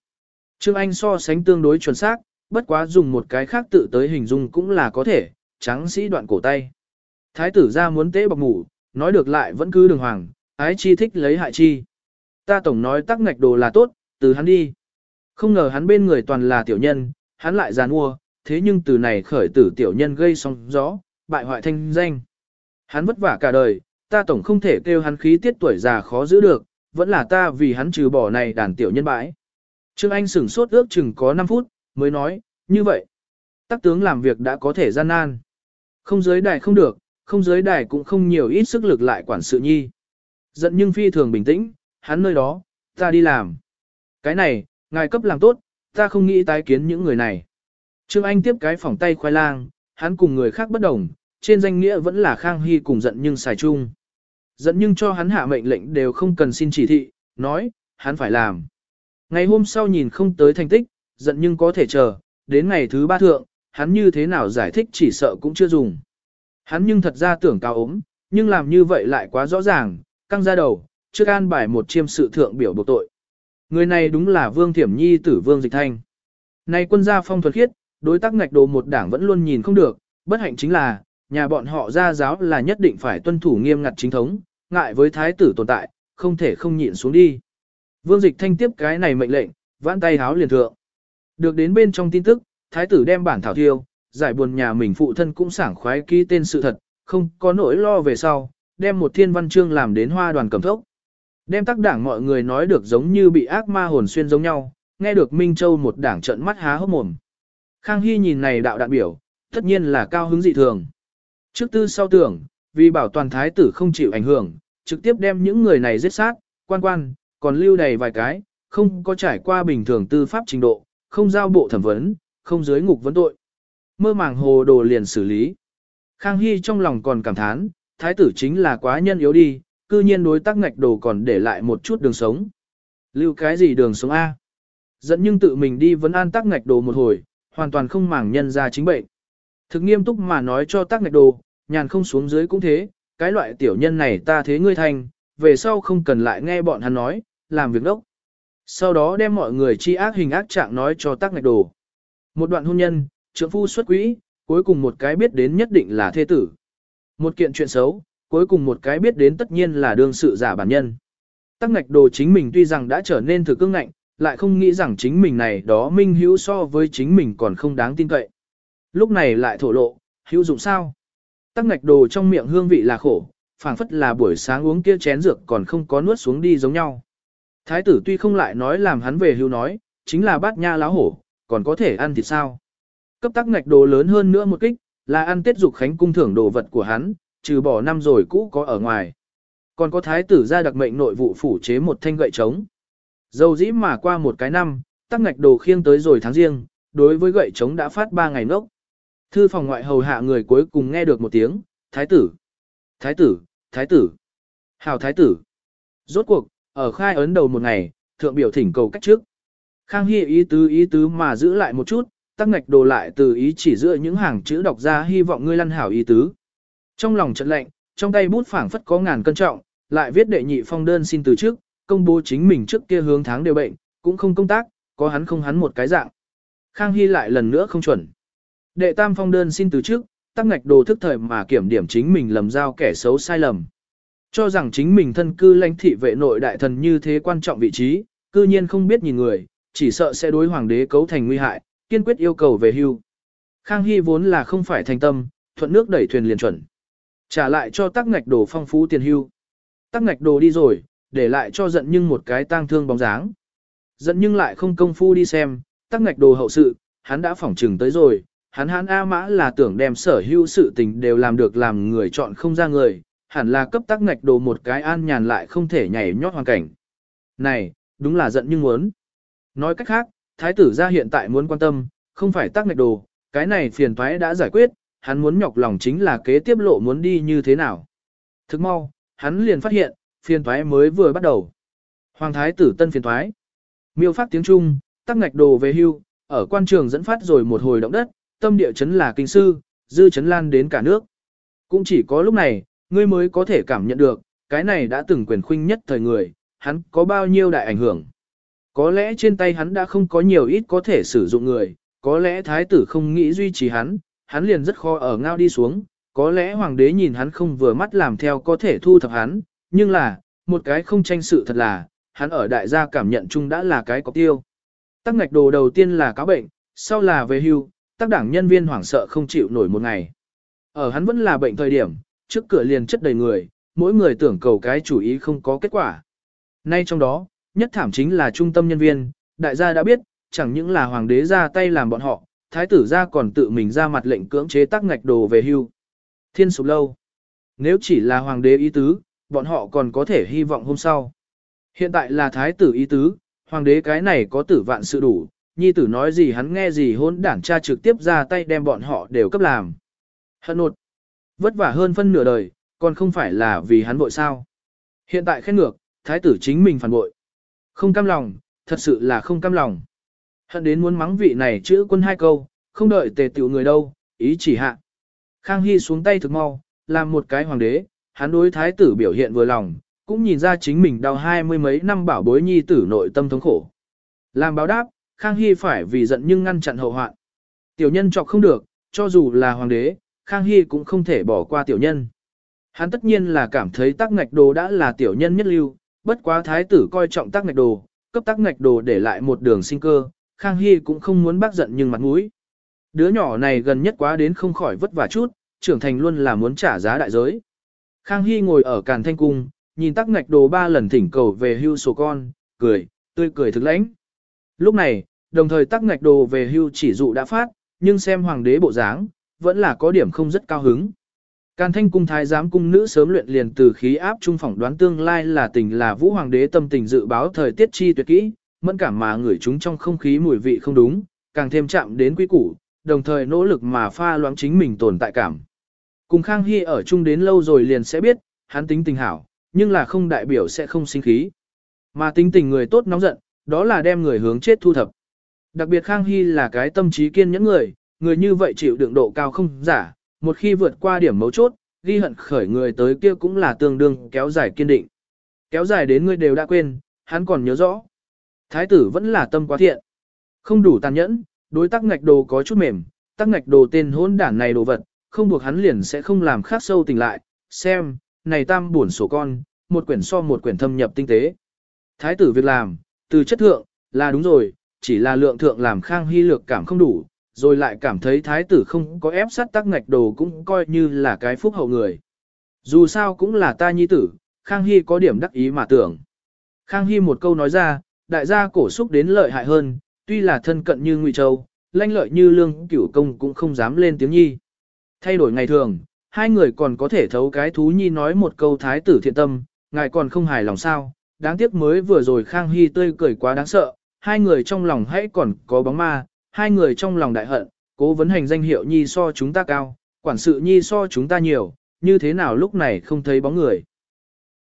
Trương Anh so sánh tương đối chuẩn xác, bất quá dùng một cái khác tự tới hình dung cũng là có thể, trắng sĩ đoạn cổ tay. Thái tử ra muốn tế bọc ngủ, nói được lại vẫn cứ đường hoàng, ái chi thích lấy hại chi. Ta tổng nói tắc ngạch đồ là tốt, từ hắn đi. Không ngờ hắn bên người toàn là tiểu nhân, hắn lại giàn mua, thế nhưng từ này khởi tử tiểu nhân gây sóng gió, bại hoại thanh danh. Hắn vất vả cả đời, ta tổng không thể kêu hắn khí tiết tuổi già khó giữ được, vẫn là ta vì hắn trừ bỏ này đàn tiểu nhân bãi. Trương Anh sửng sốt ước chừng có 5 phút, mới nói, như vậy. Tắc tướng làm việc đã có thể gian nan. Không giới đài không được, không giới đài cũng không nhiều ít sức lực lại quản sự nhi. Giận nhưng phi thường bình tĩnh, hắn nơi đó, ta đi làm. Cái này, ngài cấp làm tốt, ta không nghĩ tái kiến những người này. Trương Anh tiếp cái phòng tay khoai lang, hắn cùng người khác bất đồng, trên danh nghĩa vẫn là Khang Hy cùng giận nhưng xài chung. Giận nhưng cho hắn hạ mệnh lệnh đều không cần xin chỉ thị, nói, hắn phải làm. Ngày hôm sau nhìn không tới thành tích, giận nhưng có thể chờ, đến ngày thứ ba thượng, hắn như thế nào giải thích chỉ sợ cũng chưa dùng. Hắn nhưng thật ra tưởng cao ốm, nhưng làm như vậy lại quá rõ ràng, căng ra đầu, trước an bài một chiêm sự thượng biểu buộc tội. Người này đúng là Vương Thiểm Nhi tử Vương Dịch Thanh. Này quân gia phong thuật khiết, đối tác ngạch đồ một đảng vẫn luôn nhìn không được, bất hạnh chính là, nhà bọn họ ra giáo là nhất định phải tuân thủ nghiêm ngặt chính thống, ngại với thái tử tồn tại, không thể không nhịn xuống đi. Vương Dịch Thanh tiếp cái này mệnh lệnh, vãn tay háo liền thượng. Được đến bên trong tin tức, thái tử đem bản thảo thiêu, giải buồn nhà mình phụ thân cũng sảng khoái ký tên sự thật, không có nỗi lo về sau, đem một thiên văn chương làm đến hoa đoàn cầm thốc. Đem tác đảng mọi người nói được giống như bị ác ma hồn xuyên giống nhau, nghe được Minh Châu một đảng trận mắt há hốc mồm. Khang Hy nhìn này đạo đạn biểu, tất nhiên là cao hứng dị thường. Trước tư sau tưởng, vì bảo toàn thái tử không chịu ảnh hưởng, trực tiếp đem những người này giết sát, quan quan, còn lưu đầy vài cái, không có trải qua bình thường tư pháp trình độ, không giao bộ thẩm vấn, không giới ngục vấn tội. Mơ màng hồ đồ liền xử lý. Khang Hy trong lòng còn cảm thán, thái tử chính là quá nhân yếu đi, cư nhiên đối tác ngạch đồ còn để lại một chút đường sống. Lưu cái gì đường sống A? Dẫn nhưng tự mình đi vấn an tác ngạch đồ một hồi, hoàn toàn không màng nhân ra chính bệnh. Thực nghiêm túc mà nói cho tác ngạch đồ, nhàn không xuống dưới cũng thế, cái loại tiểu nhân này ta thế ngươi thành, về sau không cần lại nghe bọn hắn nói, làm việc đốc. Sau đó đem mọi người chi ác hình ác trạng nói cho tác ngạch đồ. Một đoạn hôn nhân, trưởng phu xuất quỹ, cuối cùng một cái biết đến nhất định là thê tử. Một kiện chuyện xấu, cuối cùng một cái biết đến tất nhiên là đương sự giả bản nhân. Tắc ngạch đồ chính mình tuy rằng đã trở nên thử cương ngạnh, lại không nghĩ rằng chính mình này đó minh hữu so với chính mình còn không đáng tin cậy. Lúc này lại thổ lộ, hữu dụng sao? Tắc ngạch đồ trong miệng hương vị là khổ, phảng phất là buổi sáng uống kia chén dược còn không có nuốt xuống đi giống nhau. Thái tử tuy không lại nói làm hắn về hưu nói, chính là bát nha láo hổ, còn có thể ăn thì sao? Cấp tắc ngạch đồ lớn hơn nữa một kích, là ăn tết dục khánh cung thưởng đồ vật của hắn, trừ bỏ năm rồi cũ có ở ngoài. Còn có thái tử ra đặc mệnh nội vụ phủ chế một thanh gậy trống. Dầu dĩ mà qua một cái năm, tắc ngạch đồ khiêng tới rồi tháng riêng, đối với gậy trống đã phát ba ngày nốc. Thư phòng ngoại hầu hạ người cuối cùng nghe được một tiếng, thái tử, thái tử, thái tử, hào thái tử. Rốt cuộc, ở khai ấn đầu một ngày, thượng biểu thỉnh cầu cách trước. Khang Hy ý tứ ý tứ mà giữ lại một chút, tắc ngạch đồ lại từ ý chỉ giữa những hàng chữ đọc ra hy vọng ngươi lăn hảo ý tứ. Trong lòng trận lệnh, trong tay bút phảng phất có ngàn cân trọng, lại viết đệ nhị phong đơn xin từ trước, công bố chính mình trước kia hướng tháng đều bệnh, cũng không công tác, có hắn không hắn một cái dạng. Khang Hy lại lần nữa không chuẩn. Đệ tam phong đơn xin từ trước, tắc ngạch đồ thức thời mà kiểm điểm chính mình lầm giao kẻ xấu sai lầm. Cho rằng chính mình thân cư lãnh thị vệ nội đại thần như thế quan trọng vị trí, cư nhiên không biết nhìn người, chỉ sợ sẽ đối hoàng đế cấu thành nguy hại, kiên quyết yêu cầu về hưu. Khang Hy vốn là không phải thành tâm, thuận nước đẩy thuyền liền chuẩn. Trả lại cho tắc ngạch đồ phong phú tiền hưu. Tắc ngạch đồ đi rồi, để lại cho giận nhưng một cái tang thương bóng dáng. Giận nhưng lại không công phu đi xem, tắc ngạch đồ hậu sự, hắn đã phỏng trừng tới rồi, hắn hắn A mã là tưởng đem sở hữu sự tình đều làm được làm người chọn không ra người, hẳn là cấp tắc ngạch đồ một cái an nhàn lại không thể nhảy nhót hoàn cảnh. Này, đúng là giận nhưng muốn. Nói cách khác, thái tử gia hiện tại muốn quan tâm, không phải tắc ngạch đồ, cái này phiền toái đã giải quyết, hắn muốn nhọc lòng chính là kế tiếp lộ muốn đi như thế nào. Thức mau, hắn liền phát hiện, phiền thoái mới vừa bắt đầu. Hoàng thái tử tân phiền thoái. Miêu phát tiếng Trung, tắc ngạch đồ về hưu, ở quan trường dẫn phát rồi một hồi động đất, tâm địa chấn là kinh sư, dư chấn lan đến cả nước. Cũng chỉ có lúc này, ngươi mới có thể cảm nhận được, cái này đã từng quyền khuynh nhất thời người, hắn có bao nhiêu đại ảnh hưởng. Có lẽ trên tay hắn đã không có nhiều ít có thể sử dụng người, có lẽ thái tử không nghĩ duy trì hắn, hắn liền rất khó ở ngao đi xuống, có lẽ hoàng đế nhìn hắn không vừa mắt làm theo có thể thu thập hắn, nhưng là, một cái không tranh sự thật là, hắn ở đại gia cảm nhận chung đã là cái có tiêu. Tắc ngạch đồ đầu tiên là cáo bệnh, sau là về hưu, tác đảng nhân viên hoảng sợ không chịu nổi một ngày. Ở hắn vẫn là bệnh thời điểm, trước cửa liền chất đầy người, mỗi người tưởng cầu cái chủ ý không có kết quả. Nay trong đó, nhất thảm chính là trung tâm nhân viên, đại gia đã biết, chẳng những là hoàng đế ra tay làm bọn họ, thái tử ra còn tự mình ra mặt lệnh cưỡng chế tác ngạch đồ về hưu. Thiên sụp lâu. Nếu chỉ là hoàng đế ý tứ, bọn họ còn có thể hy vọng hôm sau. Hiện tại là thái tử ý tứ, hoàng đế cái này có tử vạn sự đủ, nhi tử nói gì hắn nghe gì hôn đảng cha trực tiếp ra tay đem bọn họ đều cấp làm. Hận nột. Vất vả hơn phân nửa đời, còn không phải là vì hắn bội sao. Hiện tại khét ngược, thái tử chính mình phản bội. Không cam lòng, thật sự là không cam lòng. Hận đến muốn mắng vị này chữ quân hai câu, không đợi tề tiểu người đâu, ý chỉ hạ. Khang Hy xuống tay thực mau, làm một cái hoàng đế, hắn đối thái tử biểu hiện vừa lòng, cũng nhìn ra chính mình đau hai mươi mấy năm bảo bối nhi tử nội tâm thống khổ. Làm báo đáp, Khang Hy phải vì giận nhưng ngăn chặn hậu hoạn. Tiểu nhân chọc không được, cho dù là hoàng đế, Khang Hy cũng không thể bỏ qua tiểu nhân. Hắn tất nhiên là cảm thấy tắc ngạch đồ đã là tiểu nhân nhất lưu, bất quá thái tử coi trọng tắc ngạch đồ, cấp tắc ngạch đồ để lại một đường sinh cơ, Khang Hy cũng không muốn bác giận nhưng mặt mũi. Đứa nhỏ này gần nhất quá đến không khỏi vất vả chút, trưởng thành luôn là muốn trả giá đại giới. Khang Hy ngồi ở càn thanh cung, nhìn tắc ngạch đồ ba lần thỉnh cầu về hưu sổ con, cười, tươi cười thực lãnh. Lúc này, đồng thời tắc ngạch đồ về hưu chỉ dụ đã phát, nhưng xem hoàng đế bộ dáng, vẫn là có điểm không rất cao hứng. Càn thanh cung thái giám cung nữ sớm luyện liền từ khí áp trung phỏng đoán tương lai là tình là vũ hoàng đế tâm tình dự báo thời tiết chi tuyệt kỹ, mẫn cảm mà ngửi chúng trong không khí mùi vị không đúng, càng thêm chạm đến quý củ, đồng thời nỗ lực mà pha loãng chính mình tồn tại cảm. Cùng Khang Hy ở chung đến lâu rồi liền sẽ biết, hắn tính tình hảo, nhưng là không đại biểu sẽ không sinh khí. Mà tính tình người tốt nóng giận, đó là đem người hướng chết thu thập. Đặc biệt Khang Hy là cái tâm trí kiên nhẫn người, người như vậy chịu đựng độ cao không giả, một khi vượt qua điểm mấu chốt, ghi hận khởi người tới kia cũng là tương đương kéo dài kiên định. Kéo dài đến người đều đã quên, hắn còn nhớ rõ. Thái tử vẫn là tâm quá thiện. Không đủ tàn nhẫn, đối tác ngạch đồ có chút mềm, tác ngạch đồ tên hôn đản này đồ vật, không buộc hắn liền sẽ không làm khác sâu tình lại. Xem, này tam buồn sổ con, một quyển so một quyển thâm nhập tinh tế. Thái tử việc làm, từ chất thượng, là đúng rồi, chỉ là lượng thượng làm khang hy lược cảm không đủ, rồi lại cảm thấy thái tử không có ép sát tắc ngạch đồ cũng coi như là cái phúc hậu người. Dù sao cũng là ta nhi tử, Khang Hy có điểm đắc ý mà tưởng. Khang Hy một câu nói ra, đại gia cổ xúc đến lợi hại hơn, tuy là thân cận như Ngụy Châu, lanh lợi như lương cửu công cũng không dám lên tiếng nhi. Thay đổi ngày thường, hai người còn có thể thấu cái thú nhi nói một câu thái tử thiện tâm, ngài còn không hài lòng sao, đáng tiếc mới vừa rồi Khang Hy tươi cười quá đáng sợ, hai người trong lòng hãy còn có bóng ma, hai người trong lòng đại hận, cố vấn hành danh hiệu nhi so chúng ta cao, quản sự nhi so chúng ta nhiều, như thế nào lúc này không thấy bóng người.